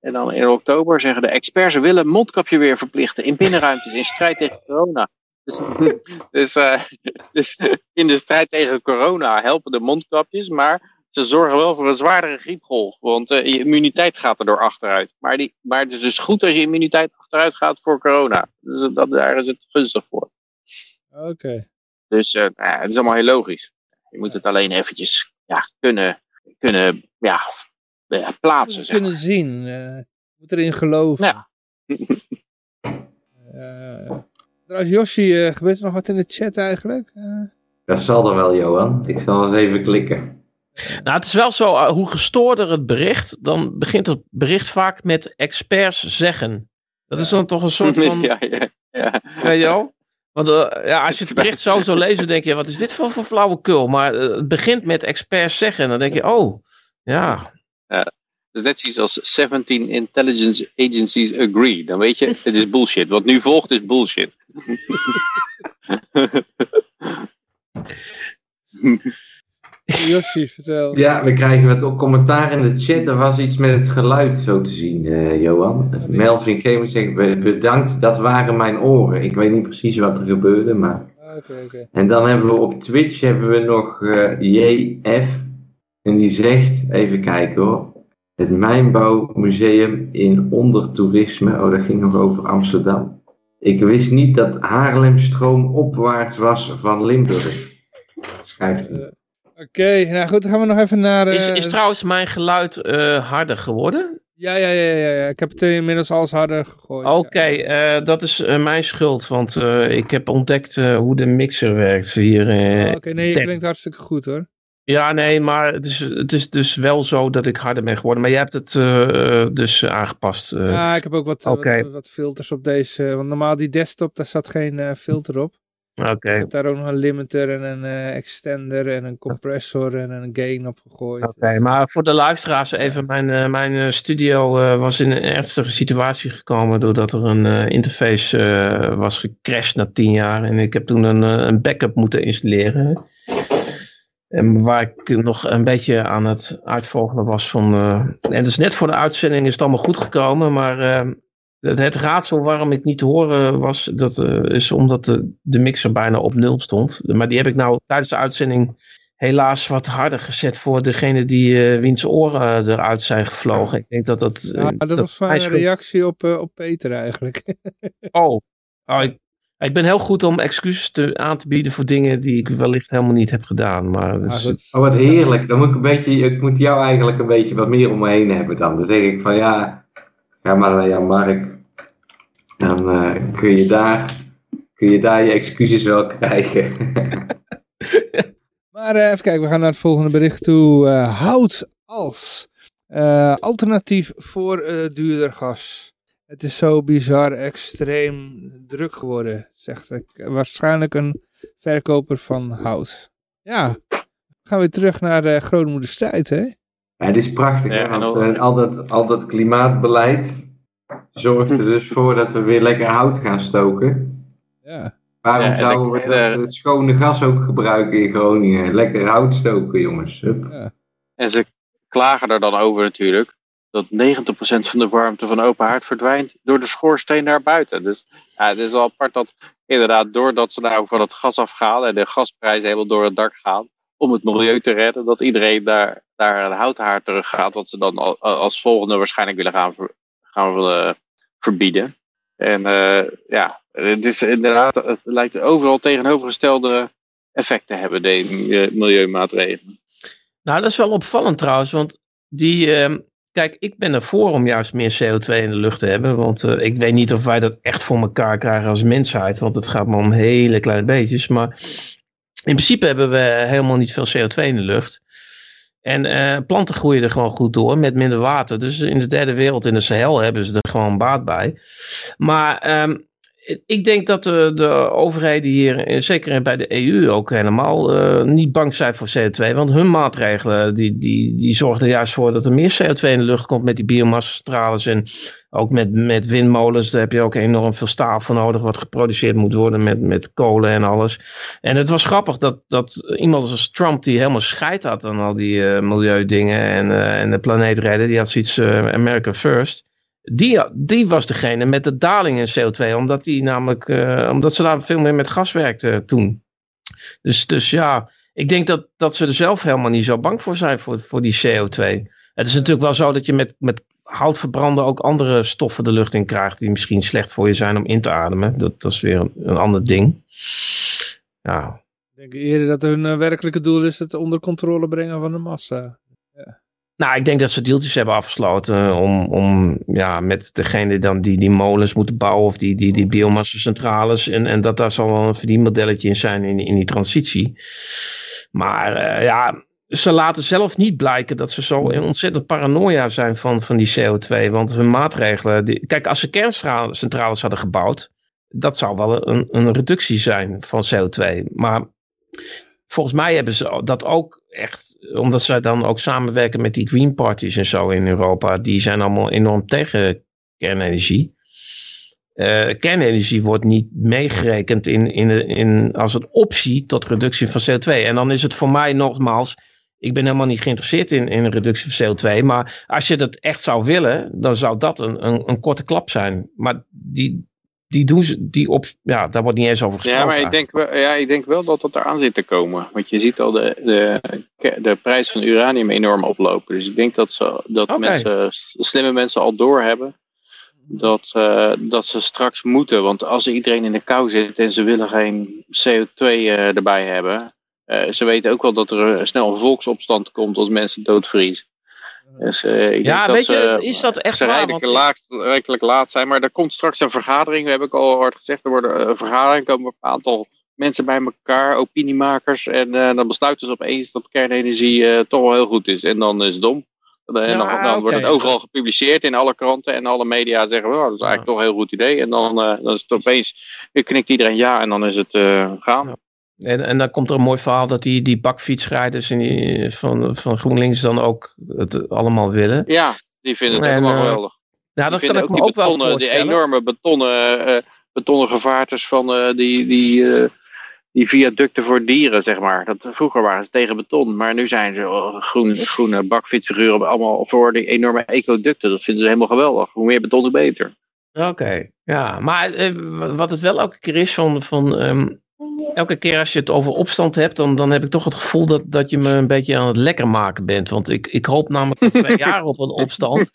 en dan in oktober zeggen de experts willen mondkapje weer verplichten in binnenruimtes in strijd tegen corona. Dus, dus, eh, dus in de strijd tegen corona helpen de mondkapjes, maar ze zorgen wel voor een zwaardere griepgolf. Want eh, je immuniteit gaat er door achteruit. Maar, die, maar het is dus goed als je immuniteit achteruit gaat voor corona. Dus dat, daar is het gunstig voor. Oké. Dus eh, nou het is allemaal heel logisch. Je moet het alleen eventjes ja, kunnen, kunnen ja, plaatsen. Zeg kunnen zien. je moet erin geloven. Ja. Trouwens, Yoshi, eh, gebeurt er nog wat in de chat eigenlijk? Eh, Dat zal er wel, Johan. Ik zal eens even klikken. Nou, het is wel zo, eh, hoe gestoorder het bericht, dan begint het bericht vaak met experts zeggen. Dat is dan toch een soort van, ja, ja, ja. weet je wel? Want ja, als je het bericht zo zou lezen, denk je, wat is dit voor, voor flauwekul? Maar het begint met experts zeggen. En dan denk je, oh, ja. Dus net zoiets als 17 intelligence agencies agree. Dan weet je, het is bullshit. Wat nu volgt is bullshit. Yoshi, vertel. Ja, we krijgen wat op commentaar in de chat. Er was iets met het geluid zo te zien, eh, Johan. Melvin Gaming zegt be- bedankt, dat waren mijn oren. Ik weet niet precies wat er gebeurde, maar... Oké, oké. En dan hebben we op Twitch hebben we nog eh, JF. En die zegt, even kijken hoor. Het Mijnbouwmuseum in ondertoerisme. Oh, dat ging nog over Amsterdam. Ik wist niet dat Haarlem stroomopwaarts was van Limburg. Schrijft hij. Eh, Oké, nou goed, dan gaan we nog even naar... Is, eh, is trouwens mijn geluid eh, harder geworden? ja, ja, ja, ja, ja, ik heb het inmiddels alles harder gegooid. ja. Oké, eh, dat is mijn schuld, want eh, ik heb ontdekt eh, hoe de mixer werkt hier. eh. Oh, Oké, nee, je klinkt hartstikke goed hoor. Ja, nee, maar het is, het is dus wel zo dat ik harder ben geworden. Maar jij hebt het eh, eh, dus aangepast. eh. Ja, ik heb ook wat, wat, wat filters op deze. Want normaal die desktop, daar zat geen filter op. Oké, Ik heb daar ook nog een limiter en een extender en een compressor en een gain op gegooid. oké. maar voor de luisteraars even, mijn, mijn studio was in een ernstige situatie gekomen doordat er een interface was gecrashed na tien jaar. En ik heb toen een, een backup moeten installeren. En waar ik nog een beetje aan het uitvogelen was van... eh, en dus net voor de uitzending is het allemaal goed gekomen, maar... eh, het, raadsel waarom ik niet te horen was, dat eh, is omdat de, de mixer bijna op nul stond. Maar die heb ik nou tijdens de uitzending helaas wat harder gezet voor degene die wiens oren eruit zijn gevlogen. Ik denk dat dat... Ja, dat, was mijn reactie op, op Peter eigenlijk. Oh, oh ik, ik ben heel goed om excuses te, aan te bieden voor dingen die ik wellicht helemaal niet heb gedaan. Maar Ja. Oh, wat heerlijk. Dan moet ik een beetje, ik moet jou eigenlijk een beetje wat meer om me heen hebben dan. Dan zeg ik van ja, ga maar naar Jan Mark. Dan eh, kun, je daar, kun je daar je excuses wel krijgen. Maar eh, even kijken, we gaan naar het volgende bericht toe. Eh, hout als eh, alternatief voor eh, duurder gas. Het is zo bizar extreem druk geworden, zegt ik. Waarschijnlijk een verkoper van hout. Ja, gaan we terug naar de grootmoeders tijd, hè? Ja, het is prachtig. Ja, hè? Want, eh, al, dat, al dat klimaatbeleid zorgt er dus voor dat we weer lekker hout gaan stoken. Ja. Waarom Ja, zouden we dat de- eh, schone gas ook gebruiken in Groningen? Lekker hout stoken, jongens. Hup. En ze klagen er dan over natuurlijk. Dat 90% van de warmte van open haard verdwijnt door de schoorsteen naar buiten. Dus ja, het is wel apart dat inderdaad doordat ze nou van het gas afgaan en de gasprijzen helemaal door het dak gaan. Om het milieu te redden, dat iedereen daar, daar een houthaard terug gaat. Wat ze dan al- als volgende waarschijnlijk willen gaan, gaan eh, verbieden. En eh, ja, het is inderdaad, het lijkt overal tegenovergestelde effecten te hebben, de eh, milieumaatregelen. Nou, dat is wel opvallend trouwens, want die, ehm, kijk, ik ben ervoor om juist meer CO2 in de lucht te hebben, want eh, ik weet niet of wij dat echt voor elkaar krijgen als mensheid, want het gaat maar om hele kleine beetjes, maar in principe hebben we helemaal niet veel CO2 in de lucht. En eh, planten groeien er gewoon goed door met minder water. Dus in de derde wereld, in de Sahel, hebben ze er gewoon baat bij. Maar ehm, ik denk dat de, de overheden hier, eh, zeker bij de EU ook helemaal, eh, niet bang zijn voor CO2. Want hun maatregelen die, die, die zorgen er juist voor dat er meer CO2 in de lucht komt met die biomassastralers. En ook met, met windmolens, daar heb je ook enorm veel staal voor nodig, wat geproduceerd moet worden met, met kolen en alles. En het was grappig dat, dat iemand als Trump, die helemaal scheid had aan al die eh, milieudingen en, en de planeet redden, die had zoiets, America First. Die, die was degene met de daling in CO2, omdat, die namelijk, eh, omdat ze daar veel meer met gas werkte toen. Dus, dus ja, ik denk dat, dat ze er zelf helemaal niet zo bang voor zijn voor, voor die CO2. Het is natuurlijk wel zo dat je met, met hout verbranden ook andere stoffen de lucht in krijgt die misschien slecht voor je zijn om in te ademen. Dat, dat is weer een, een ander ding. Ja, Ik denk eerder dat hun eh, werkelijke doel is het onder controle brengen van de massa. Nou, ik denk dat ze deeltjes hebben afgesloten om, om ja, met degene dan die die molens moeten bouwen of die, die, die biomassa-centrales. En, en dat daar zal wel een verdienmodelletje in zijn in, in die transitie. Maar eh, ja, ze laten zelf niet blijken dat ze zo ontzettend paranoia zijn van, van die CO2. Want hun maatregelen. Die, kijk, als ze kerncentrales hadden gebouwd, dat zou wel een, een reductie zijn van CO2. Maar volgens mij hebben ze dat ook echt, omdat zij dan ook samenwerken met die Green Parties en zo in Europa, die zijn allemaal enorm tegen kernenergie. Eh, kernenergie wordt niet meegerekend in, in, in, als een optie tot reductie van CO2. En dan is het voor mij nogmaals, ik ben helemaal niet geïnteresseerd in, in een reductie van CO2. Maar als je dat echt zou willen, dan zou dat een, een, een korte klap zijn. Maar die, die doen ze, die op, ja, daar wordt niet eens over gesproken. Ja, maar ik denk, wel, ja, ik denk wel dat dat eraan zit te komen. Want je ziet al de, de, de prijs van uranium enorm oplopen. Dus ik denk dat, ze, dat mensen, slimme mensen al doorhebben dat, eh, dat ze straks moeten. Want als iedereen in de kou zit en ze willen geen CO2 eh, erbij hebben. eh, ze weten ook wel dat er snel een volksopstand komt als mensen doodvriezen. Dus, eh, ik Ja, dat weet je, ze, is dat echt ze waar? redelijk Want- laat, redelijk laat zijn. Maar er komt straks een vergadering. We hebben ook al hard gezegd. Er worden eh, een vergadering. komen een aantal mensen bij elkaar, opiniemakers. En eh, dan besluiten ze opeens dat kernenergie eh, toch wel heel goed is. En dan is het dom. En dan, Ja, dan wordt het overal gepubliceerd in alle kranten. En alle media zeggen, oh, dat is eigenlijk toch een heel goed idee. En dan, eh, dan is het opeens, knikt iedereen ja. En dan is het eh, gaan. En, en dan komt er een mooi verhaal dat die, die bakfietsrijders die, van, van GroenLinks dan ook het allemaal willen. Ja, die vinden het En, helemaal eh, geweldig. Ja, dat kan ik ook me die ook wel die enorme betonnen, eh, betonnen gevaartes van eh, die, die, die viaducten voor dieren, zeg maar. Dat, vroeger waren ze tegen beton, maar nu zijn ze oh, groen, groene bakfietsfiguren allemaal voor die enorme ecoducten. Dat vinden ze helemaal geweldig. Hoe meer beton, hoe beter. Oké, ja. Maar wat het wel elke keer is van... van ehm, elke keer als je het over opstand hebt, dan, dan heb ik toch het gevoel dat, dat je me een beetje aan het lekker maken bent. Want ik, ik hoop namelijk al twee jaar op een opstand.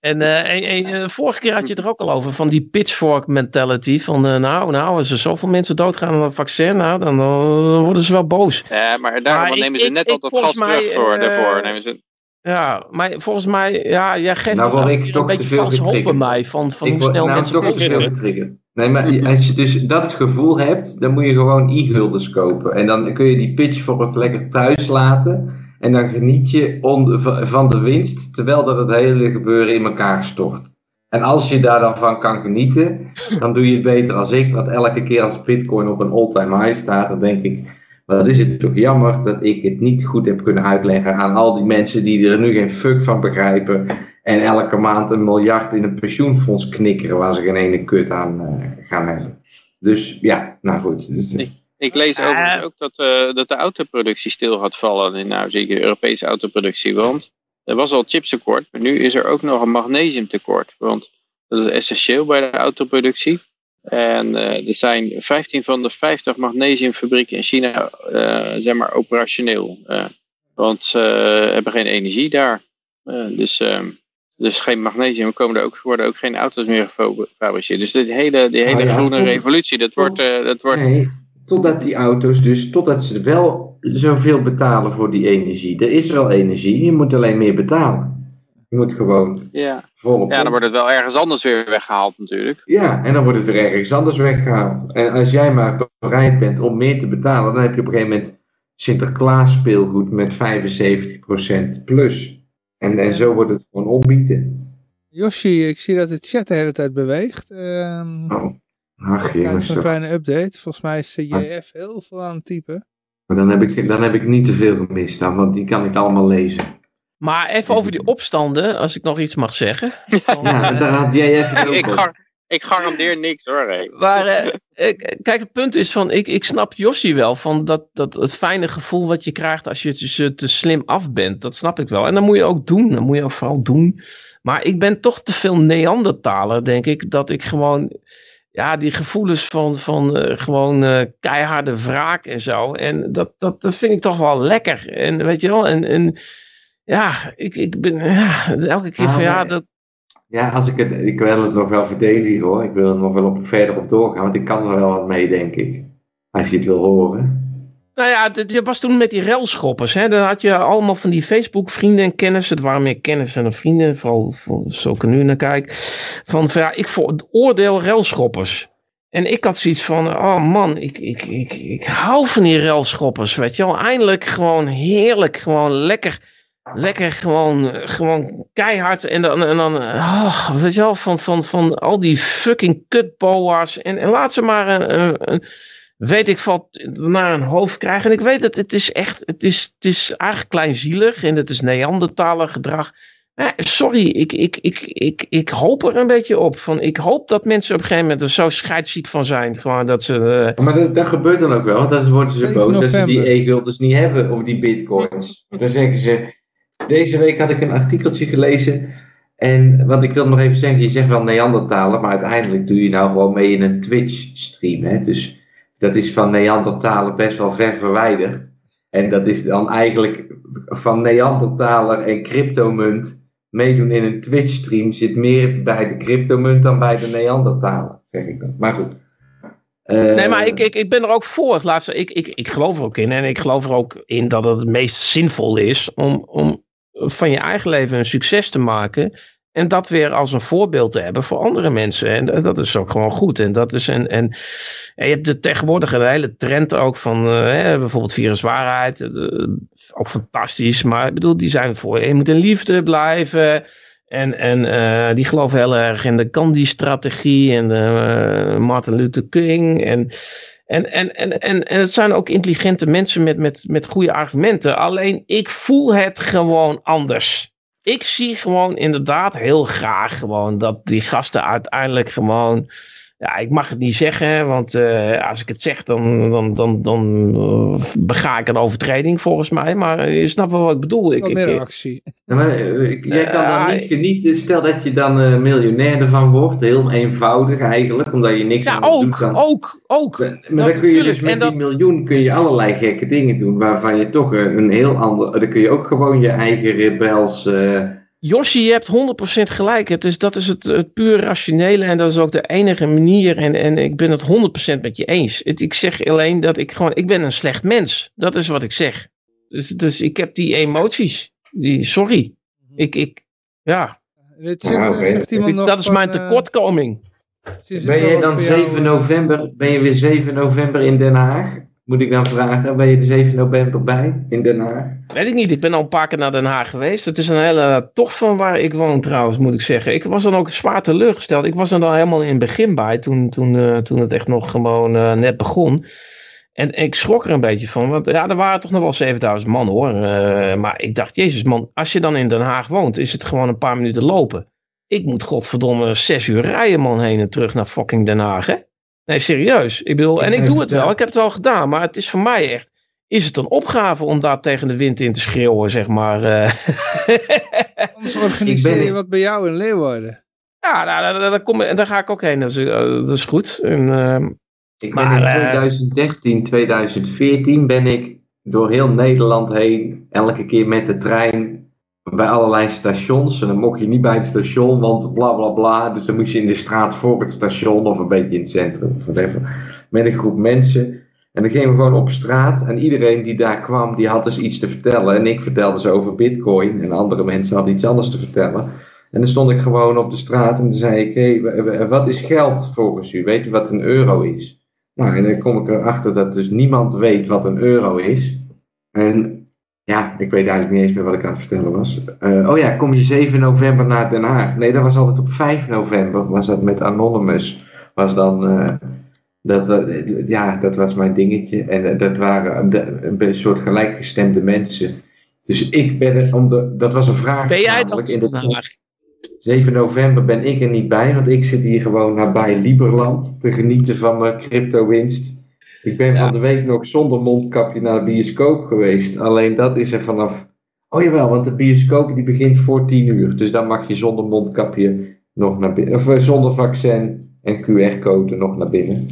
En, eh, en, en, eh, vorige keer had je het er ook al over, van die pitchfork mentality. Van eh, nou, nou, als er zoveel mensen doodgaan aan een vaccin, nou, dan, dan worden ze wel boos. Ja, maar daarom Maar ik- nemen ze net ik- al dat gas mij, terug voor, daarvoor. Nemen ze, Ja, maar volgens mij, ja, jij geeft Nou elke ik een te beetje veel vals hoop bij getriggerd. mij. Van, van Ik hoe word snel nou mensen te veel getriggerd. Nee, maar als je dus dat gevoel hebt, dan moet je gewoon e-guldens kopen. En dan kun je die pitchfork lekker thuis laten. En dan geniet je on- van de winst, terwijl dat het hele gebeuren in elkaar stort. En als je daar dan van kan genieten, dan doe je het beter als ik. Want elke keer als bitcoin op een all-time high staat, dan denk ik... Wat is het toch jammer dat ik het niet goed heb kunnen uitleggen aan al die mensen die er nu geen fuck van begrijpen. En elke maand een miljard in een pensioenfonds knikkeren waar ze geen ene kut aan eh, gaan hebben. Dus ja, nou goed. Dus, eh, Ik lees Ah. overigens ook dat, eh, dat de autoproductie stil gaat vallen. In, nou, zeker de Europese autoproductie. Want er was al chipstekort, maar nu is er ook nog een magnesiumtekort. Want dat is essentieel bij de autoproductie. En eh, er zijn 15 van de 50 magnesiumfabrieken in China eh, zijn maar operationeel. Eh, want ze hebben geen energie daar. Eh, dus, ehm, dus geen magnesium, komen er ook, worden ook geen auto's meer gefabriceerd. Dus dit hele, die hele Ah ja, groene tot- revolutie, dat wordt, eh, dat wordt nee, totdat die auto's dus, totdat ze wel zoveel betalen voor die energie. Er is wel energie, je moet alleen meer betalen. Je moet gewoon Ja. volop. ja, dan wordt het wel ergens anders weer weggehaald natuurlijk. Ja, en dan wordt het weer ergens anders weggehaald. En als jij maar bereid bent om meer te betalen, dan heb je op een gegeven moment Sinterklaas speelgoed met 75% plus. En, en zo wordt het gewoon opbieden. Yoshi, ik zie dat de chat de hele tijd beweegt. Ehm Oh, ach tijd jongens, voor een kleine update. Volgens mij is JF heel veel aan het typen. Maar dan heb, ik, dan heb ik niet te veel gemist dan, want die kan ik allemaal lezen. Maar even over die opstanden, als ik nog iets mag zeggen. Ja, daar had jij even ook ik, op. ik garandeer niks hoor. hé. Maar eh, ik- kijk, het punt is van, ik, ik snap Jossie wel, van dat, dat het fijne gevoel wat je krijgt als je te, te slim af bent, dat snap ik wel. En dat moet je ook doen, dat moet je ook vooral doen. Maar ik ben toch te veel Neandertaler, denk ik, dat ik gewoon ja, die gevoelens van, van eh, gewoon eh, keiharde wraak en zo. En dat, dat, dat vind ik toch wel lekker. En weet je wel, en, en ja, ik, ik ben ja, elke keer Ah, van ja, dat, Ja, als ik, het, ik wil het nog wel verdedigen hoor. Ik wil er nog wel op, verder op doorgaan, want ik kan er wel wat mee, denk ik. Als je het wil horen. Nou ja, het, was toen met die relschoppers. Hè? Dan had je allemaal van die Facebook-vrienden en kennissen. Het waren meer kennissen dan vrienden, vooral voor, zo ik er nu naar kijk. Van, ja, ik veroordeel relschoppers. En ik had zoiets van, oh man, ik, ik, ik, ik hou van die relschoppers, weet je wel. Eindelijk gewoon heerlijk, gewoon lekker, lekker gewoon, eh, gewoon keihard. En dan, en dan oh, weet je wel, van, van, van al die fucking kutboa's. En, en laat ze maar een, een, een weet ik wat naar een hoofd krijgen. En ik weet dat het is echt, het is, het is eigenlijk kleinzielig en het is Neandertaler gedrag. Ja, sorry, ik, ik, ik, ik, ik hoop er een beetje op. Van, ik hoop dat mensen op een gegeven moment er zo scheidsziek van zijn. Gewoon dat ze... eh, Maar dat, dat gebeurt dan ook wel. Dan worden ze 7 boos dat ze die e-guldens niet hebben of die bitcoins. Want dan zeggen ze... Deze week had ik een artikeltje gelezen. En wat ik wil nog even zeggen. Je zegt wel Neandertaler. Maar uiteindelijk doe je nou gewoon mee in een Twitch stream. Hè? Dus dat is van Neandertaler best wel ver verwijderd. En dat is dan eigenlijk van Neandertaler en cryptomunt meedoen in een Twitch stream zit meer bij de cryptomunt dan bij de Neandertaler, zeg ik dan. Maar goed. Eh, Nee, maar ik, ik, ik ben er ook voor. Laat ik, ik, ik geloof er ook in. En ik geloof er ook in dat het het meest zinvol is om, om van je eigen leven een succes te maken. En dat weer als een voorbeeld te hebben voor andere mensen. En dat is ook gewoon goed. En dat is en, en, je hebt de tegenwoordig een hele trend ook van eh, hè, bijvoorbeeld viruswaarheid. eh, ook fantastisch. Maar ik bedoel, die zijn voor. Je moet in liefde blijven. En, en eh, die geloven heel erg in de Gandhi-strategie en Martin Luther King. En, en, en, en, en, en het zijn ook intelligente mensen met, met, met goede argumenten. Alleen ik voel het gewoon anders. Ik zie gewoon inderdaad heel graag gewoon dat die gasten uiteindelijk gewoon. Ja, ik mag het niet zeggen, want eh, als ik het zeg, dan, dan, dan, dan eh, bega ik een overtreding volgens mij. Maar je snapt wel wat ik bedoel. Ik, meer actie. Ja, maar, eh, ik- jij kan dan Eh, niet genieten, stel dat je dan eh, miljonair ervan wordt, heel eenvoudig eigenlijk, omdat je niks ja, anders doet ook, dan... ook, ook. Maar Dat dan kun je dus natuurlijk. met En die dat- miljoen kun je allerlei gekke dingen doen, waarvan je toch een, een heel ander... Dan kun je ook gewoon je eigen rebels... Josje, je hebt 100% gelijk. Het is, dat is het, het puur rationele en dat is ook de enige manier. En, en ik ben het 100% met je eens. Het, ik zeg alleen dat ik gewoon, ik ben een slecht mens. Dat is wat ik zeg. Dus, dus ik heb die emoties. Die, sorry. Ik, ik, ja, zit, zegt iemand ik- nog dat is van, mijn eh, tekortkoming. ben je dan voor jou, 7 eh, november, ben je weer 7 november in Den Haag? Moet ik dan vragen, ben je er 7 november bij in Den Haag? Weet ik niet, ik ben al een paar keer naar Den Haag geweest. Het is een hele tocht van waar ik woon trouwens, moet ik zeggen. Ik was dan ook zwaar teleurgesteld. Ik was er dan helemaal in het begin bij, toen, toen, eh, toen het echt nog gewoon eh, net begon. En ik schrok er een beetje van, want ja, er waren toch nog wel 7000 man hoor. Eh, maar ik dacht, jezus man, als je dan in Den Haag woont, is het gewoon een paar minuten lopen. Ik moet godverdomme zes uur rijden man heen en terug naar fucking Den Haag hè. Nee, serieus. Ik bedoel, Ik en ik doe het wel, ik heb het wel gedaan, maar het is voor mij echt is het een opgave om daar tegen de wind in te schreeuwen, zeg maar. eh. Anders organiseer Ik ben- je wat bij jou in Leeuwarden. ja, daar, daar, daar kom, ik- daar ga ik ook heen, dat is, eh, dat is goed. En, ehm, Ik ben Maar, in eh, 2013, 2014 ben ik door heel Nederland heen, elke keer met de trein, bij allerlei stations. En dan mocht je niet bij het station, want bla bla bla. Dus dan moest je in de straat voor het station of een beetje in het centrum, of whatever. Met een groep mensen. En dan gingen we gewoon op straat en iedereen die daar kwam, die had dus iets te vertellen. En ik vertelde ze over bitcoin en andere mensen hadden iets anders te vertellen. En dan stond ik gewoon op de straat en dan zei ik, w- wat is geld volgens u? Weet je wat een euro is? Nou, en dan kom ik erachter dat dus niemand weet wat een euro is. En ja, ik weet eigenlijk niet eens meer wat ik aan het vertellen was. Eh, oh ja, kom je 7 november naar Den Haag? Nee, dat was altijd op 5 november, was dat met Anonymous. Was dan, eh, dat, ja, dat was mijn dingetje. En eh, dat waren de- een soort gelijkgestemde mensen. Dus ik ben er, om de, dat was een vraag ben jij dan namelijk in de in Den Haag? 7 november ben ik er niet bij, want ik zit hier gewoon nabij Lieberland te genieten van mijn crypto-winst. Ik ben Ja. van de week nog zonder mondkapje naar de bioscoop geweest. Alleen dat is er vanaf Oh jawel, want de bioscoop die begint voor 10 uur. Dus dan mag je zonder mondkapje nog naar binnen. Of eh, zonder vaccin en QR-code nog naar binnen.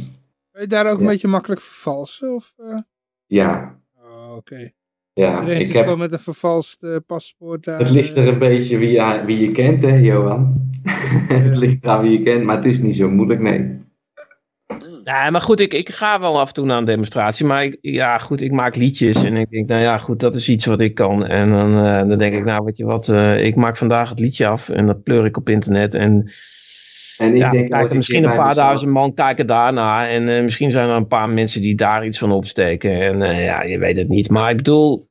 Kan je daar ook een beetje makkelijk vervalsen? Of, eh? Ja, Oh, oké. ja. Iedereen Ik zit heb, gewoon met een vervalst eh, paspoort daar. het ligt er een beetje wie je, wie je kent, hè, Johan. het ligt eraan wie je kent, maar het is niet zo moeilijk, nee. Nee, maar goed, ik, ik ga wel af en toe naar een demonstratie. Maar ik, ja, goed, ik maak liedjes. En ik denk, nou ja, goed, dat is iets wat ik kan. En dan, eh, dan denk ik, nou, weet je wat, eh, ik maak vandaag het liedje af. En dat pleur ik op internet. En En ik ja, denk kijken misschien een paar duizend man kijken daarna. En eh, misschien zijn er een paar mensen die daar iets van opsteken. En ja, je weet het niet. Maar ik bedoel,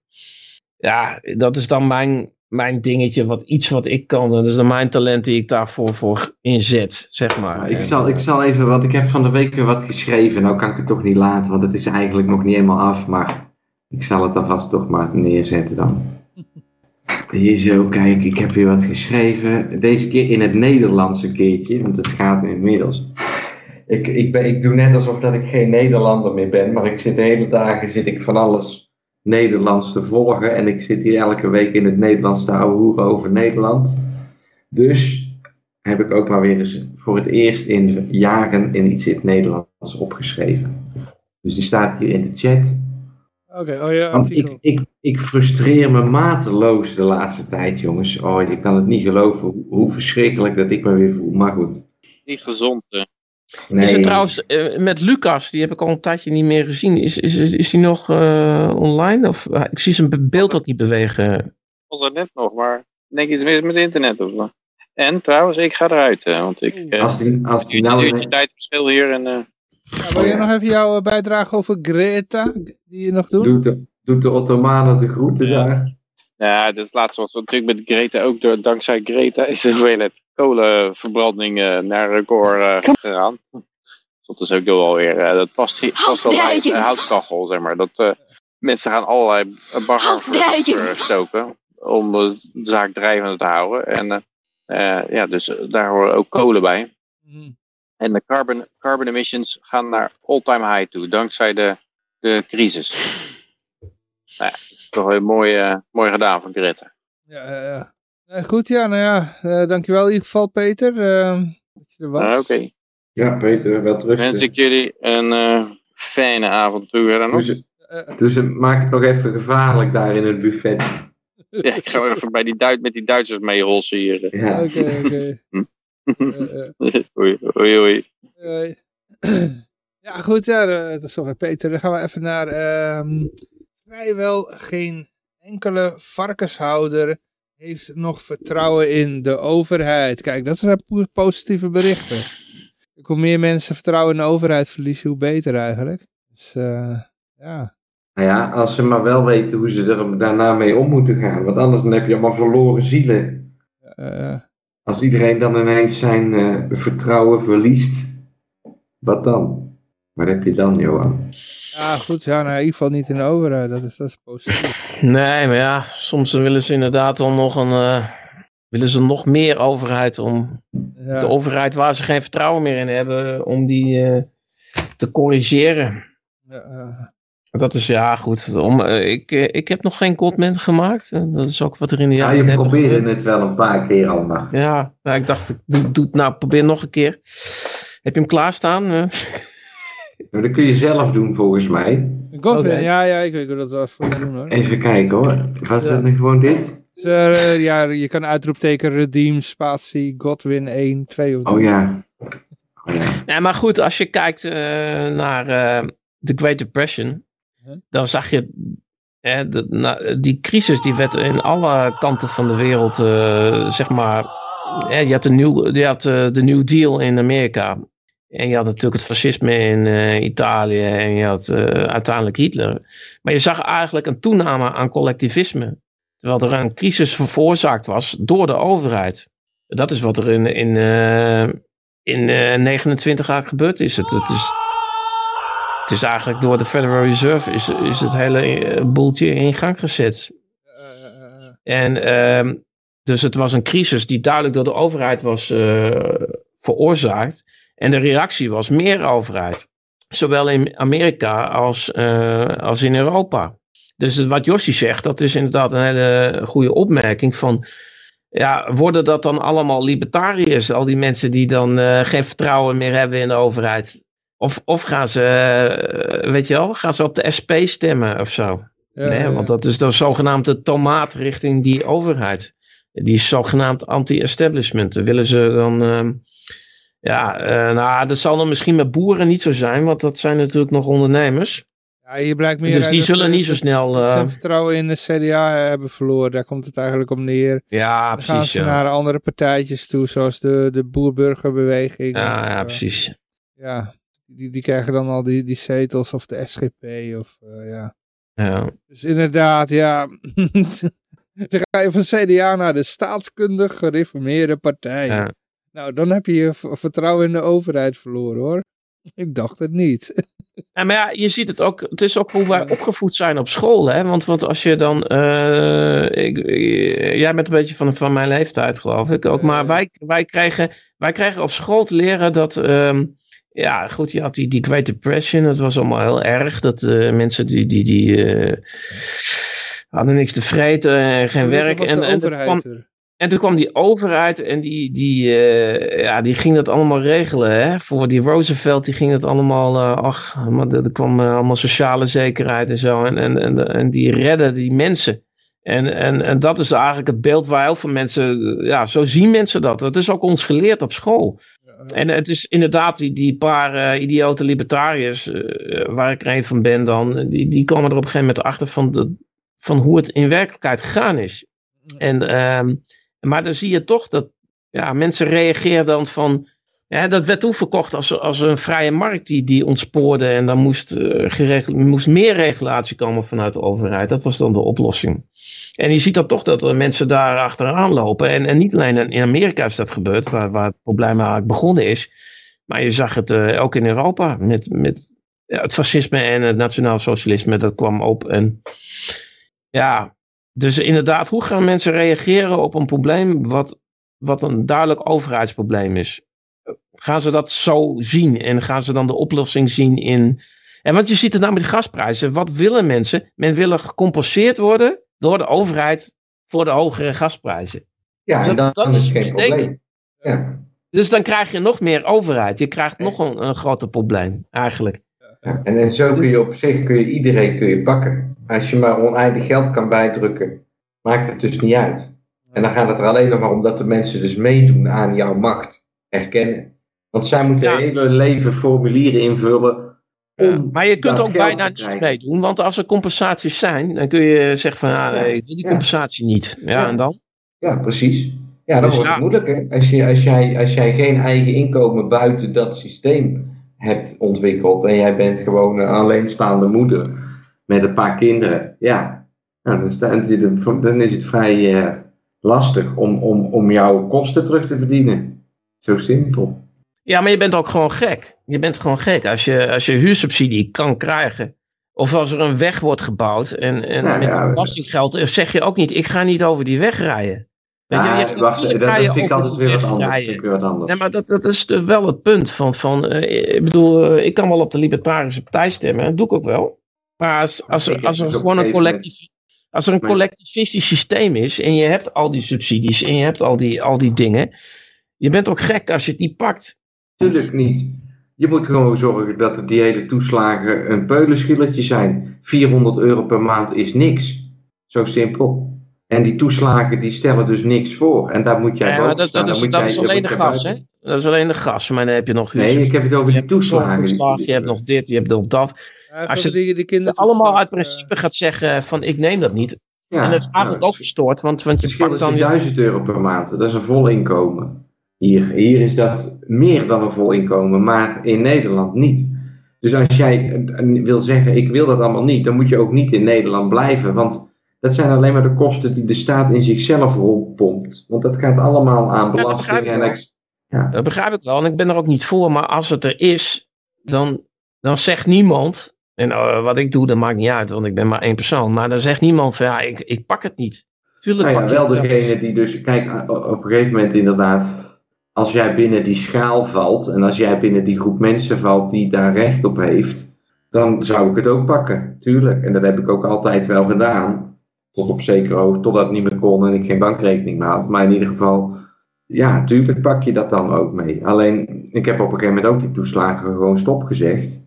ja, dat is dan mijn, mijn dingetje. Wat, iets wat ik kan. Dat is dan mijn talent die ik daarvoor voor inzet, zeg maar. Ik zal, ik zal even, wat ik heb van de week weer wat geschreven. Nou kan ik het toch niet laten, want het is eigenlijk nog niet helemaal af. Maar ik zal het alvast toch maar neerzetten dan. Hier zo, kijk, ik heb weer wat geschreven. Deze keer in het Nederlands een keertje, want het gaat inmiddels. Ik, ik, ben, ik doe net alsof dat ik geen Nederlander meer ben, maar ik zit de hele dagen zit ik van alles Nederlands te volgen. En ik zit hier elke week in het Nederlands te horen over Nederland. Dus heb ik ook maar weer eens voor het eerst in jaren in iets in het Nederlands opgeschreven. Dus die staat hier in de chat. Oké, oh ja, Want ik, ik, ik frustreer me mateloos de laatste tijd, jongens. Oh, ik kan het niet geloven hoe, hoe verschrikkelijk dat ik me weer voel. Maar goed. Niet gezond. eh. Nee, Is het trouwens eh, met Lucas, die heb ik al een tijdje niet meer gezien. Is, is, is, is die nog eh, online? Of, eh, ik zie zijn be- beeld ook niet bewegen. was er net nog, maar ik denk iets mis met internet of wat. En trouwens, ik ga eruit, eh, want ik... als die, als die uurtje, nou... tijdverschil hier en... eh, Ja, wil je nog even jouw bijdrage over Greta, die je nog doet? Doet de, doet de Ottomanen de groeten Ja. daar? Ja, dat is laatste was natuurlijk met Greta ook. Door, dankzij Greta is de hoeveelheid kolenverbranding eh, naar record eh, gegaan. Dat is ook wel weer. eh, dat past, past wel bij een houtkachel, zeg maar. Dat eh, mensen gaan allerlei bagger verstoken. Om de zaak drijvende te houden. En ja, dus daar horen ook kolen bij. Mhm. En de carbon, carbon emissions gaan naar all-time high toe, dankzij de, de crisis. Nou ja, dat is toch wel mooi, eh, mooi gedaan van Greta. Ja, ja, ja. Eh, goed, ja, nou ja, eh, dankjewel in ieder geval Peter. eh, dat je er was. Ah, Oké, Ja, Peter, wel terug. wens ik jullie een eh, fijne avond. Dus, het- Eh, dus het maakt het nog even gevaarlijk daar in het buffet. Ja, ik ga wel even bij die Duit, met die Duitsers mee rolsen hier. Ja. Oké, oké. Eh, eh, Oei, oei, oei. Ja, goed, ja, eh, dat is Peter. Dan gaan we even naar ehm, vrijwel geen enkele varkenshouder heeft nog vertrouwen in de overheid. Kijk, dat zijn po- positieve berichten. Hoe meer mensen vertrouwen in de overheid verliezen, hoe beter eigenlijk. Dus eh, ja, Nou ja, als ze maar wel weten hoe ze er daarna mee om moeten gaan. Want anders dan heb je allemaal verloren zielen. eh, Als iedereen dan ineens zijn eh, vertrouwen verliest, wat dan? Wat heb je dan, Johan? Ja goed, ja, nou, in ieder geval niet in de overheid. Dat is, dat is positief. Nee, maar ja, soms willen ze inderdaad dan nog een. eh, willen ze nog meer overheid om. Ja. De overheid waar ze geen vertrouwen meer in hebben, om die eh, te corrigeren. Ja, eh, Dat is ja goed. Om, ik, ik heb nog geen Godman gemaakt. Dat is ook wat er in de Ja, jaren je 30 probeerde gebeurde. het wel een paar keer al, maar... Ja, nou, ik dacht, ik doe, doe het nou, probeer nog een keer. Heb je hem klaarstaan? Maar dat kun je zelf doen, volgens mij. Godwin, ja, ja, ik weet dat wel voor je doen hoor. Even kijken hoor. Was Ja. het nu gewoon dit? Dus, eh, ja, je kan uitroepteken redeem, spatie, Godwin 1, 2 of 3. Oh ja. Oh ja. Nee, maar goed, als je kijkt eh, naar eh, de Great Depression, Huh? dan zag je hè, de, na- die crisis die werd in alle kanten van de wereld, eh, zeg maar, hè, je had, de nieuw, je had eh, de New Deal in Amerika. En je had natuurlijk het fascisme in eh, Italië en je had eh, uiteindelijk Hitler. Maar je zag eigenlijk een toename aan collectivisme. Terwijl er een crisis veroorzaakt was door de overheid. Dat is wat er in, in, eh, in eh, 29 jaar gebeurd is. Het, het is. Het is eigenlijk door de Federal Reserve is, is het hele boeltje in gang gezet. En ehm, dus het was een crisis die duidelijk door de overheid was veroorzaakt. En de reactie was meer overheid. Zowel in Amerika als, eh, als in Europa. Dus wat Jossi zegt, dat is inderdaad een hele goede opmerking van... Ja, worden dat dan allemaal libertariërs? Al die mensen die dan eh, geen vertrouwen meer hebben in de overheid? Of, of gaan ze, eh, weet je wel, gaan ze op de SP stemmen of zo? Ja, nee, ja. want dat is dan zogenaamd de tomaat richting die overheid. Die is zogenaamd anti-establishment. Willen ze dan... ja, eh, nou, dat zal dan misschien met boeren niet zo zijn, want dat zijn natuurlijk nog ondernemers. Ja, hier blijkt meer dus die zullen niet zo snel... ze eh, hun vertrouwen in de CDA hebben verloren. Daar komt het eigenlijk om neer. ja, Dan gaan precies. ze Ja. naar andere partijtjes toe, zoals de, de boer-burgerbeweging. Ja, ja, eh, precies. ja, die, die krijgen dan al die, die zetels of de SGP of ja. Ja. Dus inderdaad, ja. dan ga je van CDA naar de staatskundig gereformeerde partij. Ja. Nou, dan heb je je vertrouwen in de overheid verloren hoor. Ik dacht het niet. Ja, maar ja, je ziet het ook, het is ook hoe wij opgevoed zijn op school, hè. Want, want als je dan, eh, ik, ik- jij bent een beetje van, van mijn leeftijd geloof ik ook, maar Eh. wij, wij, kregen, wij kregen op school te leren dat, ehm, ja goed, je had die, die Great Depression, dat was allemaal heel erg, dat eh, mensen die, die, die eh, hadden niks te vreten en geen werk. En, de en, dat overheid kwam. En toen kwam die overheid en die, die, eh, ja, die ging dat allemaal regelen. Hè? Voor die Roosevelt, die ging dat allemaal, eh, ach, maar er kwam eh, allemaal sociale zekerheid en zo. En, en, en, en die redden die mensen. En, en, en dat is eigenlijk het beeld waar heel veel mensen, ja, zo zien mensen dat. Dat is ook ons geleerd op school. En het is inderdaad die, die paar idiote libertariërs, waar ik er een van ben dan, die, die komen er op een gegeven moment achter van, de, van hoe het in werkelijkheid gegaan is. En, ehm, maar dan zie je toch dat ja, mensen reageren dan van. Ja, dat werd toen verkocht als, als een vrije markt die, die ontspoorde. En dan moest, geregeld, moest meer regulatie komen vanuit de overheid. Dat was dan de oplossing. En je ziet dan toch dat er mensen daar achteraan lopen. En, en niet alleen in Amerika is dat gebeurd, waar, waar het probleem eigenlijk begonnen is. Maar je zag het eh, ook in Europa met, met ja, het fascisme en het nationaal socialisme. Dat kwam op. En ja, dus inderdaad, hoe gaan mensen reageren op een probleem wat, wat een duidelijk overheidsprobleem is? Gaan ze dat zo zien en gaan ze dan de oplossing zien in. En want je ziet het nou met de gasprijzen. Wat willen mensen? Men wil gecompenseerd worden door de overheid voor de hogere gasprijzen. Ja, Dat- dan, dat dan is het geen probleem. Ja. Dus dan krijg je nog meer overheid. Je krijgt nog een, een groter probleem, eigenlijk. Ja, en, en zo kun je op zich kun je iedereen kun je pakken. Als je maar oneindig geld kan bijdrukken, maakt het dus niet uit. En dan gaat het er alleen nog maar om dat de mensen dus meedoen aan jouw macht erkennen. Want zij moeten Ja. hele leven formulieren invullen. Ja, maar je kunt dat ook bijna niet meedoen, want als er compensaties zijn, dan kun je zeggen van, ah, nee, ik wil die compensatie niet. Ja, en dan? Ja, precies. Ja, dan Dus wordt het moeilijk. Hè? Als, je, als, jij, als jij geen eigen inkomen buiten dat systeem hebt ontwikkeld en jij bent gewoon een alleenstaande moeder met een paar kinderen, ja, nou, dan, is het vrij eh, lastig om, om, om jouw kosten terug te verdienen. Zo simpel. Ja, maar je bent ook gewoon gek. Je bent gewoon gek als je, als je huursubsidie kan krijgen. Of als er een weg wordt gebouwd en, en Nou, met ja, belastinggeld eh, zeg je ook niet, ik ga niet over die weg rijden. Weet je, Ja, je wacht, dat, ga je vind ik altijd weer wat anders. weer wat anders. Nee, maar dat, dat is wel het punt van, van eh, ik bedoel, ik kan wel op de Libertarische Partij stemmen, dat doe ik ook wel. Maar als, als er, als er dus gewoon een collectief, als er een collectivistisch systeem is en je hebt al die subsidies en je hebt al die, al die dingen, je bent ook gek als je het niet pakt. Tuurlijk niet. Je moet gewoon zorgen dat die hele toeslagen een peulenschilletje zijn. 400 euro per maand is niks. Zo simpel. En die toeslagen die stellen dus niks voor. En daar moet jij Ja, dat, dat, is, dat jij- alleen de gas, hè? Dat is alleen de gas, maar dan heb je nog Nee, ik heb het over je die hebt toeslagen. toeslag, je hebt nog dit, je hebt nog dat. Ja, Als je- die, die kinderen allemaal uit eh, principe gaat zeggen van ik neem dat niet. Ja, en dat is eigenlijk ook gestoord, want, want Het je pakt is dan... die 1000 euro per maand. Dat is een vol inkomen. Hier, hier is dat meer dan een vol inkomen, maar in Nederland niet. Dus als jij eh, wil zeggen, ik wil dat allemaal niet, dan moet je ook niet in Nederland blijven. Want dat zijn alleen maar de kosten die de staat in zichzelf rolpompt. Want dat gaat allemaal aan dat begrijp belasting en ex- Dat begrijp ik wel en ik ben er ook niet voor, maar als het er is, dan, dan zegt niemand, en eh, wat ik doe, dat maakt niet uit, want ik ben maar één persoon, maar dan zegt niemand van ja, ik, ik pak het niet. Tuurlijk Nou ja, pak wel het degene die dus, kijk, a- op een gegeven moment inderdaad, als jij binnen die schaal valt en als jij binnen die groep mensen valt die daar recht op heeft, dan zou ik het ook pakken, tuurlijk. En dat heb ik ook altijd wel gedaan. Tot op zekere hoogte, totdat het niet meer kon en ik geen bankrekening meer had. Maar in ieder geval, ja, tuurlijk pak je dat dan ook mee. Alleen, ik heb op een gegeven moment ook die toeslagen gewoon stopgezegd.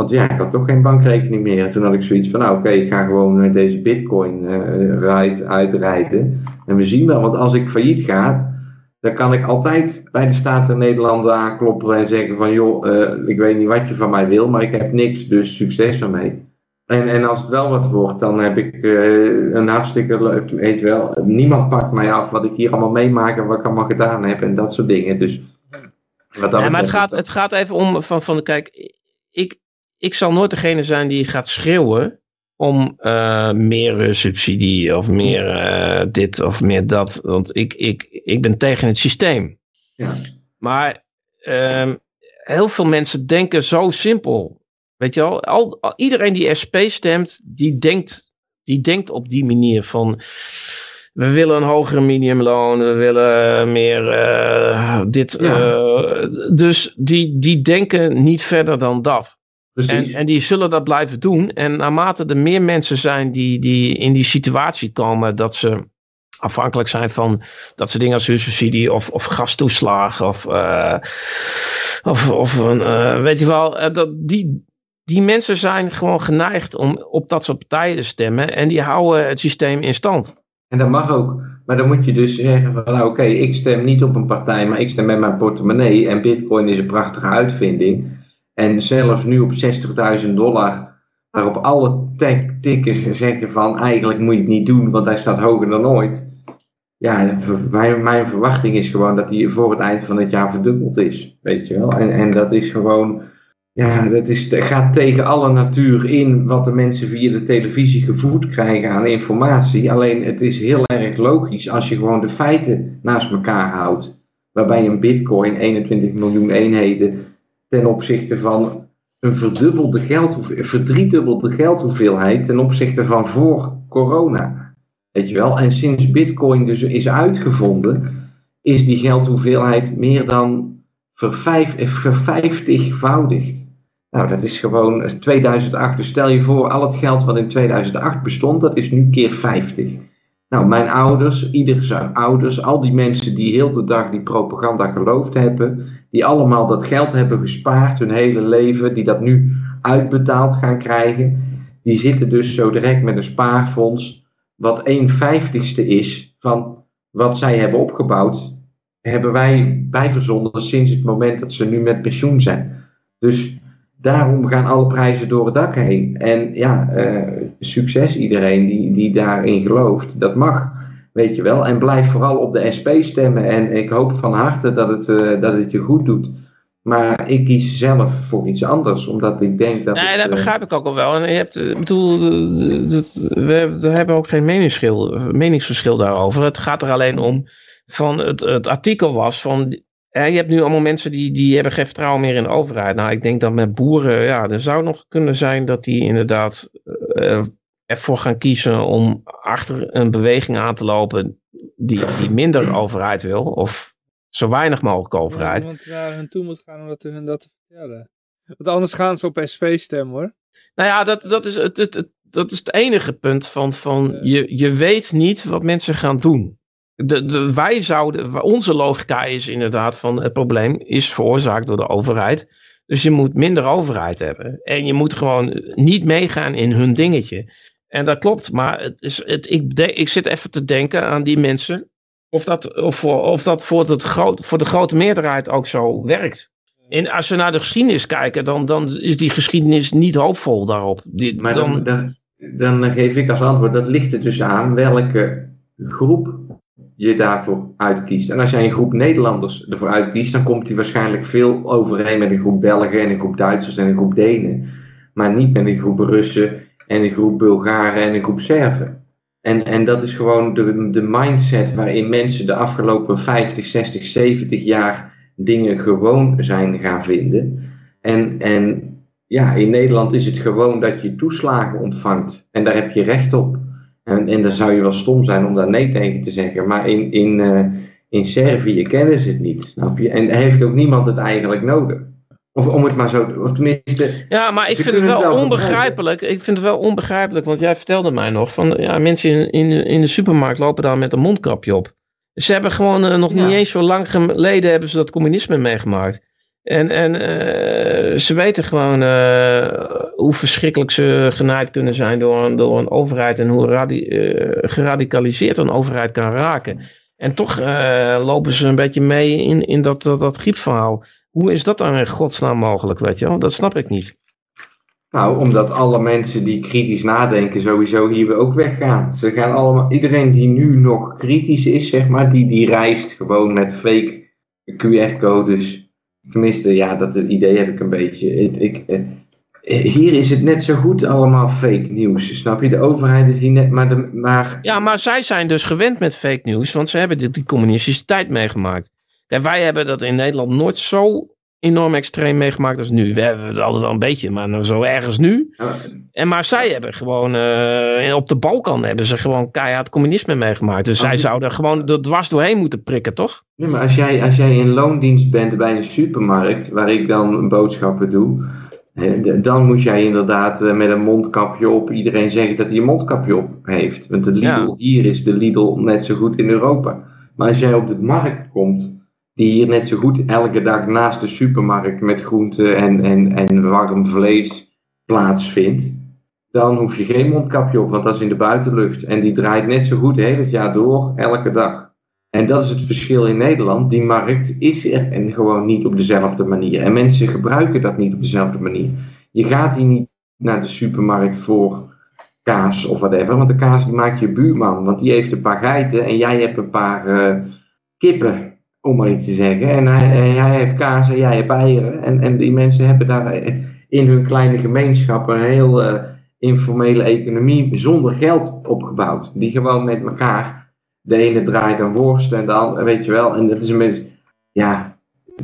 Want ja, ik had toch geen bankrekening meer. En toen had ik zoiets van, nou oké, ik ga gewoon met deze bitcoin eh ride uitrijden. En we zien wel, want als ik failliet ga, dan kan ik altijd bij de Staten Nederland aankloppen en zeggen van, joh, eh, ik weet niet wat je van mij wil, maar ik heb niks, dus succes ermee. En, en als het wel wat wordt, dan heb ik eh, een hartstikke leuk, weet je wel, niemand pakt mij af wat ik hier allemaal meemaak en wat ik allemaal gedaan heb en dat soort dingen. Dus, wat dat Ja, maar het gaat, het gaat even om van, van kijk, ik, ik zal nooit degene zijn die gaat schreeuwen om eh, meer eh, subsidie of meer eh, dit of meer dat. Want ik, ik, ik ben tegen het systeem. Ja. Maar ehm, heel veel mensen denken zo simpel. Weet je wel, al, al- iedereen die SP stemt, die denkt, die denkt op die manier van... We willen een hogere minimumloon, we willen meer dit. Ja. dus die, die denken niet verder dan dat. En, en die zullen dat blijven doen. En naarmate er meer mensen zijn die, die in die situatie komen dat ze afhankelijk zijn van dat ze dingen als huursubsidie of, of gastoeslag of, eh, of, of een, eh, weet je wel, eh, dat, die, die mensen zijn gewoon geneigd om op dat soort partijen te stemmen en die houden het systeem in stand. En dat mag ook. Maar dan moet je dus zeggen van, nou oké, ik stem niet op een partij, maar ik stem met mijn portemonnee. En bitcoin is een prachtige uitvinding. En zelfs nu op 60.000 dollar, waarop alle tickers zeggen van, eigenlijk moet je het niet doen, want hij staat hoger dan ooit. Ja, mijn, verwachting is gewoon dat hij voor het eind van het jaar verdubbeld is. Weet je wel. En, en dat is gewoon, ja, dat, is, gaat tegen alle natuur in wat de mensen via de televisie gevoerd krijgen aan informatie. Alleen het is heel erg logisch als je gewoon de feiten naast elkaar houdt. Waarbij een bitcoin 21 miljoen eenheden ten opzichte van een verdubbelde geldhoeveelheid, verdriedubbelde geldhoeveelheid ten opzichte van voor corona. Weet je wel? En sinds bitcoin dus is uitgevonden, is die geldhoeveelheid meer dan vervijf, vervijftigvoudigd. Nou, dat is gewoon 2008. Dus stel je voor, al het geld wat in 2008 bestond, dat is nu keer 50. Nou, mijn ouders, ieder zijn ouders, al die mensen die heel de dag die propaganda geloofd hebben, die allemaal dat geld hebben gespaard hun hele leven, die dat nu uitbetaald gaan krijgen, die zitten dus zo direct met een spaarfonds, wat 1 vijftigste is van wat zij hebben opgebouwd, hebben wij bijverzonden sinds het moment dat ze nu met pensioen zijn. Dus daarom gaan alle prijzen door het dak heen. En ja, eh, succes iedereen die, die daarin gelooft. Dat mag, weet je wel. En blijf vooral op de SP stemmen. En ik hoop van harte dat het, eh, dat het je goed doet. Maar ik kies zelf voor iets anders, omdat ik denk dat. Nee, het, dat eh, begrijp ik ook al wel. En je hebt, eh, ik bedoel, we, hebben- ook geen meningsverschil, meningsverschil daarover. Het gaat er alleen om van het, het artikel was van. Ja, je hebt nu allemaal mensen die, die hebben geen vertrouwen meer in de overheid. Nou, ik denk dat met boeren, ja, er zou nog kunnen zijn dat die inderdaad ervoor gaan kiezen om achter een beweging aan te lopen die, die minder overheid wil. Of zo weinig mogelijk overheid. iemand naar hen toe moet gaan om dat, hun dat te vertellen. Want anders gaan ze op SP stemmen hoor. Nou ja, dat, dat, is, het, het, het- dat is het enige punt van, van Ja. je, je weet niet wat mensen gaan doen. De, de, wij zouden, onze logica is inderdaad van het probleem is veroorzaakt door de overheid. Dus je moet minder overheid hebben. En je moet gewoon niet meegaan in hun dingetje. En dat klopt, maar het is, het, ik, de- ik zit even te denken aan die mensen. Of dat, of voor, of dat voor, het groot, voor de grote meerderheid ook zo werkt. En als we naar de geschiedenis kijken, dan, dan is die geschiedenis niet hoopvol daarop. Die, Maar dan, dan, dan, dan geef ik als antwoord, dat ligt er dus aan welke groep je daarvoor uitkiest. En als jij een groep Nederlanders ervoor uitkiest, dan komt die waarschijnlijk veel overeen met een groep Belgen en een groep Duitsers en een groep Denen. Maar niet met een groep Russen en een groep Bulgaren en een groep Serven. En, en dat is gewoon de, de mindset waarin mensen de afgelopen 50, 60, 70 jaar dingen gewoon zijn gaan vinden. En, en ja, in Nederland is het gewoon dat je toeslagen ontvangt. En daar heb je recht op. En, en dan zou je wel stom zijn om daar nee tegen te zeggen. Maar in, in, eh, in Servië kennen ze het niet. Snap je? En heeft ook niemand het eigenlijk nodig. Of om het maar zo, of tenminste, Ja, maar ik vind het wel onbegrijpelijk. Ik vind het wel onbegrijpelijk, want jij vertelde mij nog van ja, mensen in, in, in de supermarkt lopen daar met een mondkapje op. Ze hebben gewoon eh, nog Ja. niet eens zo lang geleden hebben ze dat communisme meegemaakt. En, en eh, ze weten gewoon eh, hoe verschrikkelijk ze genaaid kunnen zijn door een, door een overheid en hoe radi- geradicaliseerd een overheid kan raken. En toch lopen ze een beetje mee in, in dat, dat, dat griepverhaal. Hoe is dat dan in godsnaam mogelijk, weet je wel? Dat snap ik niet. nou, omdat alle mensen die kritisch nadenken sowieso hier weer ook weggaan. Ze gaan allemaal, iedereen die nu nog kritisch is, zeg maar, die, die reist gewoon met fake QR-codes. Tenminste, ja, dat idee heb ik een beetje. Ik, ik, eh, hier is het net zo goed allemaal fake nieuws, snap je? De overheid is hier net, maar, de, maar Ja, maar zij zijn dus gewend met fake news, want ze hebben die, die communistische tijd meegemaakt. Kijk, wij hebben dat in Nederland nooit zo enorm extreem meegemaakt als nu. We hebben het altijd wel een beetje, maar nou zo ergens nu. En maar zij hebben gewoon, eh, op de Balkan hebben ze gewoon keihard communisme meegemaakt. Dus Als zij je- zouden gewoon er dwars doorheen moeten prikken, toch? Nee, maar als jij, als jij in loondienst bent bij een supermarkt, waar ik dan boodschappen doe, dan moet jij inderdaad eh, met een mondkapje op iedereen zeggen dat hij een mondkapje op heeft. Want de Lidl Ja. hier is de Lidl net zo goed in Europa. Maar als jij op de markt komt, die hier net zo goed elke dag naast de supermarkt met groenten en, en, en warm vlees plaatsvindt, dan hoef je geen mondkapje op, want dat is in de buitenlucht. En die draait net zo goed heel het jaar door, elke dag. En dat is het verschil in Nederland. Die markt is er en gewoon niet op dezelfde manier. En mensen gebruiken dat niet op dezelfde manier. Je gaat hier niet naar de supermarkt voor kaas of whatever. Want de kaas maakt je buurman. Want die heeft een paar geiten en jij hebt een paar eh, kippen. Om maar iets te zeggen. En hij, hij heeft kaas en jij hebt eieren. En, en die mensen hebben daar in hun kleine gemeenschap een heel eh, informele economie zonder geld opgebouwd. Die gewoon met elkaar de ene draait een worst en de andere, weet je wel. En dat is een beetje, ja,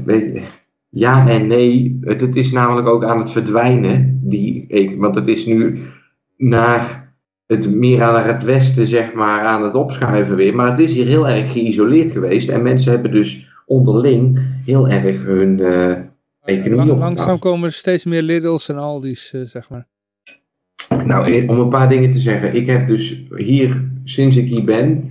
weet je, ja en nee. Het, het is namelijk ook aan het verdwijnen. Die, want het is nu naar het meer aan het westen, zeg maar, aan het opschuiven weer. Maar het is hier heel erg geïsoleerd geweest. En mensen hebben dus onderling heel erg hun eh, economie Lang- langzaam komen er steeds meer Lidl's en Aldi's, eh, zeg maar. Nou, eh, om een paar dingen te zeggen. Ik heb dus hier, sinds ik hier ben,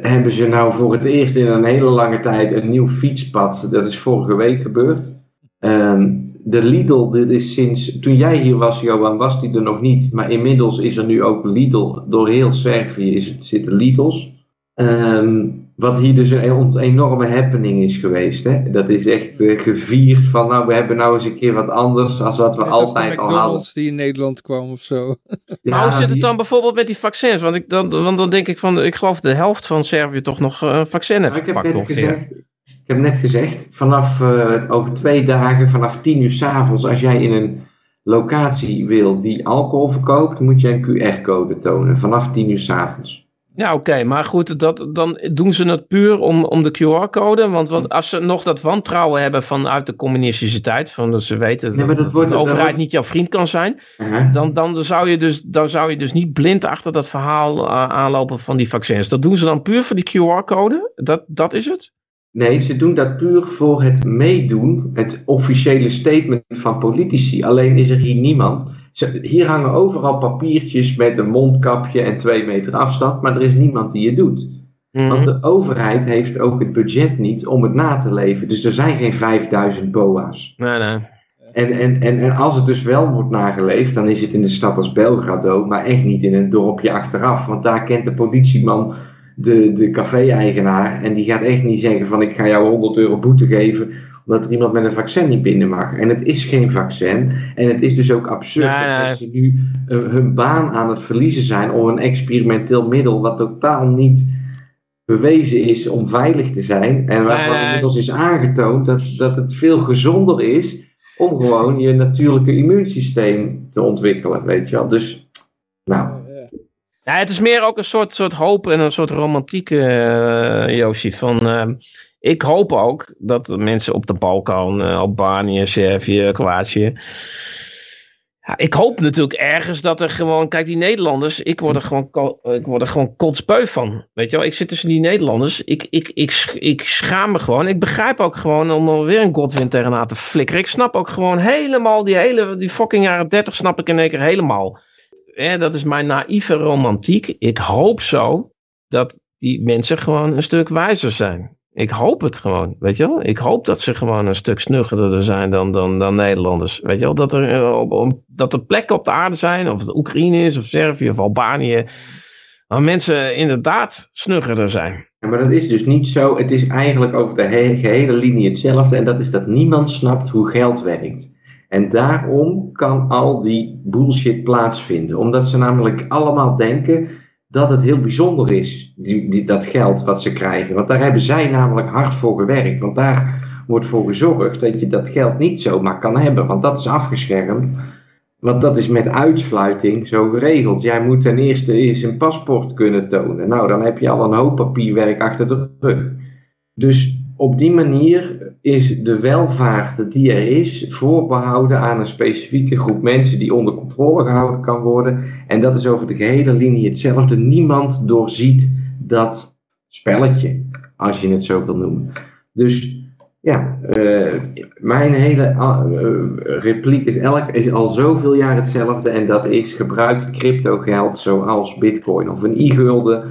hebben ze nou voor het eerst in een hele lange tijd een nieuw fietspad. Dat is vorige week gebeurd. Ehm, de Lidl, dit is sinds, toen jij hier was, Johan, was die er nog niet. Maar inmiddels is er nu ook Lidl. Door heel Servië is, het- zitten Lidl's. Ehm, wat hier dus een enorme happening is geweest. Hè? Dat is echt eh, gevierd van, nou, we hebben nou eens een keer wat anders als wat we Net altijd al hadden. McDonald's die in Nederland kwam of zo. Ja, maar hoe zit het dan bijvoorbeeld met die vaccins? Want, ik, dan, want dan denk ik van, ik geloof de helft van Servië toch nog eh, een vaccin heeft Nou, ik heb gepakt net ongeveer. gezegd, heb net gezegd, vanaf eh, over twee dagen, vanaf tien uur s'avonds, als jij in een locatie wil die alcohol verkoopt, moet je een QR-code tonen. Vanaf tien uur s'avonds. Ja, oké, maar goed, dat, dan doen ze het puur om, om de QR-code. Want, als ze nog dat wantrouwen hebben vanuit de communistische tijd, van dat ze weten dat, maar dat dat wordt- de overheid wordt- niet jouw vriend kan zijn, Aha. dan, dan, zou je dus, dan zou je dus niet blind achter dat verhaal eh, aanlopen van die vaccins. Dat doen ze dan puur voor die QR-code? Dat, dat is het? Nee, ze doen dat puur voor het meedoen, het officiële statement van politici. Alleen is er hier niemand. Ze- Hier hangen overal papiertjes met een mondkapje en twee meter afstand, maar er is niemand die het doet. Mhm. Want de overheid heeft ook het budget niet om het na te leven. Dus er zijn geen 5000 BOA's. Nee, nee. En, en, en, en als het dus wel wordt nageleefd, dan is het in de stad als Belgrado, maar echt niet in een dorpje achteraf. Want daar kent de politieman de, de café-eigenaar en die gaat echt niet zeggen van ik ga jou 100 euro boete geven omdat er iemand met een vaccin niet binnen mag. En het is geen vaccin. En het is dus ook absurd Nee, nee. dat ze nu eh, hun baan aan het verliezen zijn om een experimenteel middel wat totaal niet bewezen is om veilig te zijn. En waarvan Nee. inmiddels is aangetoond dat, dat het veel gezonder is om gewoon je natuurlijke immuunsysteem te ontwikkelen, weet je wel. Dus, nou, Ja, het is meer ook een soort, soort hoop en een soort romantiek, eh Josie. Van, eh, ik hoop ook dat mensen op de Balkan, eh, Albanië, Servië, Kroatië. Ja, ik hoop natuurlijk ergens dat er gewoon, kijk die Nederlanders, ik word er gewoon, ik word er gewoon van. Weet je wel, ik zit tussen die Nederlanders, ik, ik, ik, ik schaam me gewoon. Ik begrijp ook gewoon om er weer een Godwin tegenaan te flikkeren. Ik snap ook gewoon helemaal, die hele, die fucking jaren 30 snap ik in één keer helemaal. Dat is mijn naïeve romantiek. Ik hoop zo dat die mensen gewoon een stuk wijzer zijn. Ik hoop het gewoon, weet je wel. Ik hoop dat ze gewoon een stuk snuggerder zijn dan, dan, dan Nederlanders. Weet je wel, dat er, eh, op, dat er plekken op de aarde zijn, of het Oekraïne is, of Servië, of Albanië, waar mensen inderdaad snuggerder zijn. Ja, maar dat is dus niet zo. Het is eigenlijk over de he- gehele linie hetzelfde. En dat is dat niemand snapt hoe geld werkt. En daarom kan al die bullshit plaatsvinden. Omdat ze namelijk allemaal denken dat het heel bijzonder is, die, dat geld wat ze krijgen. Want daar hebben zij namelijk hard voor gewerkt. Want daar wordt voor gezorgd dat je dat geld niet zomaar kan hebben. Want dat is afgeschermd. Want dat is met uitsluiting zo geregeld. Jij moet ten eerste eens een paspoort kunnen tonen. Nou, dan heb je al een hoop papierwerk achter de rug. Dus op die manier is de welvaart die er is voorbehouden aan een specifieke groep mensen die onder controle gehouden kan worden. En dat is over de gehele linie hetzelfde. Niemand doorziet dat spelletje, als je het zo wil noemen. Dus ja, eh, mijn hele eh, repliek is, elk, is al zoveel jaar hetzelfde. En dat is gebruik crypto geld zoals bitcoin of een e-gulden.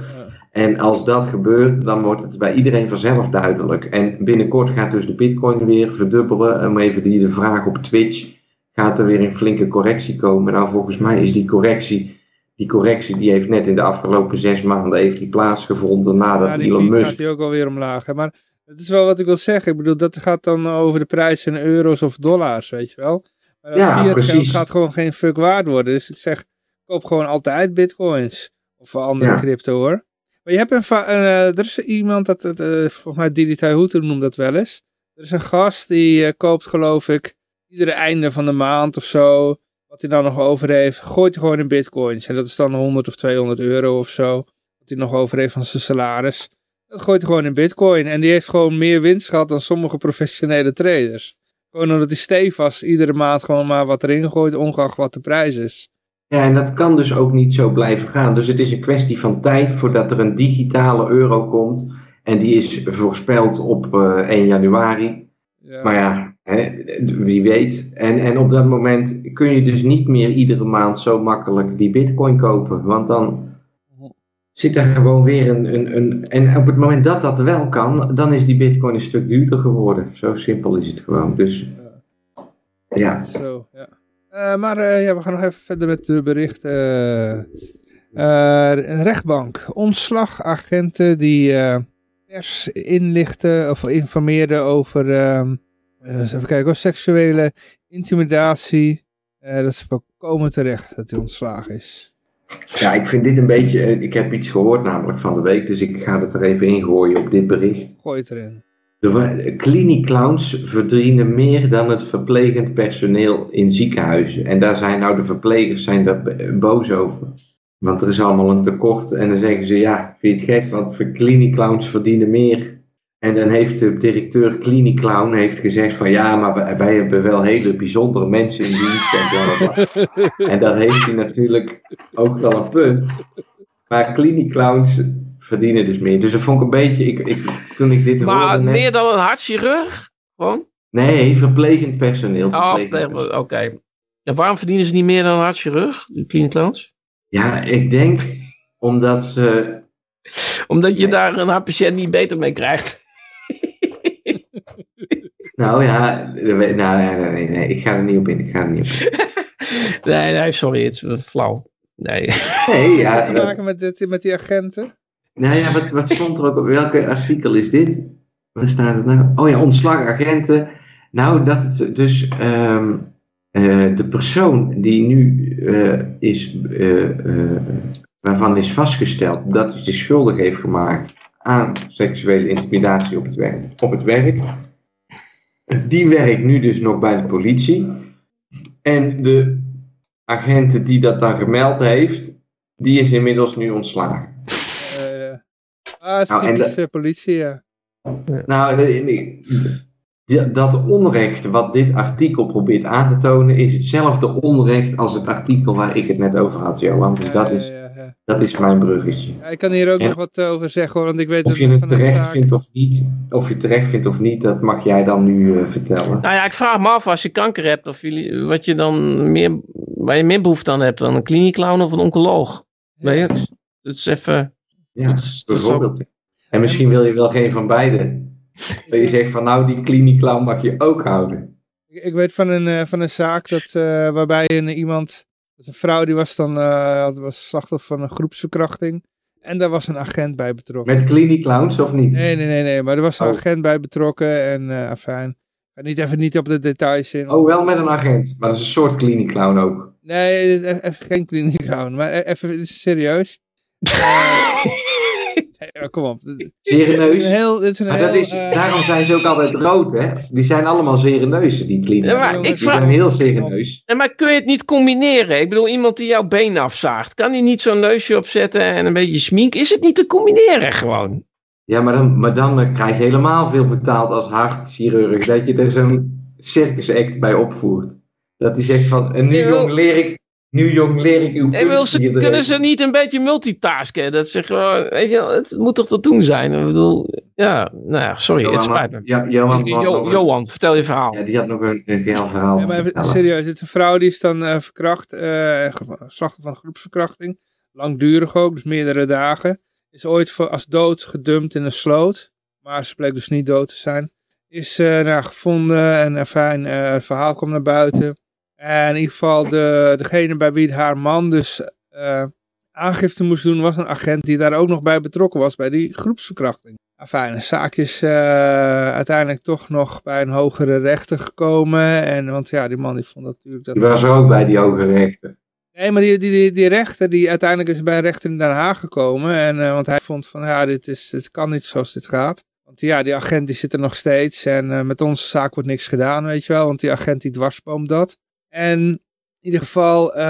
En als dat gebeurt, dan wordt het bij iedereen vanzelf duidelijk. En binnenkort gaat dus de bitcoin weer verdubbelen. Om even die de vraag op Twitch, gaat er weer een flinke correctie komen? Nou, volgens mij is die correctie, die correctie die heeft net in de afgelopen zes maanden heeft die plaatsgevonden nadat Ja, die, Elon Musk... gaat die ook alweer omlaag. Hè? Maar het is wel wat ik wil zeggen. Ik bedoel, dat gaat dan over de prijs in euro's of dollars, weet je wel. Maar dat Ja, fiat geld precies. gaat gewoon geen fuck waard worden. Dus ik zeg, koop gewoon altijd bitcoins. Of andere Ja. crypto hoor. Je hebt een, eh, er is iemand, dat, eh, volgens mij Didi Taihutu noemt dat wel eens. Er is een gast die eh, koopt geloof ik iedere einde van de maand of zo. Wat hij dan nog over heeft, gooit hij gewoon in bitcoins. En dat is dan 100 of 200 euro of zo. Wat hij nog over heeft van zijn salaris. Dat gooit hij gewoon in bitcoin. En die heeft gewoon meer winst gehad dan sommige professionele traders. Gewoon omdat hij stevast iedere maand gewoon maar wat erin gooit, ongeacht wat de prijs is. Ja, en dat kan dus ook niet zo blijven gaan. Dus het is een kwestie van tijd voordat er een digitale euro komt. En die is voorspeld op eh 1 januari. Ja. Maar ja, hè, wie weet. En, en op dat moment kun je dus niet meer iedere maand zo makkelijk die bitcoin kopen. Want dan zit er gewoon weer een, een, een... En op het moment dat dat wel kan, dan is die bitcoin een stuk duurder geworden. Zo simpel is het gewoon. Dus ja, Zo, ja. Eh, maar eh, ja, we gaan nog even verder met de berichten. Eh, een rechtbank. Ontslagagenten die pers inlichten of informeerden over ehm, eh, even kijken, seksuele intimidatie. Dat is volkomen terecht dat hij ontslagen is. Ja, ik vind dit een beetje. Ik heb iets gehoord namelijk van de week, dus ik ga het er even ingooien op dit bericht. Gooi het erin. De kliniekclowns verdienen meer dan het verplegend personeel in ziekenhuizen. En daar zijn nou de verplegers zijn daar boos over. Want er is allemaal een tekort. En dan zeggen ze, ja, vind je het gek, want kliniekclowns verdienen meer. En dan heeft de directeur kliniekclown heeft gezegd van, ja, maar wij, wij hebben wel hele bijzondere mensen in dienst. En, bla. en dat heeft hij natuurlijk ook wel een punt. Maar kliniekclowns verdienen dus meer. Dus dat vond ik een beetje, ik, ik, toen ik dit Maar hoorde net- meer dan een hartchirurg? Gewoon? Nee, verplegend personeel. Oh, oké. En waarom verdienen ze niet meer dan een hartchirurg, die clinic clowns? Ja, ik denk omdat ze. Omdat je daar een hartpatiënt niet beter mee krijgt. Nou ja, nou, nee, nee, nee, nee, ik ga er niet op in. Ik ga er niet op in. nee, nee, sorry, het is flauw. Nee. Nee, ja. Wat te maken met, dit, met die agenten? Nou ja, wat, wat stond er ook op? Welke artikel is dit? Waar staat het nou? Oh ja, ontslagagenten. Nou, dat het dus ehm, eh, de persoon die nu eh, is, eh, waarvan is vastgesteld dat hij zich schuldig heeft gemaakt aan seksuele intimidatie op het werk, op het werk. Die werkt nu dus nog bij de politie. En de agent die dat dan gemeld heeft, die is inmiddels nu ontslagen. Ah, het is Nou, en eh, politie, ja. Nou, de- de- die- dat onrecht wat dit artikel probeert aan te tonen, is hetzelfde onrecht als het artikel waar ik het net over had, Johan. Dus Ja, dat is, ja, ja. dat is mijn bruggetje. Ja, ik kan hier ook Ja. nog wat over zeggen hoor, want ik weet Of dat je het terecht zaak- vindt of niet, of je het terecht vindt of niet, dat mag jij dan nu eh, vertellen. Nou ja, ik vraag me af als je kanker hebt, of jullie, wat je dan meer, waar je meer behoefte aan hebt dan een kliniekclown of een oncoloog. Weet je? Dat is even, Ja, dat is- dat is bijvoorbeeld. En misschien wil je wel geen van beide. Dat je zegt van nou, die kliniekclown mag je ook houden. Ik, ik weet van een, eh, van een zaak dat, eh, waarbij een, iemand, dat is een vrouw die was dan eh, was slachtoffer van een groepsverkrachting. En daar was een agent bij betrokken. Met kliniekclowns of niet? Nee, nee, nee, nee, maar er was een Oh. agent bij betrokken en eh afijn. Ik ga niet even niet op de details in. Oh, wel met een agent. Maar dat is een soort kliniekclown ook. Nee, e- even geen kliniek houden, maar e- even, dit is serieus. Oh, kom op. Is heel, is Maar dat is, eh, daarom zijn ze ook altijd rood, hè? Die zijn allemaal sereneuzen, die klinieken. Ja, maar ik die vraag- zijn heel sereneus. En maar kun je het niet combineren? Ik bedoel, iemand die jouw been afzaagt, kan hij niet zo'n neusje opzetten en een beetje smink? Is het niet te combineren gewoon? Ja, maar dan, maar dan eh, krijg je helemaal veel betaald als hartchirurg. Dat je er zo'n circus act bij opvoert. Dat hij zegt van, en nu jong leer ik, nu jong leer ik uw Ik bedoel, ze, kunnen erin. ze niet een beetje multitasken? Dat ze gewoon, weet je, het moet toch te doen zijn? Ik bedoel, ja, nou ja, sorry, het spijt me. Ja, Johan, Jo- Johan, vertel je verhaal. ja, die had nog een, een geil verhaal Ja, maar even serieus, dit is een vrouw die is dan eh, verkracht, eh, ge- slachtoffer van groepsverkrachting. Langdurig ook, dus meerdere dagen. Is ooit voor, als dood gedumpt in een sloot. Maar ze bleek dus niet dood te zijn. Is eh nou, gevonden en fijn, eh, het verhaal kwam naar buiten. En in ieder geval de, degene bij wie haar man dus eh, aangifte moest doen, was een agent die daar ook nog bij betrokken was bij die groepsverkrachting. Fijn, de zaak is eh, uiteindelijk toch nog bij een hogere rechter gekomen. En, want ja, die man die vond dat natuurlijk... Dat... Die was er ook bij, die hoge rechter. Nee, maar die, die, die, die rechter, die uiteindelijk is bij een rechter in Den Haag gekomen. En, eh, want hij vond van, ja, dit, is, dit kan niet zoals dit gaat. Want ja, die agent die zit er nog steeds. En met onze zaak wordt niks gedaan, weet je wel. Want die agent die dwarsboomt dat. En in ieder geval, eh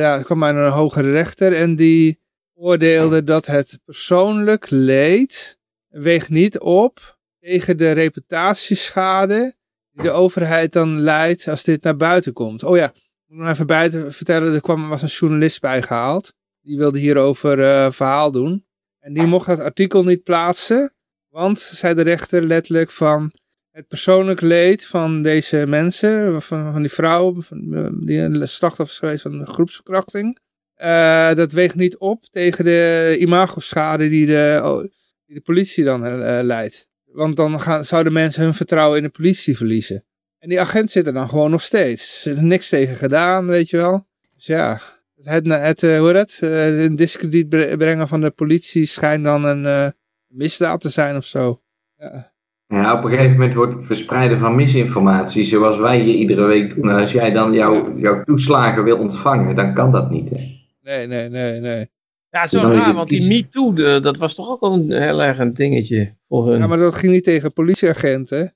ja, kwam bij een hogere rechter. En die oordeelde dat het persoonlijk leed weegt niet op tegen de reputatieschade die de overheid dan leidt als dit naar buiten komt. Oh ja, ik moet nog even buiten vertellen, er kwam, was een journalist bijgehaald. Die wilde hierover eh verhaal doen. En die mocht dat artikel niet plaatsen, want, zei de rechter letterlijk van, het persoonlijk leed van deze mensen, van, van die vrouw, van, eh, die een slachtoffer is geweest van groepsverkrachting, eh, dat weegt niet op tegen de imagoschade die de, oh, die de politie dan eh, leidt. Want dan gaan, zouden mensen hun vertrouwen in de politie verliezen. En die agent zit er dan gewoon nog steeds. Er is niks tegen gedaan, weet je wel. Dus ja, het, het, eh, hoe het? Een discrediet bre- brengen van de politie schijnt dan een misdaad te zijn of zo. Ja. Ja, op een gegeven moment wordt het verspreiden van misinformatie, zoals wij hier iedere week doen. Als jij dan jouw, jouw toeslagen wil ontvangen, dan kan dat niet. Hè? Nee, nee, nee, nee. Ja, Dus raar, het want die MeToo, de- dat was toch ook wel een heel erg een dingetje voor hun. Ja, maar dat ging niet tegen politieagenten.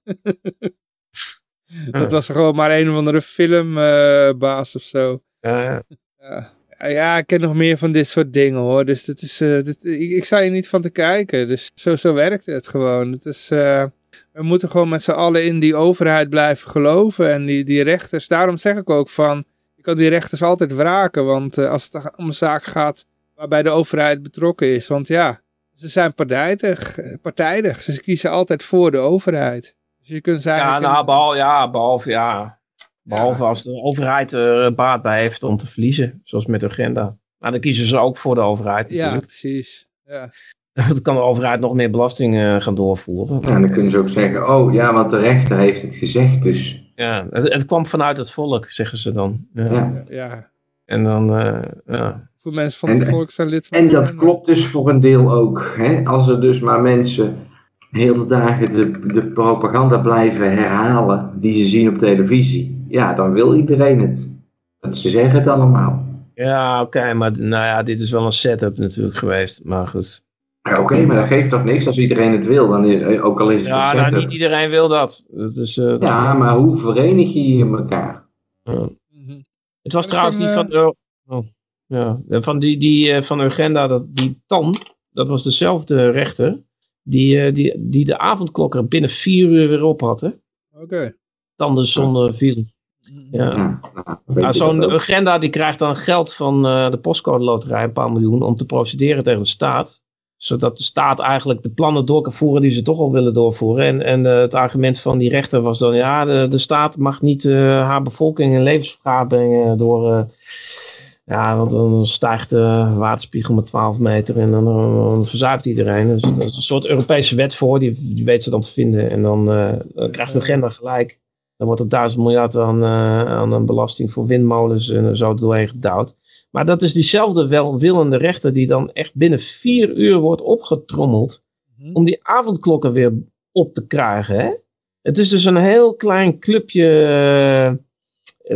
dat was gewoon maar een of andere filmbaas of zo. Ja, ja. Ja. ja, ik ken nog meer van dit soort dingen hoor. Dus dit is, eh, dit, ik, ik sta hier niet van te kijken. Dus zo, zo werkt het gewoon. Het is, eh, we moeten gewoon met z'n allen in die overheid blijven geloven. En die, die rechters, daarom zeg ik ook van, je kan die rechters altijd wraken. Want eh, als het om een zaak gaat waarbij de overheid betrokken is. Want ja, ze zijn partijdig. partijdig. Ze kiezen altijd voor de overheid. Dus je kunt ze ja, nou, behalve, ja, behalve, ja. behalve Ja. als de overheid er baat bij heeft om te verliezen, zoals met de agenda. Maar dan kiezen ze ook voor de overheid ja, natuurlijk. precies. Ja. Dan kan de overheid nog meer belasting eh, gaan doorvoeren. Ja, dan kunnen ze ook zeggen, oh ja, want de rechter heeft het gezegd, dus Ja, het, het kwam vanuit het volk, zeggen ze dan. Ja. ja. ja. En dan, eh, ja. Voor mensen van En- het volk zijn lid van En dat klopt dus voor een deel ook. Hè? Als er dus maar mensen heel de dagen de, de propaganda blijven herhalen die ze zien op televisie, ja, dan wil iedereen het. Dat ze zeggen het allemaal. Ja, oké, maar nou ja, dit is wel een setup natuurlijk geweest. Maar goed. Ja, Oké, maar dat geeft toch niks als iedereen het wil, dan is, ook al is het Ja, nou, niet iedereen wil dat. dat is, eh, dat- Ja, maar hoe verenig je je elkaar? Ja. Mhm. Het was trouwens die van... de- oh, ja, van die, die eh, van Urgenda, dat, die Tan, dat was dezelfde rechter, die, eh, die, die de avondklok er binnen vier uur weer op had. Hè? Oké. Tanden zonder virus. Ja. Ja, nou, Nou, Zo'n agenda die krijgt dan geld van eh, de postcode loterij, een paar miljoen, om te procederen tegen de staat. Zodat de staat eigenlijk de plannen door kan voeren die ze toch al willen doorvoeren. En, en eh, het argument van die rechter was dan, ja, de, de staat mag niet eh, haar bevolking in levensgevaar brengen door... eh, ja, want dan stijgt de waterspiegel met 12 meter en dan, dan verzuipt iedereen. Dus dat is een soort Europese wet voor, die, die weet ze dan te vinden. En dan, krijgt de agenda gelijk. Dan wordt er duizend miljard aan, aan een belasting voor windmolens en zo doorheen gedouwd. Maar dat is diezelfde welwillende rechter die dan echt binnen vier uur wordt opgetrommeld Mhm. om die avondklokken weer op te krijgen. Hè? Het is dus een heel klein clubje eh,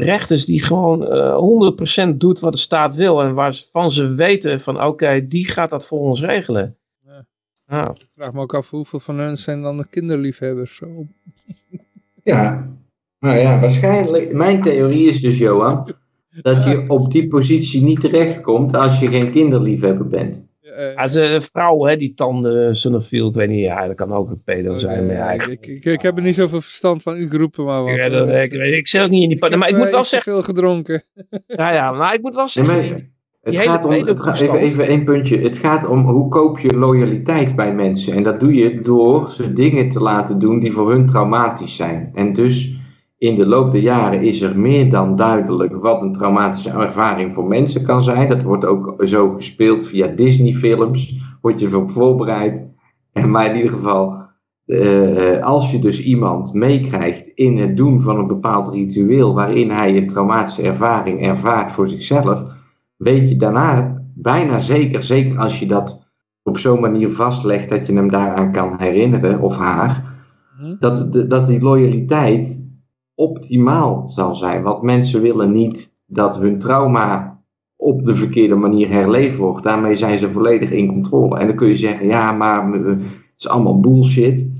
rechters die gewoon eh 100% doet wat de staat wil en waarvan ze weten van oké, die gaat dat voor ons regelen. Ja. Nou, Ik vraag me ook af hoeveel van hun zijn dan de kinderliefhebbers. Zo. Ja, nou ja, waarschijnlijk. Mijn theorie is dus, Johan, dat je op die positie niet terechtkomt als je geen kinderliefhebber bent. Eh, als een vrouw hè, die tanden zonofiel, ik weet niet, ja, dat kan ook een pedo oké, zijn. Maar ja, ik, ik, ik, heb er niet zoveel verstand van. U roepen maar wat. Ja, dat- ik, weet- ik zit ook niet in die... heb, maar ik eh, moet wel zeggen... veel gedronken. Ja, ja, maar ik moet wel Nee, zeggen... maar het gaat om, het even, even één puntje. Het gaat om hoe koop je loyaliteit bij mensen. En dat doe je door ze dingen te laten doen die voor hun traumatisch zijn. En dus in de loop der jaren is er meer dan duidelijk wat een traumatische ervaring voor mensen kan zijn. Dat wordt ook zo gespeeld via Disney-films. Word je erop voorbereid. En maar in ieder geval, eh, als je dus iemand meekrijgt in het doen van een bepaald ritueel waarin hij een traumatische ervaring ervaart voor zichzelf, weet je daarna bijna zeker, zeker als je dat op zo'n manier vastlegt dat je hem daaraan kan herinneren, of haar, Hm? dat, dat die loyaliteit optimaal zal zijn. Want mensen willen niet dat hun trauma op de verkeerde manier herleefd wordt. Daarmee zijn ze volledig in controle. En dan kun je zeggen, ja, maar eh, het is allemaal bullshit.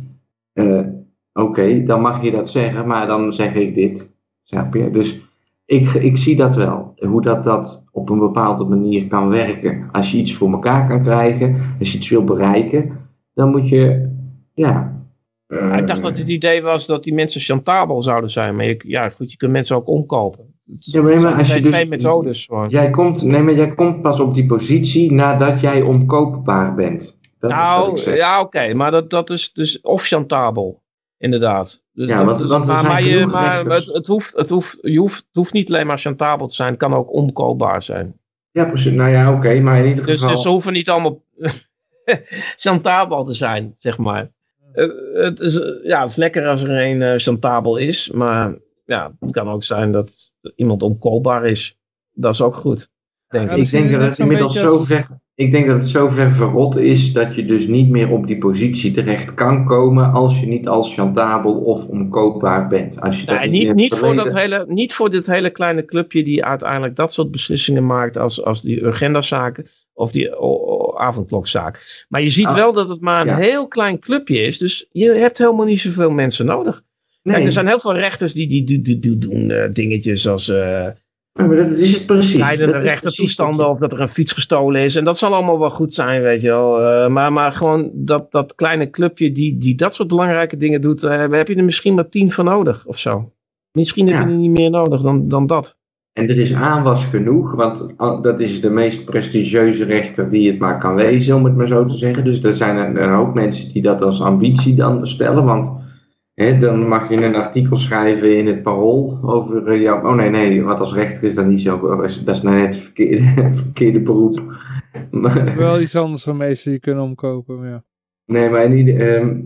Eh, Oké, dan mag je dat zeggen, maar dan zeg ik dit. Dus ik, ik zie dat wel. Hoe dat, dat op een bepaalde manier kan werken. Als je iets voor elkaar kan krijgen, als je iets wil bereiken, dan moet je, ja. Ja, ik dacht dat het idee was dat die mensen chantabel zouden zijn. Maar je, ja, goed, je kunt mensen ook omkopen. Het Ja, maar- zijn maar als je twee, dus- twee methodes. Hoor. Jij komt, nee, maar jij komt pas op die positie nadat jij omkoopbaar bent. Dat nou, ja, oké, maar dat, dat is dus of chantabel, inderdaad. Dus Ja, want- is- want maar, maar, je, maar het, het, hoeft, het, hoeft, je hoeft, het hoeft niet alleen maar chantabel te zijn, het kan ook omkoopbaar zijn. Ja, precies. Nou ja, oké, maar in ieder Dus, geval. dus ze hoeven niet allemaal chantabel te zijn, zeg maar. Eh, het, is, eh, ja, het is lekker als er een eh, chantabel is, maar ja, het kan ook zijn dat iemand omkoopbaar is. Dat is ook goed, denk Ja, ik. denk dat het inmiddels beetje zo ver, ik denk dat het zo ver verrot is dat je dus niet meer op die positie terecht kan komen als je niet als chantabel of omkoopbaar bent. Als je dat niet, niet, niet, voor dat hele, niet voor dit hele kleine clubje die uiteindelijk dat soort beslissingen maakt als, als die agendazaken of die avondklokzaak. Maar je ziet Ah, wel dat het maar een ja. heel klein clubje is, dus je hebt helemaal niet zoveel mensen nodig. Nee, Kijk, er zijn heel veel rechters die, die, die, die- die doen eh, dingetjes als maar dat is het precies. is rechtertoestanden of dat er een fiets gestolen is. En dat zal allemaal wel goed zijn, weet je wel. Eh, maar, maar gewoon dat, dat kleine clubje die, die dat soort belangrijke dingen doet, heb je er misschien maar tien van nodig of zo. Misschien heb Ja. je er niet meer nodig dan, dan dat. En er is aanwas genoeg, want ah, dat is de meest prestigieuze rechter die het maar kan wezen, om het maar zo te zeggen. Dus er zijn een, een hoop mensen die dat als ambitie dan stellen, want hè, dan mag je een artikel schrijven in het parool over eh, jou. Oh nee, nee, wat als rechter is dat niet zo. Dat is nou net het verkeerde, beroep. Maar, Wel iets anders van mensen die kunnen omkopen. Maar ja. nee, maar in ieder ehm,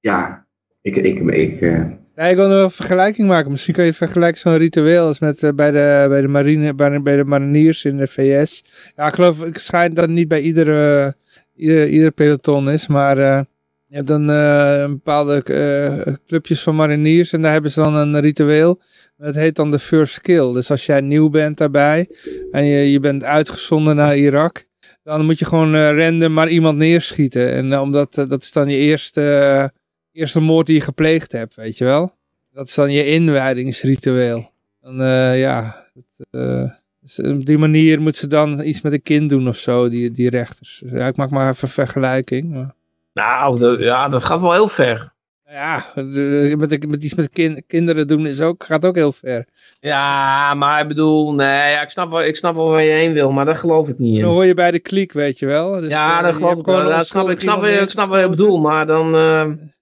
ja, ik, ik, ik, eh, Ja, ik wil nog een vergelijking maken. Misschien kan je vergelijken zo'n ritueel als met eh, bij, de, bij, de marine, bij, de mariniers in de VS. Ja, ik geloof, ik schijn dat niet bij iedere, ieder, ieder peloton is, maar eh, je hebt dan eh, een bepaalde clubjes van mariniers en daar hebben ze dan een ritueel. Dat heet dan de first kill. Dus als jij nieuw bent daarbij en je, je bent uitgezonden naar Irak, dan moet je gewoon random maar iemand neerschieten. En omdat dat is dan je eerste, eerste moord die je gepleegd hebt, weet je wel. Dat is dan je inwijdingsritueel. Dan, eh, ja, het, eh, dus op die manier moet ze dan iets met een kind doen of zo, die, die rechters. Dus ja, ik maak maar even een vergelijking. Maar... Nou, dat, ja, dat gaat wel heel ver. Ja, de- met, met iets met kin- kinderen doen is ook, gaat ook heel ver. Ja, maar ik bedoel, nee, ja, ik, snap wel, ik snap wel waar je heen wil, maar daar geloof ik niet in. Dan hoor je bij de kliek, weet je wel. Dus, ja, eh, dat geloof ik wel. Ja, snap, ik, snap, ik snap wat je bedoelt, maar dan...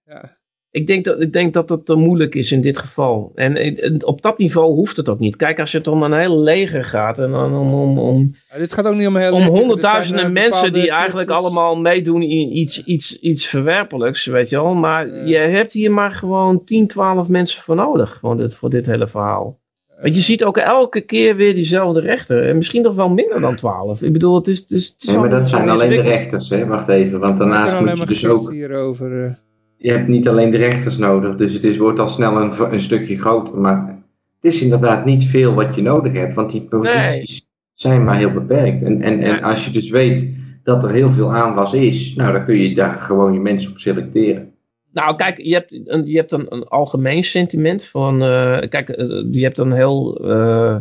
Ja. ik, denk dat, ik denk dat het te moeilijk is in dit geval. En, eh, op dat niveau hoeft het ook niet. Kijk, als het om een hele leger gaat en dan om, om, om, Ja, dit gaat ook niet om heel om Er zijn, honderdduizenden eh, mensen die eigenlijk allemaal meedoen in iets, iets, iets verwerpelijks, weet je wel. Maar je hebt hier maar gewoon 10, 12 mensen voor nodig voor dit, voor dit hele verhaal. Want je ziet ook elke keer weer diezelfde rechter. En misschien nog wel minder dan 12. Ik bedoel, het is... Het is, het is Nee, maar dat zijn alleen de rechters, hè? Wacht even, want daarnaast moet je dus ook... hierover. Je hebt niet alleen de rechters nodig, dus het is, wordt al snel een, een stukje groter. Maar het is inderdaad niet veel wat je nodig hebt, want die posities zijn maar heel beperkt. En, en, en als je dus weet dat er heel veel aanwas is, nou dan kun je daar gewoon je mensen op selecteren. Nou, kijk, je hebt een, je hebt een, een algemeen sentiment van. eh, kijk, eh, je hebt een heel. eh,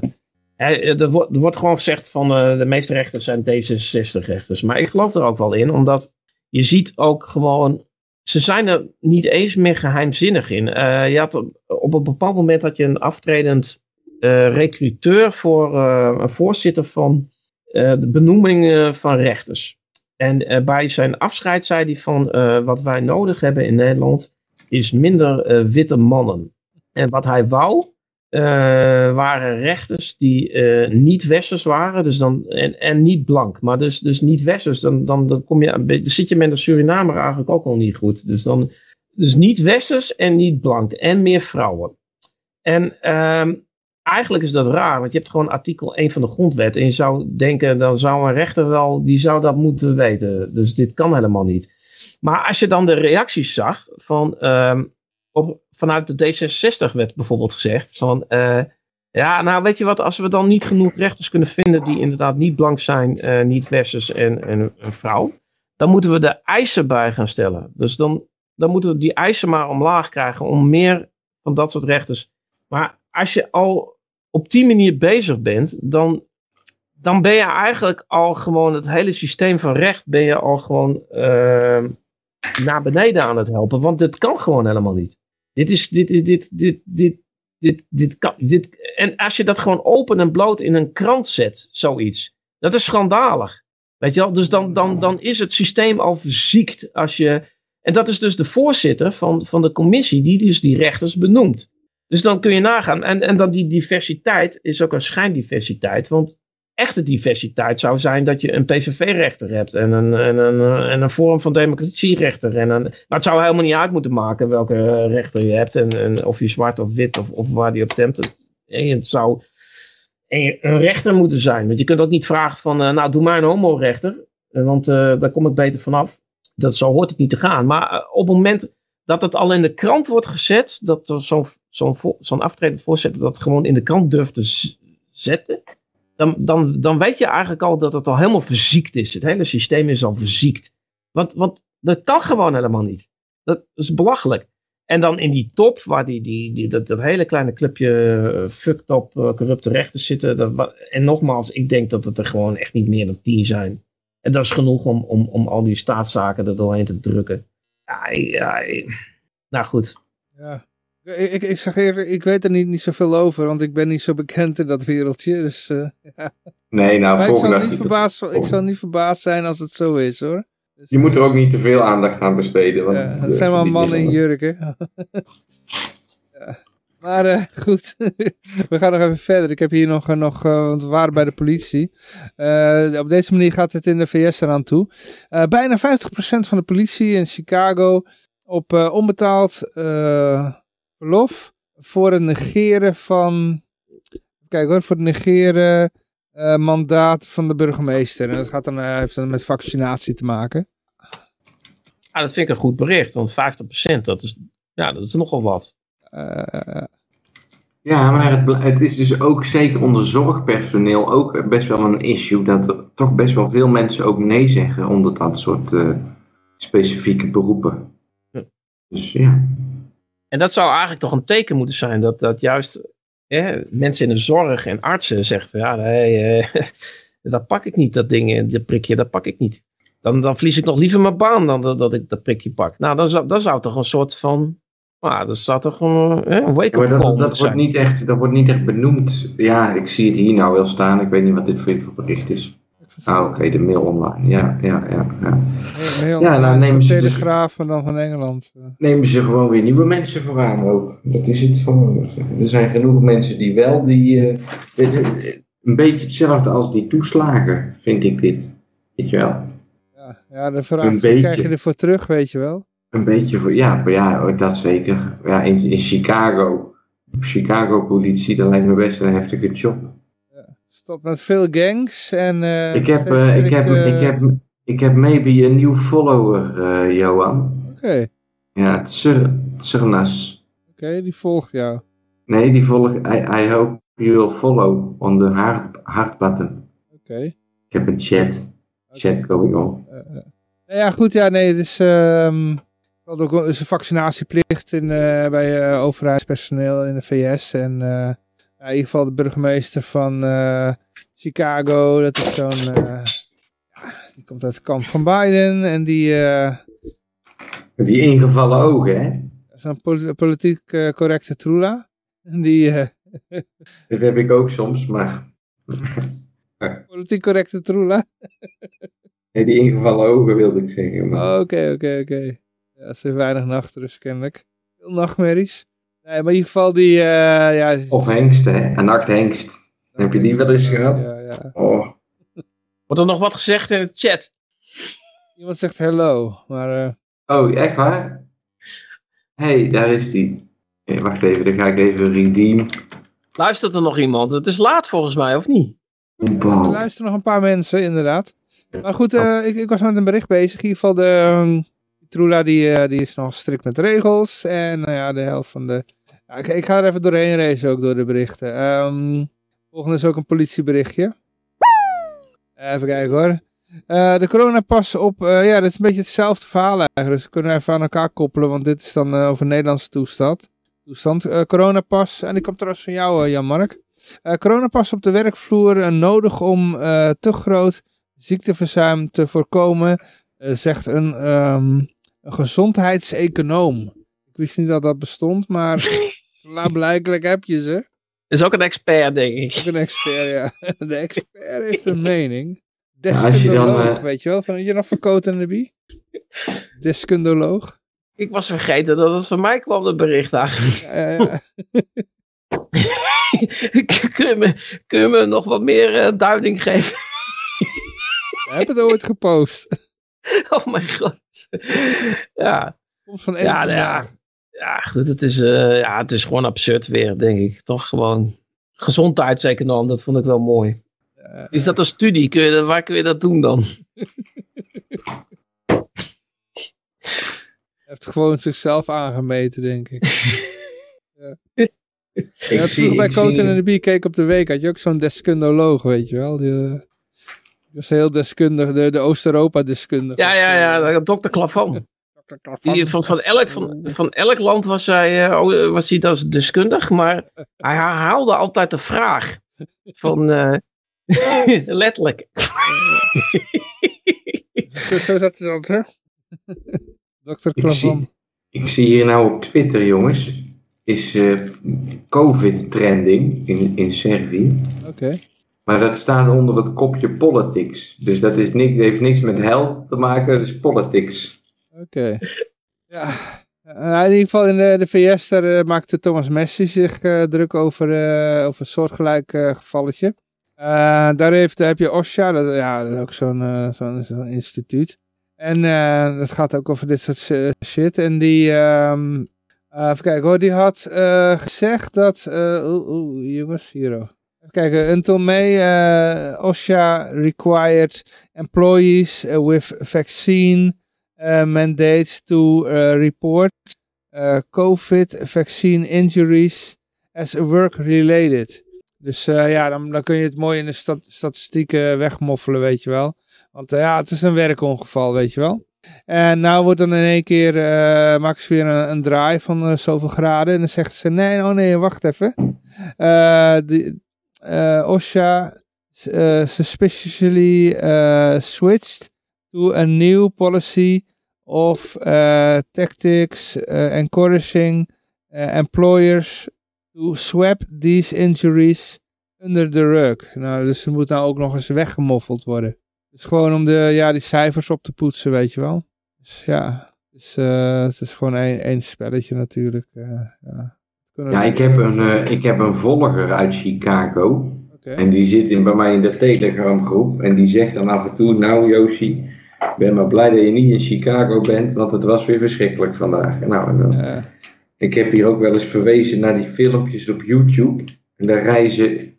er, wordt, er wordt gewoon gezegd van de meeste rechters zijn D66-rechters. Maar ik geloof er ook wel in, omdat je ziet ook gewoon. Ze zijn er niet eens meer geheimzinnig in. Eh, je had, op- een bepaald moment had je een aftredend eh recruteur voor eh, een voorzitter van de benoeming van rechters. En bij zijn afscheid zei hij van wat wij nodig hebben in Nederland is minder witte mannen. En wat hij wou waren rechters die eh, niet westers waren dus dan, en, en niet blank. Maar dus, dus niet westers, dan, dan, dan, kom je, dan zit je met een Surinamer eigenlijk ook al niet goed. Dus, dan, dus niet westers en niet blank en meer vrouwen. En ehm, eigenlijk is dat raar, want je hebt gewoon artikel 1 van de grondwet. En je zou denken, dan zou een rechter wel, die zou dat moeten weten. Dus dit kan helemaal niet. Maar als je dan de reacties zag van, ehm, op, vanuit de D66 werd bijvoorbeeld gezegd van, eh, ja, nou weet je wat, als we dan niet genoeg rechters kunnen vinden die inderdaad niet blank zijn, eh, niet westers en, en een vrouw, dan moeten we de eisen bij gaan stellen. Dus dan, dan moeten we die eisen maar omlaag krijgen om meer van dat soort rechters. Maar als je al op die manier bezig bent, dan, dan ben je eigenlijk al gewoon het hele systeem van recht ben je al gewoon eh, naar beneden aan het helpen. Want dit kan gewoon helemaal niet. Dit is, dit is, dit, dit, dit, dit, dit kan, dit, en als je dat gewoon open en bloot in een krant zet, zoiets, dat is schandalig. Weet je wel, dus dan, dan, dan is het systeem al verziekt als je, en dat is dus de voorzitter van, van de commissie die dus die rechters benoemt. Dus dan kun je nagaan. En, en dan die diversiteit is ook een schijndiversiteit. Want echte diversiteit zou zijn dat je een PVV-rechter hebt. En een, en, een, en een Forum van Democratie-rechter. En een, maar het zou helemaal niet uit moeten maken welke rechter je hebt. En, en of je zwart of wit of, of waar die op stemt. Het, en het zou een rechter moeten zijn. Want je kunt ook niet vragen van, eh, nou doe maar een homo-rechter. Eh, Want eh, daar kom ik beter vanaf. Dat, zo hoort het niet te gaan. Maar eh, op het moment dat het al in de krant wordt gezet, dat zo'n zo'n zo'n aftredend voorzitter dat gewoon in de krant durft te zetten, dan, dan, dan weet je eigenlijk al dat het al helemaal verziekt is. Het hele systeem is al verziekt. Want, want dat kan gewoon helemaal niet. Dat is belachelijk. En dan in die top, waar die, die, die, dat, dat hele kleine clubje uh, fucked up, uh, corrupte rechters zitten. Dat, en nogmaals, ik denk dat het er gewoon echt niet meer dan tien zijn. En dat is genoeg om, om, om al die staatszaken er doorheen te drukken. Ja, ja, nou goed. Ja. Ik, ik, zeg eerlijk, ik weet er niet, niet zoveel over, want ik ben niet zo bekend in dat wereldje. Dus, uh, ja. Nee, nou, maar ik zal, niet verbaasd, ik zal niet verbaasd zijn als het zo is hoor. Dus, je moet er ook niet te veel aandacht aan besteden. Want ja, het zijn wel mannen in jurken. ja. Maar uh, goed, we gaan nog even verder. Ik heb hier nog, nog uh, want we waren bij de politie. Uh, op deze manier gaat het in de VS eraan toe. Bijna 50% van de politie in Chicago op onbetaald verlof voor het negeren van, kijk hoor, voor het negeren uh, mandaat van de burgemeester. En dat gaat dan, heeft dan met vaccinatie te maken. Ja, dat vind ik een goed bericht, want 50% dat is, ja, dat is nogal wat. Uh, ja, maar het, het, is dus ook zeker onder zorgpersoneel ook best wel een issue dat er toch best wel veel mensen ook nee zeggen onder dat soort uh, specifieke beroepen. Dus ja. En dat zou eigenlijk toch een teken moeten zijn dat, dat juist eh, mensen in de zorg en artsen zeggen van ja, nee, eh, dat pak ik niet, dat ding, dat prikje, dat pak ik niet. Dan, dan verlies ik nog liever mijn baan dan dat, dat ik dat prikje pak. Nou, dan zou, dan zou toch een soort van Maar dat staat toch een eh, een wake-up dat, moeten dat, wordt niet echt, dat wordt niet echt benoemd. Ja, ik zie het hier nou wel staan. Ik weet niet wat dit voor bericht is. Ah, oké, de mail online. Ja, ja, ja. ja. Ja, nou, nemen ze dus- Telegraaf en dan van Engeland. eh. Nemen ze gewoon weer nieuwe mensen vooraan ook. Dat is het gewoon. Er zijn genoeg mensen die wel die... eh, een beetje hetzelfde als die toeslagen, vind ik dit. Weet je wel? Ja, ja, de vraag is, krijg je ervoor terug, weet je wel? Een beetje voor... Ja, ja, dat zeker. Ja, in, in Chicago. Chicago politie, dat lijkt me best een heftige job. Stop met veel gangs en... eh, Ik heb, eh, ik, heb, ik, heb, ik heb maybe een nieuw follower, eh, Johan. Oké, Ja, Tsur, Tsurnas. oké, die volgt jou. Nee, die volg I, I hope you will follow on the heart button. Oké. Ik heb een chat. Chat going on. Nou ja, goed, ja, nee, dus... ehm er is een vaccinatieplicht in, bij overheidspersoneel in de VS. En ja, in ieder geval de burgemeester van eh, Chicago, dat is zo'n... eh, die komt uit het kamp van Biden en die... eh, Die ingevallen ogen, hè? Zo'n poli- politiek correcte troela. Die Dat heb ik ook soms, maar politiek correcte troela. nee, die ingevallen ogen wilde ik zeggen. Oké, oké, oké. Ja, ze heeft weinig nachtrust kennelijk. Veel nachtmerries. Nee, maar in ieder geval die, eh, ja... Of hengst, hè? Een nachthengst. Heb je die wel eens gehad? Ja, ja. Oh, Wordt er nog wat gezegd in de chat? Iemand zegt hello, maar... eh, oh echt waar? Hé, hey, daar is die. Hey, wacht even, dan ga ik even redeem. Luistert er nog iemand? Het is laat volgens mij, of niet? er luisteren nog een paar mensen, inderdaad. Maar goed, eh, ik, ik was met een bericht bezig. In ieder geval, de ehm, Trula die, eh, die is nog strikt met regels. En nou ja, de helft van de... Ik, ik ga er even doorheen racen ook door de berichten. Ehm volgende is ook een politieberichtje. Even kijken hoor. Eh, de coronapas op, eh, ja, dat is een beetje hetzelfde verhaal eigenlijk. Dus we kunnen we even aan elkaar koppelen, want dit is dan eh, over Nederlandse toestand. Toestand, eh, coronapas, en die komt trouwens van jou, eh, Jan-Mark. Eh, coronapas op de werkvloer eh, nodig om eh, te groot ziekteverzuim te voorkomen, eh, zegt een, ehm, een gezondheidseconoom. Ik wist niet dat dat bestond, maar blijkbaar heb je ze. Is ook een expert, denk ik. Ook een expert, ja. De expert heeft een mening. Ja, als je dan, Deskundoloog, eh, weet je wel? Van, je nog van Coat en de Bie? Deskundoloog. Ik was vergeten dat het van mij kwam, dat bericht eigenlijk. Ja, ja, ja. kun, je me, kun je me nog wat meer eh, duiding geven? Ik heb het ooit gepost. oh mijn god. Ja, Komt van ja, nou ja. Ja goed, het is, eh, ja, het is gewoon absurd weer, denk ik. Toch gewoon gezondheidseconoom, dat vond ik wel mooi. Is dat een studie? Kun je, waar kun je dat doen dan? Hij heeft gewoon zichzelf aangemeten, denk ik. Ik Ja, zie, bij ik Coat zie- en de Bie keek op de week, had je ook zo'n deskundoloog, weet je wel? Die, eh, die was heel deskundig, de, de Oost-Europa-deskundige. Ja, ja, ja, dokter Klavan. Die, van, van, elk, van, van elk land was hij, eh, oh, was hij dus deskundig, maar hij herhaalde altijd de vraag. Van, eh, letterlijk. Zo, zo zat het dan, hè? Dokter Ik zie, ik zie hier nou op Twitter, jongens, is eh, COVID trending in, in Servië. Oké. Maar dat staat onder het kopje politics. Dus dat is niks, heeft niks met health te maken, dat is politics. Oké. Ja. Eh, in ieder geval in de, de VS, daar eh, maakte Thomas Messi zich eh, druk over, over een soortgelijk gevalletje. Daar, heeft, heb je OSHA, dat, ja, dat is ook zo'n instituut. En dat gaat ook over dit soort shit. En die, ehm, eh, even kijken hoor, die had gezegd dat, eh oeh, oeh, jongens, hier oh. Even kijken, until May, OSHA required employees with vaccine mandates to uh, report uh, COVID vaccine injuries as work-related. Dus ja, dan, dan kun je het mooi in de stat statistieken wegmoffelen, weet je wel. Want ja, het is een werkongeval, weet je wel. En nou wordt dan in één keer, uh, ze weer een, draai van zoveel graden. En dan zeggen ze, nee, oh nee, wacht even. Uh, de, OSHA suspiciously switched to a new policy of uh, tactics uh, encouraging uh, employers to swap these injuries under the rug. Nou, dus het moet nou ook nog eens weggemoffeld worden. Dus gewoon om de, ja, die cijfers op te poetsen, weet je wel. Dus ja, dus, het is gewoon één, spelletje natuurlijk. ja. ja, ik heb, een, ik heb een volger uit Chicago. Okay. En die zit in, bij mij in de Telegram groep. En die zegt dan af en toe, nou Yoshi, ik ben maar blij dat je niet in Chicago bent, want het was weer verschrikkelijk vandaag. Nou, en dan, ja. Ik heb hier ook wel eens verwezen naar die filmpjes op YouTube. En daar reizen.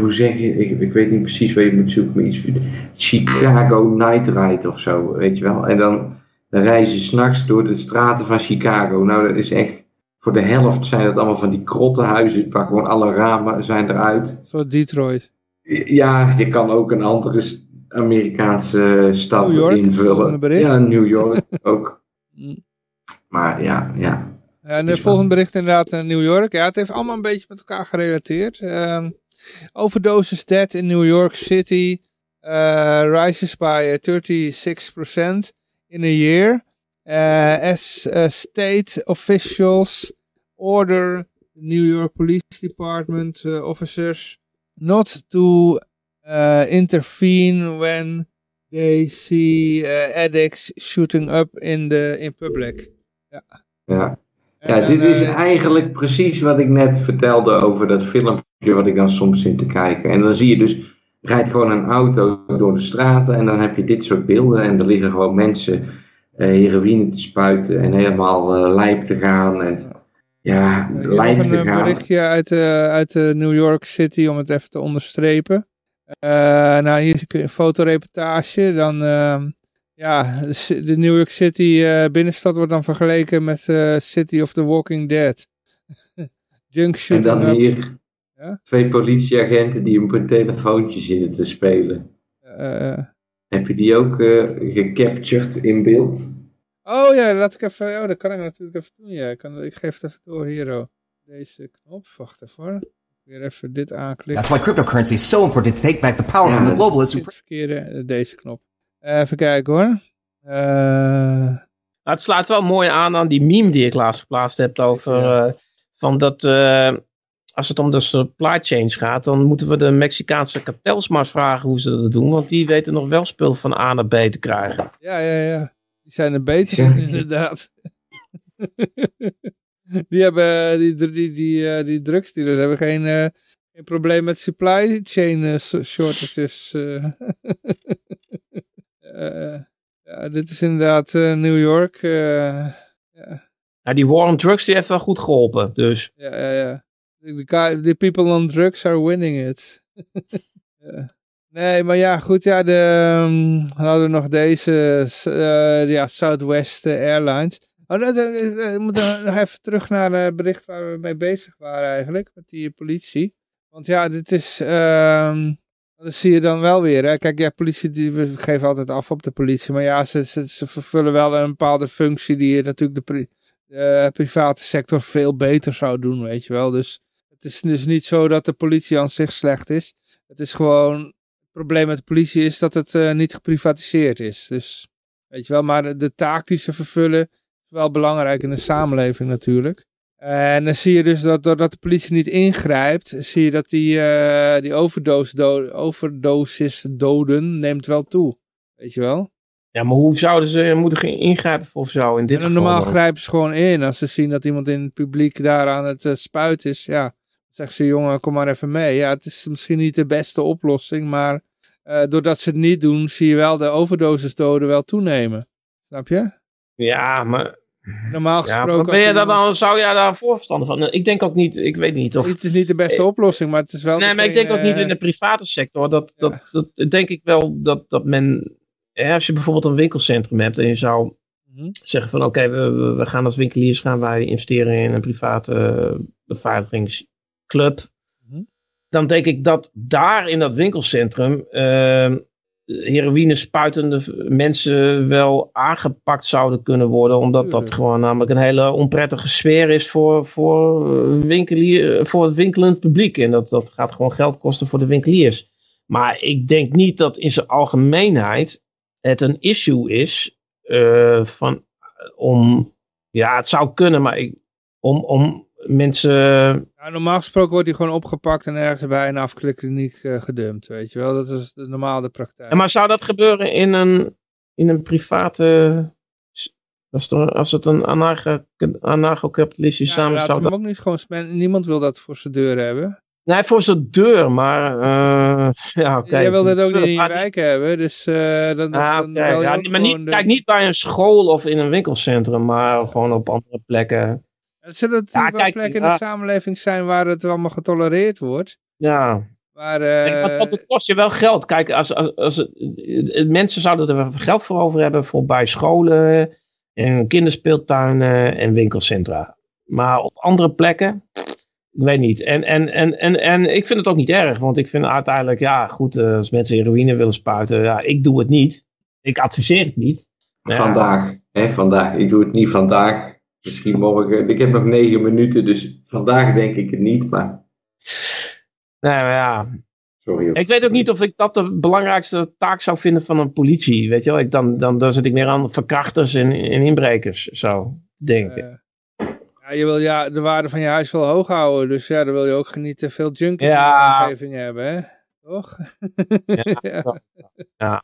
hoe zeg je? Ik, ik weet niet precies waar je moet zoeken. Maar iets, Chicago Night Ride of zo, weet je wel. En dan, dan reizen ze s'nachts door de straten van Chicago. Nou, dat is echt. Voor de helft zijn dat allemaal van die krottenhuizen. Waar gewoon alle ramen zijn eruit. Zo Detroit. Ja, je kan ook een andere Amerikaanse stad New York, invullen. Ja, New York ook. Maar ja, ja. Ja, en de volgende bericht inderdaad in New York. Ja, het heeft allemaal een beetje met elkaar gerelateerd. Um, overdoses death in New York City uh, rises by 36% in a year. Uh, as uh, state officials order New York Police Department officers not to intervene when they see addicts shooting up in, the, in public. Ja. Ja, ja dit is eigenlijk precies wat ik net vertelde over dat filmpje wat ik dan soms zit te kijken. En dan zie je dus, rijdt gewoon een auto door de straten en dan heb je dit soort beelden. En er liggen gewoon mensen uh, heroïne te spuiten en helemaal uh, lijp te gaan. En, ja, lijp te gaan. een berichtje uit, uh, uit New York City om het even te onderstrepen. Nou, hier is een fotoreportage. Dan ehm, ja, de New York City uh, binnenstad wordt dan vergeleken met uh, City of the Walking Dead. Junction. En dan hier ja? twee politieagenten die op een telefoontje zitten te spelen. Heb je die ook gecaptured in beeld? Oh ja, laat ik even, oh dat kan ik natuurlijk even doen. Ja. Ik, kan, ik geef het even door hier. Oh. Deze knop, wacht even hoor. Weer even dit aanklikken. That's why cryptocurrency is so important to take back the power ja, from the globalists. Dit verkeerde, deze knop. Even kijken hoor. Uh... Nou, het slaat wel mooi aan aan die meme die ik laatst geplaatst heb over uh, van dat uh, als het om de supply chains gaat, dan moeten we de Mexicaanse kartels maar vragen hoe ze dat doen, want die weten nog wel spul van A naar B te krijgen. Ja, ja, ja. Die zijn er beter in, inderdaad. die hebben die, die, die, die drugsdealers hebben geen, geen probleem met supply chain shortages. Uh, ja, dit is inderdaad New York. Uh, ja. die war on drugs die heeft wel goed geholpen, dus. Ja, ja, ja. The, the people on drugs are winning it. ja. Nee, maar ja, goed, ja, de, um, hadden we nog deze, ja, Southwest Airlines. Oh, we moeten nog even terug naar het bericht waar we mee bezig waren eigenlijk, met die politie. Want ja, dit is, um, dat zie je dan wel weer. Hè? Kijk, ja, politie die, we geven altijd af op de politie. Maar ja, ze, ze, vervullen wel een bepaalde functie die natuurlijk de, de private sector veel beter zou doen, weet je wel. Dus het is dus niet zo dat de politie aan zich slecht is. Het is gewoon, het probleem met de politie is dat het uh, niet geprivatiseerd is. Dus, weet je wel, maar de taak die ze vervullen is wel belangrijk in de samenleving natuurlijk. En dan zie je dus dat doordat de politie niet ingrijpt, zie je dat die, uh, die overdosis, do overdosis doden neemt wel toe. Weet je wel? Ja, maar hoe zouden ze moeten ingrijpen of zo in dit? Normaal grijpen ze gewoon in. Als ze zien dat iemand in het publiek daar aan het uh, spuiten is, ja. Zeggen ze, jongen, kom maar even mee. Ja, het is misschien niet de beste oplossing, maar uh, doordat ze het niet doen, zie je wel de overdosis doden wel toenemen. Snap je? Ja, maar Normaal gesproken. Ja, ben je dan, dan, zou jij daar voorstander van? Ik denk ook niet, ik weet niet of... Het is niet de beste oplossing, maar het is wel... Nee, maar ik denk ook niet in de private sector. Dat, dat, dat denk ik wel dat, dat men... als je bijvoorbeeld een winkelcentrum hebt en je zou mhm. zeggen van oké, we, we gaan als winkeliers gaan wij investeren in een private beveiligingsclub. Mhm. Dan denk ik dat daar in dat winkelcentrum uh, heroïne spuitende mensen wel aangepakt zouden kunnen worden. Omdat dat gewoon namelijk een hele onprettige sfeer is voor, voor, winkelier, voor het winkelend publiek. En dat, dat gaat gewoon geld kosten voor de winkeliers. Maar ik denk niet dat in zijn algemeenheid het een issue is eh, van, om, ja, het zou kunnen, maar ik, om, om mensen, normaal gesproken wordt hij gewoon opgepakt en ergens bij een afklikkliniek eh, gedumpt, weet je wel. Dat is de normale praktijk. Ja, maar zou dat gebeuren in een, in een private... Als, er, als het een anarcho- anarcho-kapitalistische Ja, laat zou... hem ook niet gewoon Niemand wil dat voor zijn deur hebben. Nee, voor zijn deur, maar... eh, ja, oké. Jij wil dat ook niet in je wijk hebben, dus eh, dan, dan, Ja, dan ja, maar niet, de- kijk, niet bij een school of in een winkelcentrum, maar gewoon op andere plekken. Er zullen natuurlijk wel kijk, plekken in ja. de samenleving zijn waar het allemaal getolereerd wordt. Ja, Maar Nee, want, eh want het kost je wel geld. Kijk, als, als, als, eh, mensen zouden er wel geld voor over hebben voor bij scholen en kinderspeeltuinen en winkelcentra. Maar op andere plekken, ik weet niet. En, en, en, en, en ik vind het ook niet erg, want ik vind uiteindelijk, ja goed, eh, als mensen heroïne willen spuiten, ja, ik doe het niet. Ik adviseer het niet. Ja. Vandaag, hè, vandaag. Ik doe het niet vandaag. Misschien morgen. Ik heb nog negen minuten, dus vandaag denk ik het niet. Maar Nee, maar ja, sorry. hoor. Ik weet ook niet of ik dat de belangrijkste taak zou vinden van een politie. Weet je wel, ik dan, dan, dan zit ik meer aan verkrachters en, en inbrekers, zo denk ik. eh, ja, je wil ja, de waarde van je huis wel hoog houden. Dus ja, dan wil je ook niet te veel junkies Ja. in de omgeving hebben, hè? Toch? Ja, ja.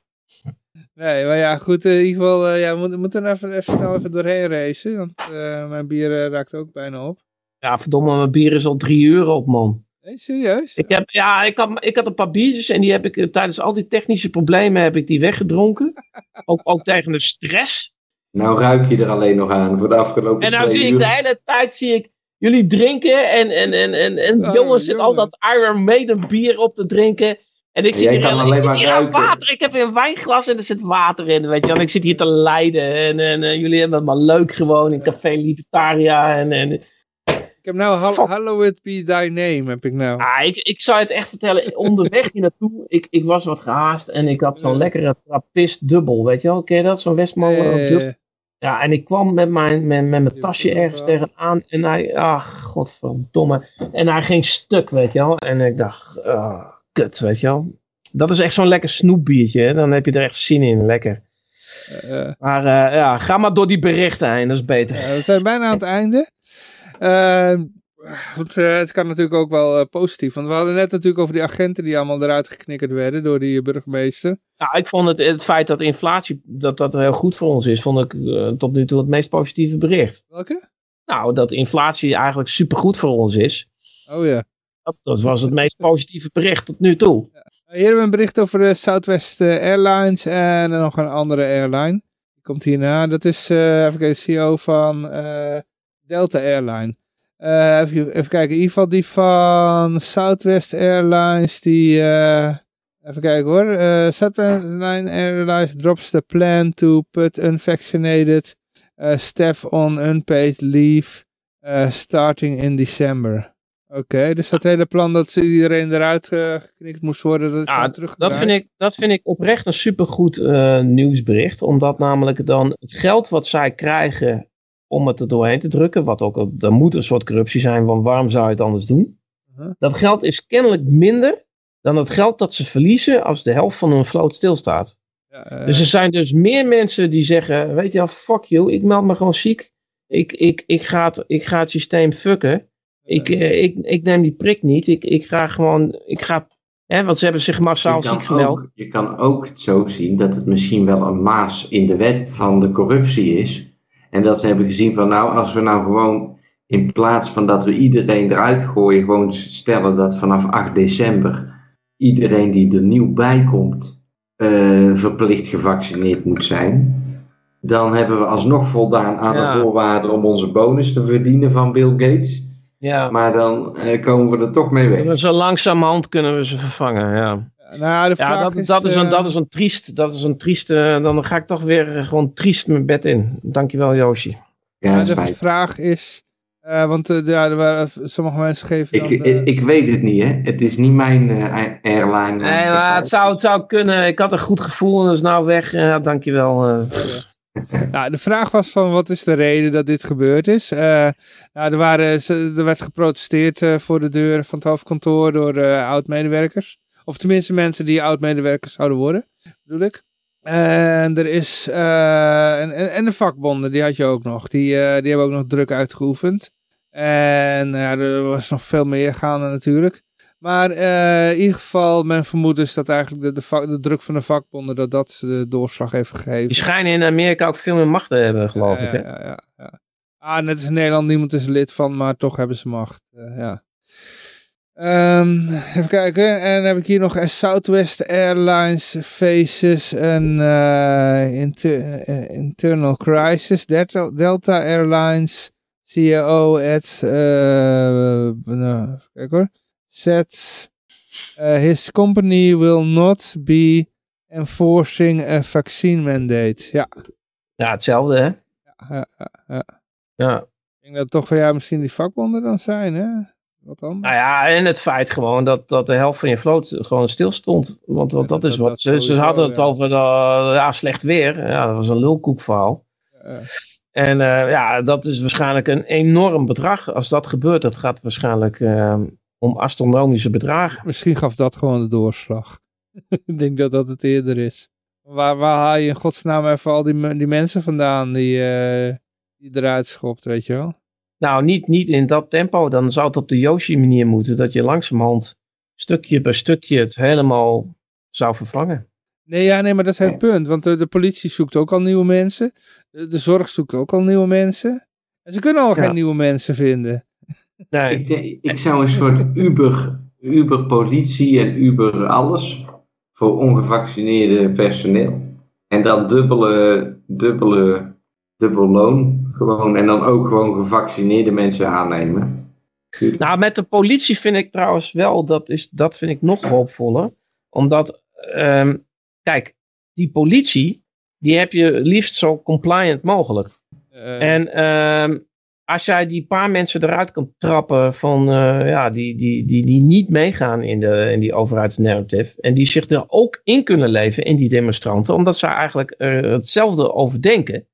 Nee, maar ja, goed. eh, in ieder geval, eh, ja, we moeten, er even, even snel even doorheen racen. Want eh, mijn bier raakt ook bijna op. ja, verdomme, mijn bier is al drie euro op, man. Nee, serieus? Ik, heb, ja, ik, had, ik had een paar biertjes en die heb ik tijdens al die technische problemen heb ik die weggedronken. ook, ook tegen de stress. Nou ruik je er alleen nog aan voor de afgelopen En nou twee zie ik uur. de hele tijd zie ik jullie drinken en, en, en, en, en Oh, jongens zit al dat Iron Maiden bier op te drinken. En ik zit hier, kan ik zit hier aan water. Ik heb hier een wijnglas en er zit water in. Weet je wel. En ik zit hier te lijden. En, en, eh, jullie hebben het maar leuk gewoon in Café Libertaria. En, en, Ik heb nou Hall- Fuck. Hallowed Be Thy Name, heb ik nou. ah, ik, ik zou het echt vertellen. Onderweg hier naartoe. Ik, ik was wat gehaast. En ik had zo'n Ja. lekkere trappist dubbel. Weet je wel. Ken je dat? Zo'n Westmolen Eh, dubbel. Ja, en ik kwam met mijn, met, met mijn tasje ergens tegenaan. En hij, ach, godverdomme. En hij ging stuk, weet je wel. En ik dacht, ah, kut, weet je wel. Dat is echt zo'n lekker snoepbiertje. Hè? Dan heb je er echt zin in, lekker. eh, Maar eh, ja, ga maar door die berichten heen, dat is beter. Ja, we zijn bijna aan het einde. Eh, want, eh, het kan natuurlijk ook wel eh, positief. Want we hadden net natuurlijk over die agenten die allemaal eruit geknikkerd werden door die burgemeester. Nou, ik vond het, het feit dat inflatie dat dat heel goed voor ons is, vond ik eh, tot nu toe het meest positieve bericht. Welke? Nou, dat inflatie eigenlijk supergoed voor ons is. Oh ja. Dat, dat was het meest positieve bericht tot nu toe. Hier hebben we een bericht over de Southwest eh, Airlines en nog een andere airline. Die komt hierna. Dat is eh even kijken, CEO van eh, Delta Airline. Even, even kijken, in ieder geval die van Southwest Airlines, die... even kijken hoor. eh Southwest Airlines drops the plan to put unvaccinated staff on unpaid leave starting in December. Oké, dus dat hele plan dat ze iedereen eruit eh, geknikt moest worden, dat is Ja, dan. Dat vind, ik, dat vind ik oprecht een supergoed eh nieuwsbericht. Omdat namelijk dan het geld wat zij krijgen om het er doorheen te drukken. Wat ook, er moet een soort corruptie zijn, want waarom zou je het anders doen? Dat geld is kennelijk minder dan het geld dat ze verliezen als de helft van hun vloot stilstaat. Ja, eh, Dus er zijn dus meer mensen die zeggen, weet je wel, fuck you, ik meld me gewoon ziek. Ik, ik, ik, ga, het, ik ga het systeem fucken. Ik, eh, ik, ik neem die prik niet. Ik, ik ga gewoon, ik ga, hè, want ze hebben zich massaal ziek gemeld. ook, je kan ook het zo zien dat het misschien wel een maas in de wet van de corruptie is. En dat ze hebben gezien van nou, als we nou gewoon in plaats van dat we iedereen eruit gooien, gewoon stellen dat vanaf 8 december iedereen die er nieuw bij komt eh, verplicht gevaccineerd moet zijn. Dan hebben we alsnog voldaan aan Ja. de voorwaarden om onze bonus te verdienen van Bill Gates. Ja, Maar dan eh, komen we er toch mee weg. maar zo langzamerhand kunnen we ze vervangen, ja. nou, de Ja, vraag dat, is... dat, is een, eh, dat is een triest, dat is een trieste, dan ga ik toch weer eh, gewoon triest mijn bed in. Dankjewel Yoshi. Ja, ja, het de spijt. vraag is... eh, want eh, ja, er waren, sommige mensen geven dan... Ik, eh, ik, ik weet het niet, hè. Het is niet mijn eh, airline. Nee, maar het zou, het zou kunnen. Ik had een goed gevoel en dat is nou weg. Ja, dankjewel. eh. Nou, de vraag was van wat is de reden dat dit gebeurd is. Eh, nou, er, waren, er werd geprotesteerd eh, voor de deur van het hoofdkantoor door eh, oud-medewerkers. Of tenminste mensen die oud-medewerkers zouden worden, bedoel ik. En er is, en, en, de vakbonden, die had je ook nog. Die, die hebben ook nog druk uitgeoefend. En ja, er was nog veel meer gaande natuurlijk. Maar eh, in ieder geval, men vermoedt dus dat eigenlijk de, de, vak- de druk van de vakbonden, dat dat de doorslag heeft gegeven. Die schijnen in Amerika ook veel meer macht te hebben, geloof ja, ik. Hè? Ja, ja, ja. Ah, net als in Nederland, niemand is er lid van, maar toch hebben ze macht. eh, ja. Ehm, even kijken, en dan heb ik hier nog eh, Southwest Airlines faces inter- eh, internal crisis. Delta, Airlines CEO at, nou, even kijken hoor, said eh, his company will not be enforcing a vaccine mandate. Ja, Ja, hetzelfde, hè? ja, ja, ja. Ja. Ik denk dat toch van ja, misschien die vakbonden dan zijn, hè? Wat dan? Nou ja, en het feit gewoon dat, dat de helft van je vloot gewoon stil stond. Want, want Ja, dat is wat. dat ze, ze hadden het ja. over de, ja, slecht weer. Ja, dat was een lulkoekverhaal. Eh, En eh, ja, dat is waarschijnlijk een enorm bedrag. Als dat gebeurt, dat gaat waarschijnlijk eh, om astronomische bedragen. misschien gaf dat gewoon de doorslag. Ik denk dat dat het eerder is. Waar, waar haal je in godsnaam even al die, die mensen vandaan die, eh, die eruit schopt, weet je wel? Nou, niet, niet in dat tempo. Dan zou het op de Yoshi-manier moeten. Dat je langzamerhand stukje bij stukje het helemaal zou vervangen. Nee, ja, nee, maar dat is het punt. Want de, de politie zoekt ook al nieuwe mensen. De, de zorg zoekt ook al nieuwe mensen. En ze kunnen al Ja. geen nieuwe mensen vinden. Nee. Ik, denk- ik zou een soort Uber, Uber politie en Uber alles voor ongevaccineerde personeel. En dan dubbele, dubbele, dubbel loon. Gewoon, en dan ook gewoon gevaccineerde mensen aannemen. Nou, met de politie vind ik trouwens wel, dat, is, dat vind ik nog hoopvoller. Omdat, ehm, kijk, die politie, die heb je liefst zo compliant mogelijk. Eh, En ehm, als jij die paar mensen eruit kan trappen van, eh, ja, die, die, die, die niet meegaan in, de, in die overheidsnarrative. En die zich er ook in kunnen leven in die demonstranten. Omdat ze eigenlijk er hetzelfde over denken.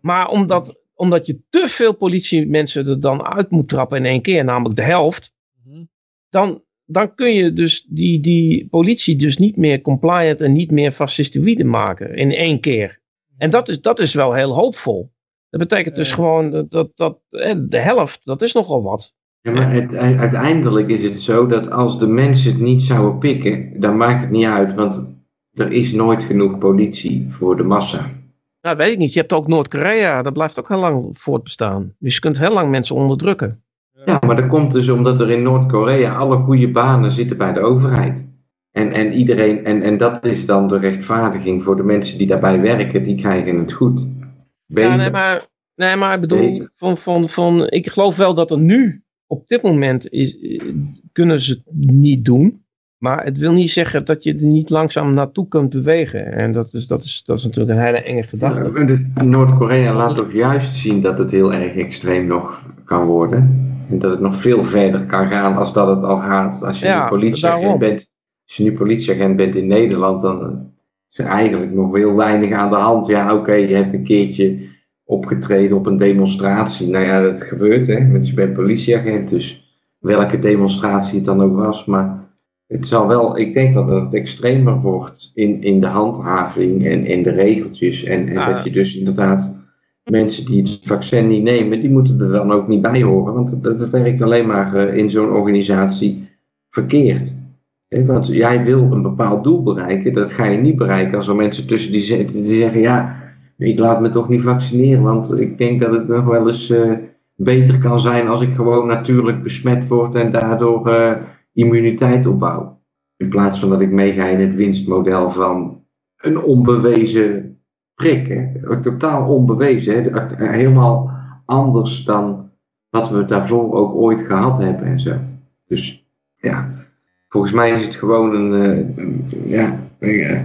Maar omdat, omdat je te veel politiemensen er dan uit moet trappen in één keer, namelijk de helft. Mhm. Dan, dan kun je dus die, die politie dus niet meer compliant en niet meer fascistoïde maken in één keer. En dat is, dat is wel heel hoopvol. Dat betekent dus gewoon dat, dat, dat eh, de helft, dat is nogal wat. Ja, maar het, uiteindelijk is het zo dat als de mensen het niet zouden pikken, dan maakt het niet uit. Want er is nooit genoeg politie voor de massa. Nou, weet ik niet. Je hebt ook Noord-Korea, dat blijft ook heel lang voortbestaan. Dus je kunt heel lang mensen onderdrukken. Ja, maar dat komt dus omdat er in Noord-Korea alle goede banen zitten bij de overheid. En, en iedereen, en, en dat is dan de rechtvaardiging voor de mensen die daarbij werken, die krijgen het goed. Beter. Ja, nee, maar, nee, maar ik bedoel, Beter. van, van, van, ik geloof wel dat er nu, op dit moment, is, eh, kunnen ze het niet doen. Maar het wil niet zeggen dat je er niet langzaam naartoe kunt bewegen. En dat is, dat is, dat is natuurlijk een hele enge gedachte. Ja, Noord-Korea laat toch juist zien dat het heel erg extreem nog kan worden. En dat het nog veel verder kan gaan als dat het al gaat. Als je Ja, nu politieagent daarom. bent, als je nu politieagent bent in Nederland, dan is er eigenlijk nog heel weinig aan de hand. Ja, oké, je hebt een keertje opgetreden op een demonstratie. Nou ja, dat gebeurt hè, want je bent politieagent. Dus welke demonstratie het dan ook was. Maar het zal wel, ik denk wel dat het extremer wordt in, in de handhaving en in de regeltjes. En, en Ja. dat je dus inderdaad mensen die het vaccin niet nemen, die moeten er dan ook niet bij horen. Want dat, dat werkt alleen maar eh, in zo'n organisatie verkeerd. Want jij wil een bepaald doel bereiken, dat ga je niet bereiken als er mensen tussen die zitten die zeggen, ja, ik laat me toch niet vaccineren, want ik denk dat het nog wel eens eh, beter kan zijn als ik gewoon natuurlijk besmet word en daardoor eh, immuniteit opbouw. In plaats van dat ik meega in het winstmodel van een onbewezen prik. Hè? Totaal onbewezen. Hè? Helemaal anders dan wat we daarvoor ook ooit gehad hebben en zo. Dus ja, volgens mij is het gewoon een. eh, ja, eh,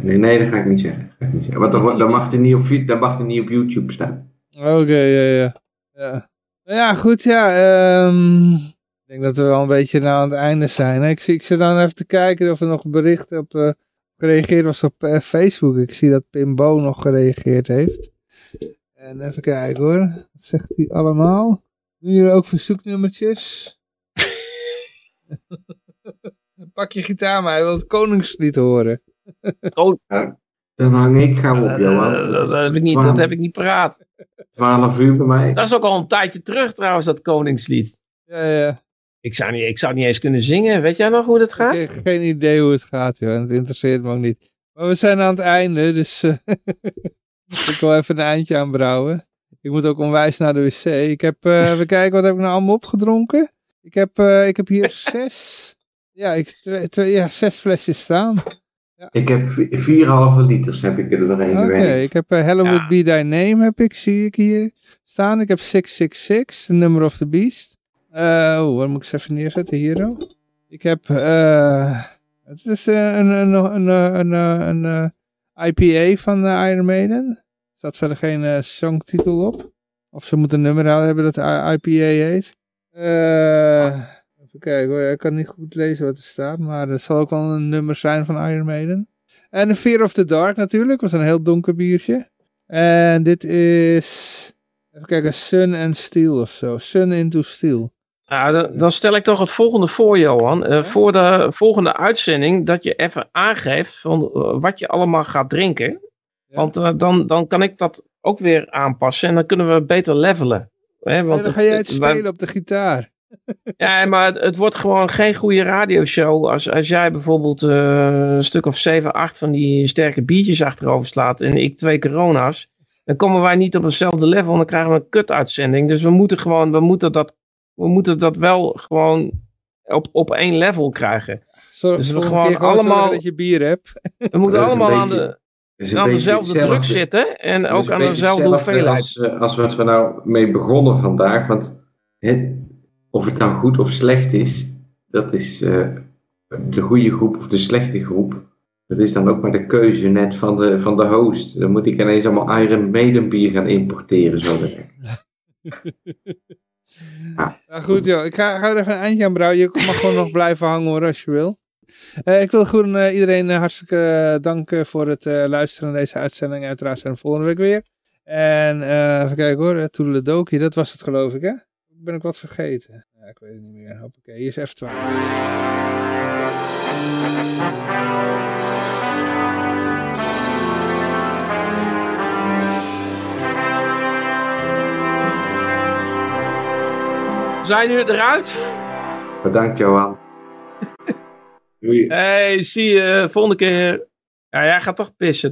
nee, nee, dat ga ik niet zeggen. Dat. Want dan, dan, mag het niet op, niet op YouTube staan. Oké, ja, ja. Ja, nou ja goed, ja. ehm, ik denk dat we wel een beetje nou aan het einde zijn. Ik, ik zit dan even te kijken of er nog berichten op eh, gereageerd was op Facebook. Ik zie dat Pimbo nog gereageerd heeft. En even kijken hoor. Wat zegt hij allemaal? Doen jullie ook verzoeknummertjes? Pak je gitaar maar, hij wil het koningslied horen. Oh, Dan hang ik gauw op, eh, Johan. dat, Het dat is heb ik niet, dat 12 heb ik niet paraat. 12 uur bij mij. Dat is ook al een tijdje terug trouwens, dat Koningslied. Ja, ja. Ik zou niet, ik zou niet eens kunnen zingen. Weet jij nog hoe dat gaat? Ik heb geen idee hoe het gaat, joh. en Het interesseert me ook niet. Maar we zijn aan het einde, dus eh, ik wil even een eindje aanbrouwen. Ik moet ook onwijs naar de wc. Ik heb, eh even kijken, wat heb ik nou allemaal opgedronken? Ik heb, eh, ik heb hier zes, ja, ik, twee, twee, ja, zes flesjes staan. Ik heb vi- 4,5 liters heb ik er doorheen Oké, ik heb uh, Hallowed Ja. Be Thy Name, heb ik, zie ik hier staan. Ik heb 666, The Number of the Beast. Eh oh, waar moet ik ze even neerzetten? Hier zo. Ik heb, eh het is eh, een, een, een, een, een, een, eh, IPA van eh, Iron Maiden. Er staat verder geen eh, songtitel op. Of ze moeten een nummer hebben dat IPA heet. Eh, even kijken hoor, ik kan niet goed lezen wat er staat, maar er zal ook wel een nummer zijn van Iron Maiden. En Fear of the Dark natuurlijk, was een heel donker biertje. En dit is, even kijken, Sun and Steel of zo. Sun into Steel. Nou, dan, dan stel ik toch het volgende voor, Johan. Eh, Voor de volgende uitzending, dat je even aangeeft van, eh, wat je allemaal gaat drinken. Ja. Want dan, dan kan ik dat ook weer aanpassen en dan kunnen we beter levelen. Hè, want en dan ga jij het spelen op de gitaar. Ja, maar het, het wordt gewoon geen goede radioshow als, als jij bijvoorbeeld eh, een stuk of 7, 8 van die sterke biertjes achterover slaat en ik twee corona's. Dan komen wij niet op hetzelfde level en dan krijgen we een kut-uitzending. Dus we moeten gewoon, we moeten dat, we moeten dat wel gewoon op, op één level krijgen. Zorg Dus we gewoon allemaal- dat je bier hebt. We moeten allemaal aan, beetje- de, Een aan dezelfde druk zitten en ook aan dezelfde hoeveelheid. Als, eh, als wat we nou mee begonnen vandaag. Want of het nou goed of slecht is, dat is eh, de goede groep of de slechte groep. Dat is dan ook maar de keuze net van de, van de host. Dan moet ik ineens allemaal Iron Maiden bier gaan importeren. Zo direct. Nou goed joh, ik ga, ga er even een eindje aan brouwen. Je mag gewoon nog blijven hangen hoor, als je wil. Eh, ik wil gewoon eh, iedereen eh, hartstikke eh, danken voor het eh, luisteren naar deze uitzending. Uiteraard zijn we volgende week weer. En eh, even kijken hoor, Toedeledokie, dat was het geloof ik hè? Ben ik wat vergeten? Ja, ik weet het niet meer. Hoppakee, hier is F12. Zijn nu eruit? Bedankt Johan. Doei. Hey, zie je volgende keer. Ja, jij gaat toch pissen.